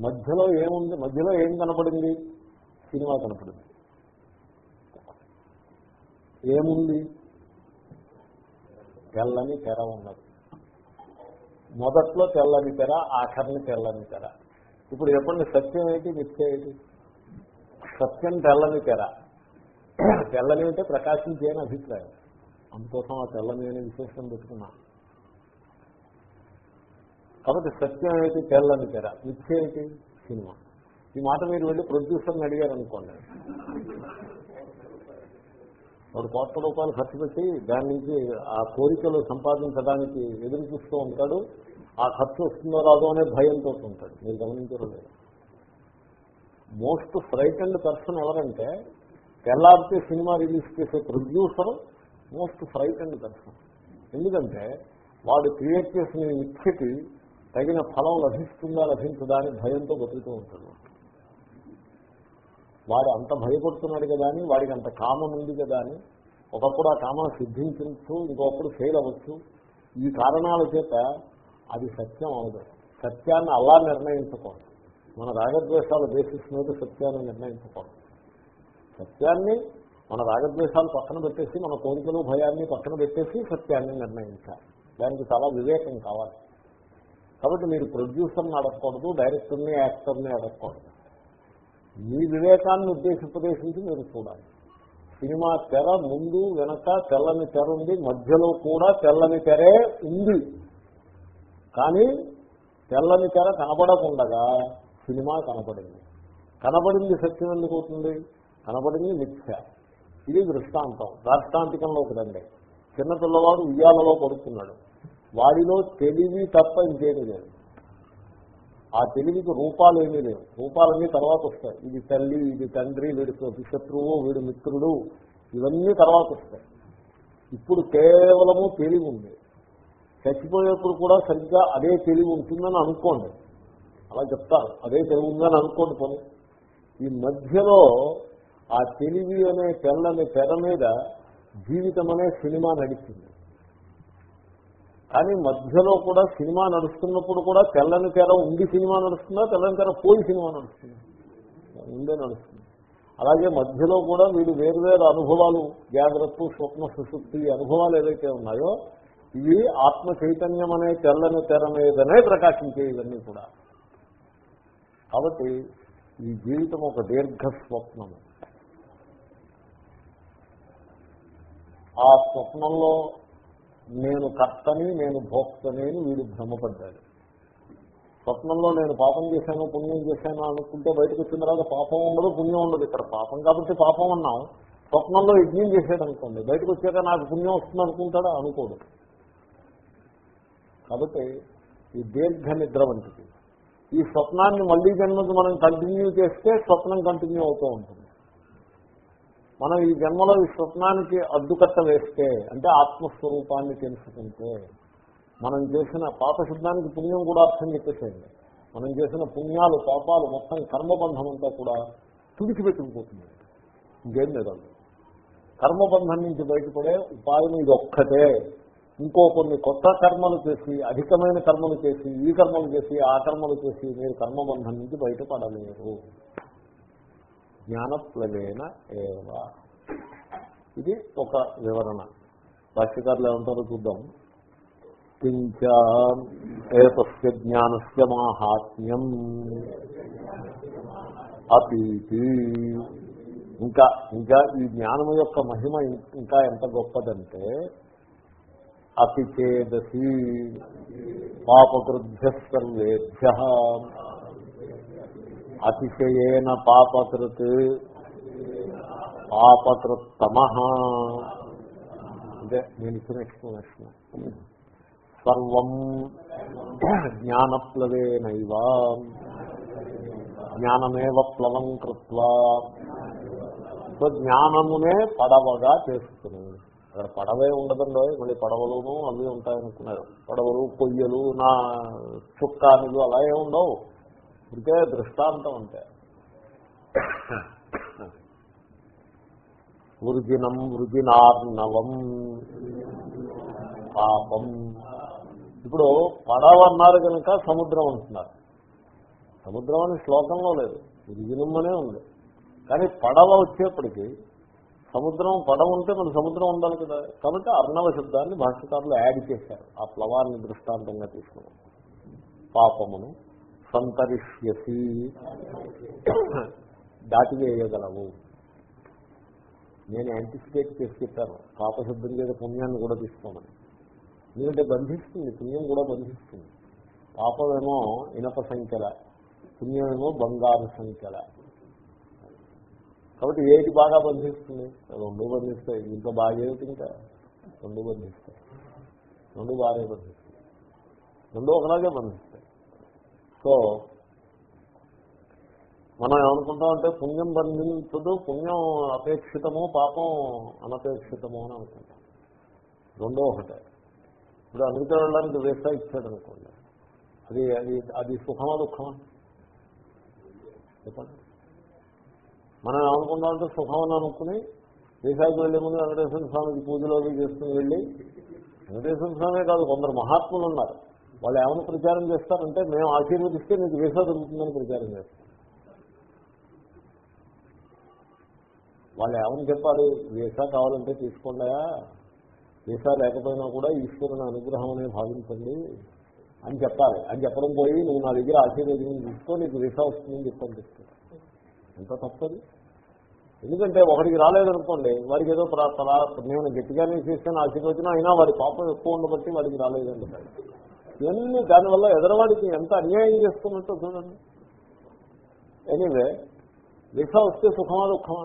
మధ్యలో ఏముంది? మధ్యలో ఏం కనపడింది? సినిమా కనపడింది. ఏముంది? తెల్లని తెర ఉన్నది. మొదట్లో తెల్లని తెర ఆఖరిని తెల్లని తెర. ఇప్పుడు చెప్పండి సత్యం ఏంటి మిథ్య ఏంటి? సత్యం తెల్లని తెర. తెల్లని అంటే ప్రకాశించేయని అభిప్రాయం. అందుకోసం ఆ తెల్లని అనే విశేషం పెట్టుకున్నా. కాబట్టి సత్యం ఏంటి తెల్లని తెర? నిత్య ఏంటి? సినిమా. ఈ మాట మీరు వెళ్ళి ప్రొడ్యూసర్ని అడిగారు అనుకోండి వాడు కోట్ల రూపాయలు ఖర్చు పెట్టి దాని నుంచి ఆ కోరికలు సంపాదించడానికి ఎదురు చూస్తూ ఉంటాడు. ఆ ఖర్చు వస్తుందో రాదో అనే భయంతో ఉంటాడు. మీరు గమనించడం లేదు మోస్ట్ ఫ్రైటెండ్ పర్సన్ ఎవరంటే తెల్లారితే సినిమా రిలీజ్ చేసే ప్రొడ్యూసర్ మోస్ట్ ఫ్రైటెండ్ పర్సన్. ఎందుకంటే వాడు క్రియేట్ చేసిన ఇచ్చకి తగిన ఫలం లభిస్తుందా లభించదా అని భయంతో బతుకుతూ ఉంటాడు. వాడు అంత భయపడుతున్నాడు కదా అని వాడికి అంత కామం ఉంది కదా అని ఒకప్పుడు ఆ కామం సిద్ధించవచ్చు ఇంకొకప్పుడు ఫెయిల్ అవ్వచ్చు. ఈ కారణాల చేత అది సత్యం అవదు సత్యాన్ని అలా నిర్ణయించకూడదు. మన రాగద్వేషాల బేసిస్ మీద సత్యాన్ని నిర్ణయించకూడదు. సత్యాన్ని మన రాగద్వేషాలు పక్కన పెట్టేసి మన కోరికలు భయాన్ని పక్కన పెట్టేసి సత్యాన్ని నిర్ణయించాలి. దానికి చాలా వివేకం కావాలి. కాబట్టి మీరు ప్రొడ్యూసర్ని అడగకూడదు డైరెక్టర్ని యాక్టర్ని అడగకూడదు. మీ వివేకాన్ని ఉద్దేశోపదేశించి మీరు చూడాలి. సినిమా తెర ముందు వెనక తెల్లని తెర ఉంది మధ్యలో కూడా తెల్లని తెరే ఉంది. కానీ తెల్లని తెర కనబడకుండగా సినిమా కనపడింది కనబడింది సత్యం ఎందుకు అవుతుంది? కనబడింది మిథ్య. ఇది దృష్టాంతం. దాష్టాంతికంలోకి రండి. చిన్న పిల్లవాడు ఉయ్యాలలో పడుతున్నాడు. వాడిలో తెలివి తప్ప ఇంకేమీ లేదు. ఆ తెలివికి రూపాలు ఏమీ లేవు. రూపాలన్నీ తర్వాత వస్తాయి. ఇది తల్లి ఇది తండ్రి వీడి శత్రువు వీడి మిత్రుడు ఇవన్నీ తర్వాత వస్తాయి. ఇప్పుడు కేవలము తెలివి ఉంది. చచ్చిపోయేప్పుడు కూడా సరిగ్గా అదే తెలివి ఉంటుందని అనుకోండి. అలా చెప్తారు. అదే తెలివి ఉందని అనుకోండి పని. ఈ మధ్యలో ఆ తెలివి అనే తెల్లని తెర మీద జీవితం అనే సినిమా నడిచింది. కానీ మధ్యలో కూడా సినిమా నడుస్తున్నప్పుడు కూడా తెల్లని తెర ఉండి సినిమా నడుస్తుందా? తెల్లని తెర పోయి సినిమా నడుస్తుందా? ఉండే నడుస్తుంది. అలాగే మధ్యలో కూడా వీడు వేరువేరు అనుభవాలు జాగ్రత్త స్వప్న సుశుక్తి అనుభవాలు ఏవైతే ఉన్నాయో ఇవి ఆత్మ చైతన్యం అనే తెల్లని తెర మీదనే ప్రకాశించే ఇవన్నీ కూడా. కాబట్టి ఈ జీవితం ఒక దీర్ఘ స్వప్నము. ఆ స్వప్నంలో నేను కర్తని నేను భోక్తని అని వీడు భ్రమపడ్డాడు. స్వప్నంలో నేను పాపం చేశాను పుణ్యం చేశాను అనుకుంటే బయటకు వచ్చిన తర్వాత పాపం ఉండదు పుణ్యం ఉండదు. ఇక్కడ పాపం కాబట్టి పాపం అన్నాం. స్వప్నంలో యజ్ఞం చేశాడు అనుకోండి. బయటకు వచ్చాక నాకు పుణ్యం వస్తుంది అనుకుంటాడా? అనుకోడు. కాబట్టి ఈ దీర్ఘ నిద్ర వంటిది. ఈ స్వప్నాన్ని మళ్ళీ జన్మకు మనం కంటిన్యూ చేస్తే స్వప్నం కంటిన్యూ అవుతూ ఉంటుంది. మనం ఈ జన్మలో ఈ స్వప్నానికి అడ్డుకట్ట వేస్తే అంటే ఆత్మస్వరూపాన్ని తెలుసుకుంటే మనం చేసిన పాప శబ్దానికి పుణ్యం కూడా అర్థం చెప్పేసేయండి. మనం చేసిన పుణ్యాలు పాపాలు మొత్తం కర్మబంధం అంతా కూడా తుడిచిపెట్టుకుపోతుంది. ఇంకేం లేదు. కర్మబంధం నుంచి బయటపడే ఉపాయం ఇది ఒక్కటే. ఇంకో కొన్ని కొత్త కర్మలు చేసి అధికమైన కర్మలు చేసి ఈ కర్మలు చేసి ఆ కర్మలు చేసి మీరు కర్మబంధం నుంచి బయటపడలేరు. జ్ఞానప్లవేన ఏవ. ఇది ఒక వివరణ. భాష్యకారులు ఏమంటారో చూద్దాం. కించ ఏతస్య జ్ఞానస్య మాహాత్మ్యం. అతీతి. ఇంకా ఇంకా ఈ జ్ఞానం యొక్క మహిమ ఇంకా ఎంత గొప్పదంటే అతి చేదసి పాపకృభ్య సర్వేభ్య అతిశయేన పాపకృత్. పాపకృత్తమ. అంటే నేను ఇచ్చిన ఎక్స్ప్లెనేషన్ సర్వం జ్ఞానప్లవేనైవ. జ్ఞానమేవ ప్లవం కృత్వా. సో జ్ఞానమునే పడవగా చేసుకుని అక్కడ పడవే ఉండదండో మళ్ళీ పడవలును అవి ఉంటాయనుకున్నారు. పడవలు కొయ్యలు నా చుక్కానులు అలా ఏ ఉండవు ఇంకే దృష్టాంతం అంటే వృజినం వృజినార్ణవం. పాపం. ఇప్పుడు పడవ అన్నారు కనుక సముద్రం అంటున్నారు. సముద్రం అని శ్లోకంలో లేదు. వృజినం అనే ఉంది. కానీ పడవ వచ్చేప్పటికీ సముద్రం పడవ ఉంటే మన సముద్రం ఉండాలి కదా. కాబట్టి అర్ణవ శబ్దాన్ని భాష్యకారులు యాడ్ చేశారు. ఆ ప్లవాన్ని దృష్టాంతంగా తీసుకున్నాం. పాపమును సంతరిష్యసి. దాటివేయగలవు. నేను యాంటిసిపేట్ చేసి చెప్పాను. పాపశబ్దం మీద పుణ్యాన్ని కూడా తీసుకోమని. ఎందుకంటే బంధిస్తుంది పుణ్యం కూడా బంధిస్తుంది. పాపమేమో ఇనప సంఖ్యల పుణ్యమేమో బంగారు సంఖ్యల. కాబట్టి ఏది బాగా బంధిస్తుంది? రెండు బంధిస్తాయి. ఇంత బాగా ఏమిటి ఇంకా రెండు బంధిస్తాయి. రెండు బాగా బంధిస్తాయి. రెండు ఒకలాగే బంధిస్తాయి. సో మనం ఏమనుకుంటామంటే పుణ్యం బంధించదు పుణ్యం అపేక్షితము పాపం అనపేక్షితము అని అనుకుంటాం. రెండో ఒకటే. ఇప్పుడు అమెరికా వెళ్ళడానికి వేసా ఇచ్చాడు అనుకోండి అది అది అది సుఖమా దుఃఖమా? చెప్పండి. మనం ఏమనుకుంటామంటే సుఖం అని అనుకుని వీసాకి వెళ్ళే ముందు వెంకటేశ్వర స్వామికి పూజలోకి చేసుకుని వెళ్ళి వెంకటేశ్వర స్వామే కాదు కొందరు మహాత్ములు ఉన్నారు. వాళ్ళు ఏమైనా ప్రచారం చేస్తారంటే మేము ఆశీర్వదిస్తే నీకు వీసా దొరుకుతుందని ప్రచారం చేస్తాం. వాళ్ళు ఏమని చెప్పాలి వీసా కావాలంటే తీసుకోండియా వీసా లేకపోయినా కూడా ఈశ్వరుని అనుగ్రహం అనే భావించండి అని చెప్పాలి. అని చెప్పడం పోయి నువ్వు నా దగ్గర ఆశీర్వదం తీసుకో నీకు వీసా వస్తుందని చెప్పని చెప్తాను ఎంత తప్పది? ఎందుకంటే ఒకడికి రాలేదనుకోండి వాడికి ఏదో తలా నేను గట్టిగానే చేస్తాను ఆశీర్వచనం అయినా వాడి పాపం ఎక్కువ ఉండబట్టి వాడికి రాలేదండి. ఇవన్నీ దానివల్ల ఎదరవాడికి ఎంత అన్యాయం చేస్తున్నట్టు చూడండి. ఎనీవే వీసా వస్తే సుఖమా దుఃఖమా?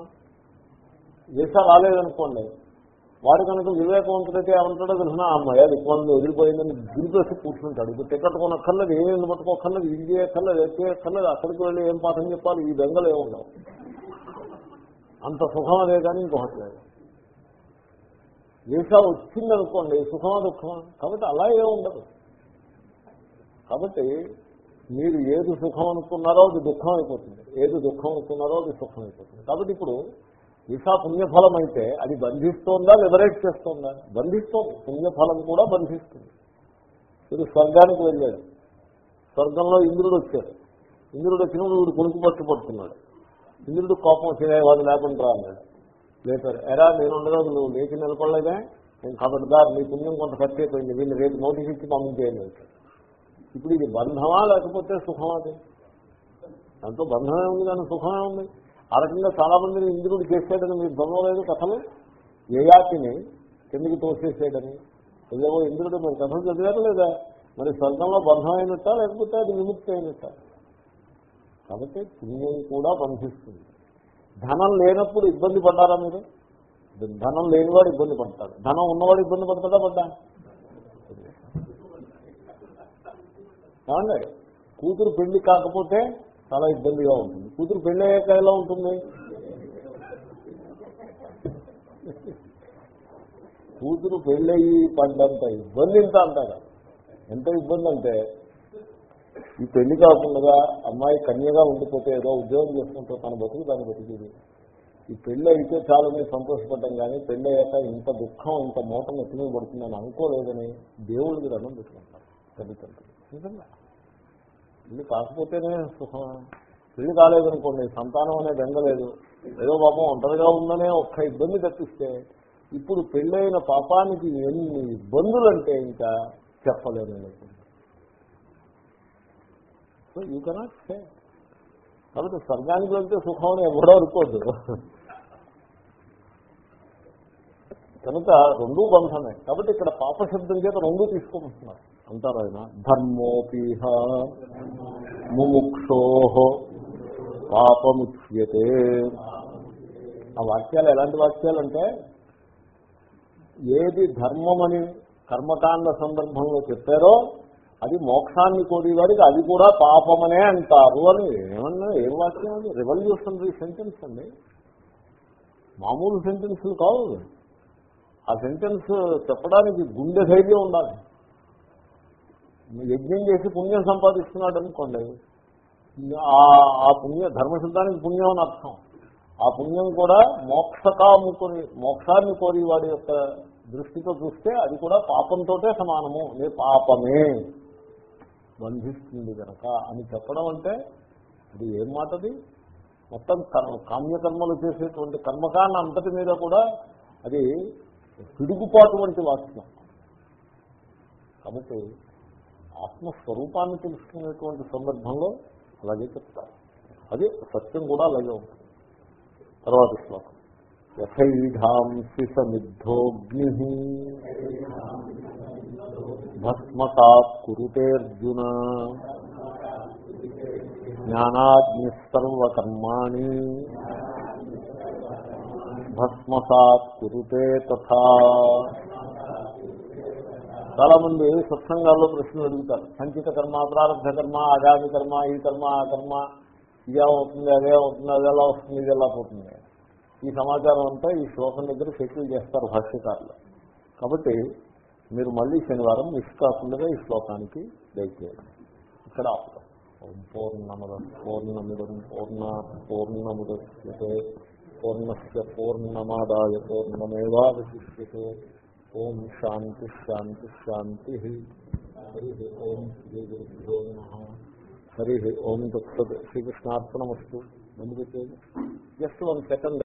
వీసా రాలేదనుకోండి. వాడు కనుక వివేకవంతుడైతే ఏమంటాడో తెలిసిన అమ్మాయి అది ఇబ్బంది వదిలిపోయిందని గిరిపేసి కూర్చుంటాడు. ఇప్పుడు టికెట్ కొనక్కర్లేదు ఏం పట్టుకోక్కర్లేదు ఇది చేయక్కర్లేదు ఎక్కి చేయక్కర్లేదు అక్కడికి వెళ్ళి ఏం పాఠం చెప్పాలి ఈ బెంగలు ఏముండవు అంత సుఖం అదే కానీ ఇంకొకటి లేదు. వీసా వచ్చిందనుకోండి సుఖమా దుఃఖమా? కాబట్టి అలా ఏముండదు కాబట్టి మీరు ఏది సుఖం అనుకున్నారో అది దుఃఖం అయిపోతుంది. ఏది దుఃఖం అనుకున్నారో అది సుఖం అయిపోతుంది. కాబట్టి ఇప్పుడు వీసా పుణ్యఫలం అయితే అది బంధిస్తోందా లిబరేట్ చేస్తోందా? బంధిస్తోంది. పుణ్యఫలం కూడా బంధిస్తుంది. మీరు స్వర్గానికి వెళ్ళాడు స్వర్గంలో ఇంద్రుడు వచ్చాడు. ఇంద్రుడు వచ్చినప్పుడు వీడు కొనుక్కు పట్టు పడుతున్నాడు. ఇంద్రుడు కోపం వచ్చే వాడు లేకుండా అన్నాడు. లేపారు. ఎరా నేను ఉండగా నువ్వు లేచి నిలబడలేదా. నేను ఖబర్దార్ నీ పుణ్యం కొంత ఖర్చు అయిపోయింది. వీళ్ళు రేపు నోటీస్ ఇచ్చి పంపించేయండి ఇప్పుడు ఇది బంధమా లేకపోతే సుఖమా అది? దాంతో బంధమే ఉంది కానీ సుఖమే ఉంది. ఆ రకంగా చాలా మందిని ఇంద్రుడు చేసేటని మీరు చదవలేదు కథలు? యయాతిని కిందికి తోసేసేటని? ఏదేవో ఇంద్రుడు మరి కథలు చదివారు లేదా? మరి స్వర్గంలో బంధం అయినట్ట లేకపోతే అది విముక్తి అయినట్ట? కాబట్టి పుణ్యం కూడా బంధిస్తుంది. ధనం లేనప్పుడు ఇబ్బంది పడ్డారా మీరు? ధనం లేనివాడు ఇబ్బంది పడతాడు. ధనం ఉన్నవాడు ఇబ్బంది పడతాడా? పడ్డా? ఏమండి కూతురు పెళ్ళి కాకపోతే చాలా ఇబ్బందిగా ఉంటుంది. కూతురు పెళ్ళి అయ్యాక ఎలా ఉంటుంది? కూతురు పెళ్ళయ్యి పండంత ఇబ్బంది ఇంత అంటారు. ఎంత ఇబ్బంది అంటే ఈ పెళ్ళి కాకుండా అమ్మాయి కన్యగా ఉండిపోతే ఏదో ఉద్యోగం చేసుకుంటూ తన బతుకు దాన్ని బతికేది. ఈ పెళ్ళి అయితే చాలని సంతోషపడ్డం కానీ పెళ్ళి అయ్యాక ఇంత దుఃఖం ఇంత మోటం ఎత్తుమీ పడుతుందని అనుకోలేదని దేవుడికి రణం పెట్టుకుంటారు. తల్లిదండ్రులు. నిజంగా. ఇల్లు కాకపోతేనే సుఖం. పెళ్ళి కాలేదనుకోండి సంతానం అనే బెంగలేదు ఏదో పాపం ఒంటరిగా ఉందనే ఒక్క ఇబ్బంది తప్పిస్తే ఇప్పుడు పెళ్ళైన పాపానికి ఎన్ని ఇబ్బందులు అంటే ఇంకా చెప్పలేను సో యూ కెనాట్ సే కాబట్టి స్వర్గానికి వెళ్తే సుఖం అని ఎవడో అనుకోద్దు. కనుక రెండూ బంధమే. కాబట్టి ఇక్కడ పాపశబ్దం చేత రెండూ తీసుకుంటున్నారు. అంటారు ఆయన ధర్మోపీహ ముముక్షో పాపముచ్యతే. ఆ వాక్యాలు ఎలాంటి వాక్యాలు అంటే ఏది ధర్మమని కర్మకాండ సందర్భంలో చెప్పారో అది మోక్షాన్ని కోరేవాడికి అది కూడా పాపమనే అంటారు అని ఏమన్నా ఏం వాక్యం అది? రెవల్యూషనరీ సెంటెన్స్ అండి. మామూలు సెంటెన్స్లు కావు. ఆ సెంటెన్స్ చెప్పడానికి గుండె ధైర్యం ఉండాలి. యజ్ఞం చేసి పుణ్యం సంపాదిస్తున్నాడు అనుకోండి ఆ పుణ్య ధర్మశుద్ధానికి పుణ్యం అని అర్థం. ఆ పుణ్యం కూడా మోక్షకాముకుని మోక్షాన్ని కోరి వాడి యొక్క దృష్టితో చూస్తే అది కూడా పాపంతో సమానము. నే పాపమే బంధిస్తుంది కనుక అని చెప్పడం అంటే అది ఏం మాటది? మొత్తం కామ్యకర్మలు చేసేటువంటి కర్మకాండ అంతటి మీద కూడా అది పిడుగుపాటు వంటి వాక్యం కాబట్టి ఆత్మస్వరూపాన్ని తెలుసుకునేటువంటి సందర్భంలో అలాగే చెప్తారు. అది సత్యం కూడా అలాగే ఉంటుంది. తర్వాత శ్లోకం. యథైఢాంసి సమిద్ధోగ్ని భస్మసాత్ కురుతేర్జున జ్ఞానాగ్నిసర్వకర్మాణి భస్మసాత్ కురుతే తథా చాలా మంది సత్సంగాల్లో ప్రశ్నలు అడుగుతారు. సంచిత కర్మ ప్రారంభ కర్మ ఆగామి కర్మ ఈ కర్మ ఆ కర్మ ఇదేమవుతుంది అదే అవుతుంది అది ఎలా వస్తుంది ఇది ఎలా పోతుంది. ఈ సమాచారం అంతా ఈ శ్లోకం దగ్గర సెటిల్ చేస్తారు భాష్యకారులు. కాబట్టి మీరు మళ్ళీ శనివారం మిస్ కాకుండా ఈ శ్లోకానికి దయచేయండి. ఇక్కడ పూర్ణముద ఓం పూర్ణమిదం పూర్ణ పూర్ణముద్యతే పూర్ణస్ పూర్ణమాదాయ పూర్ణమేవాశిష్యతే ఓం శాంతి శాంతి శాంతి హరి ఓం శ్రీ గురుభ్యో నమ హరి ఓం తత్సత్ శ్రీకృష్ణార్పణమస్తు ముందు పెట్టేది జస్ట్ వన్ సెకండ్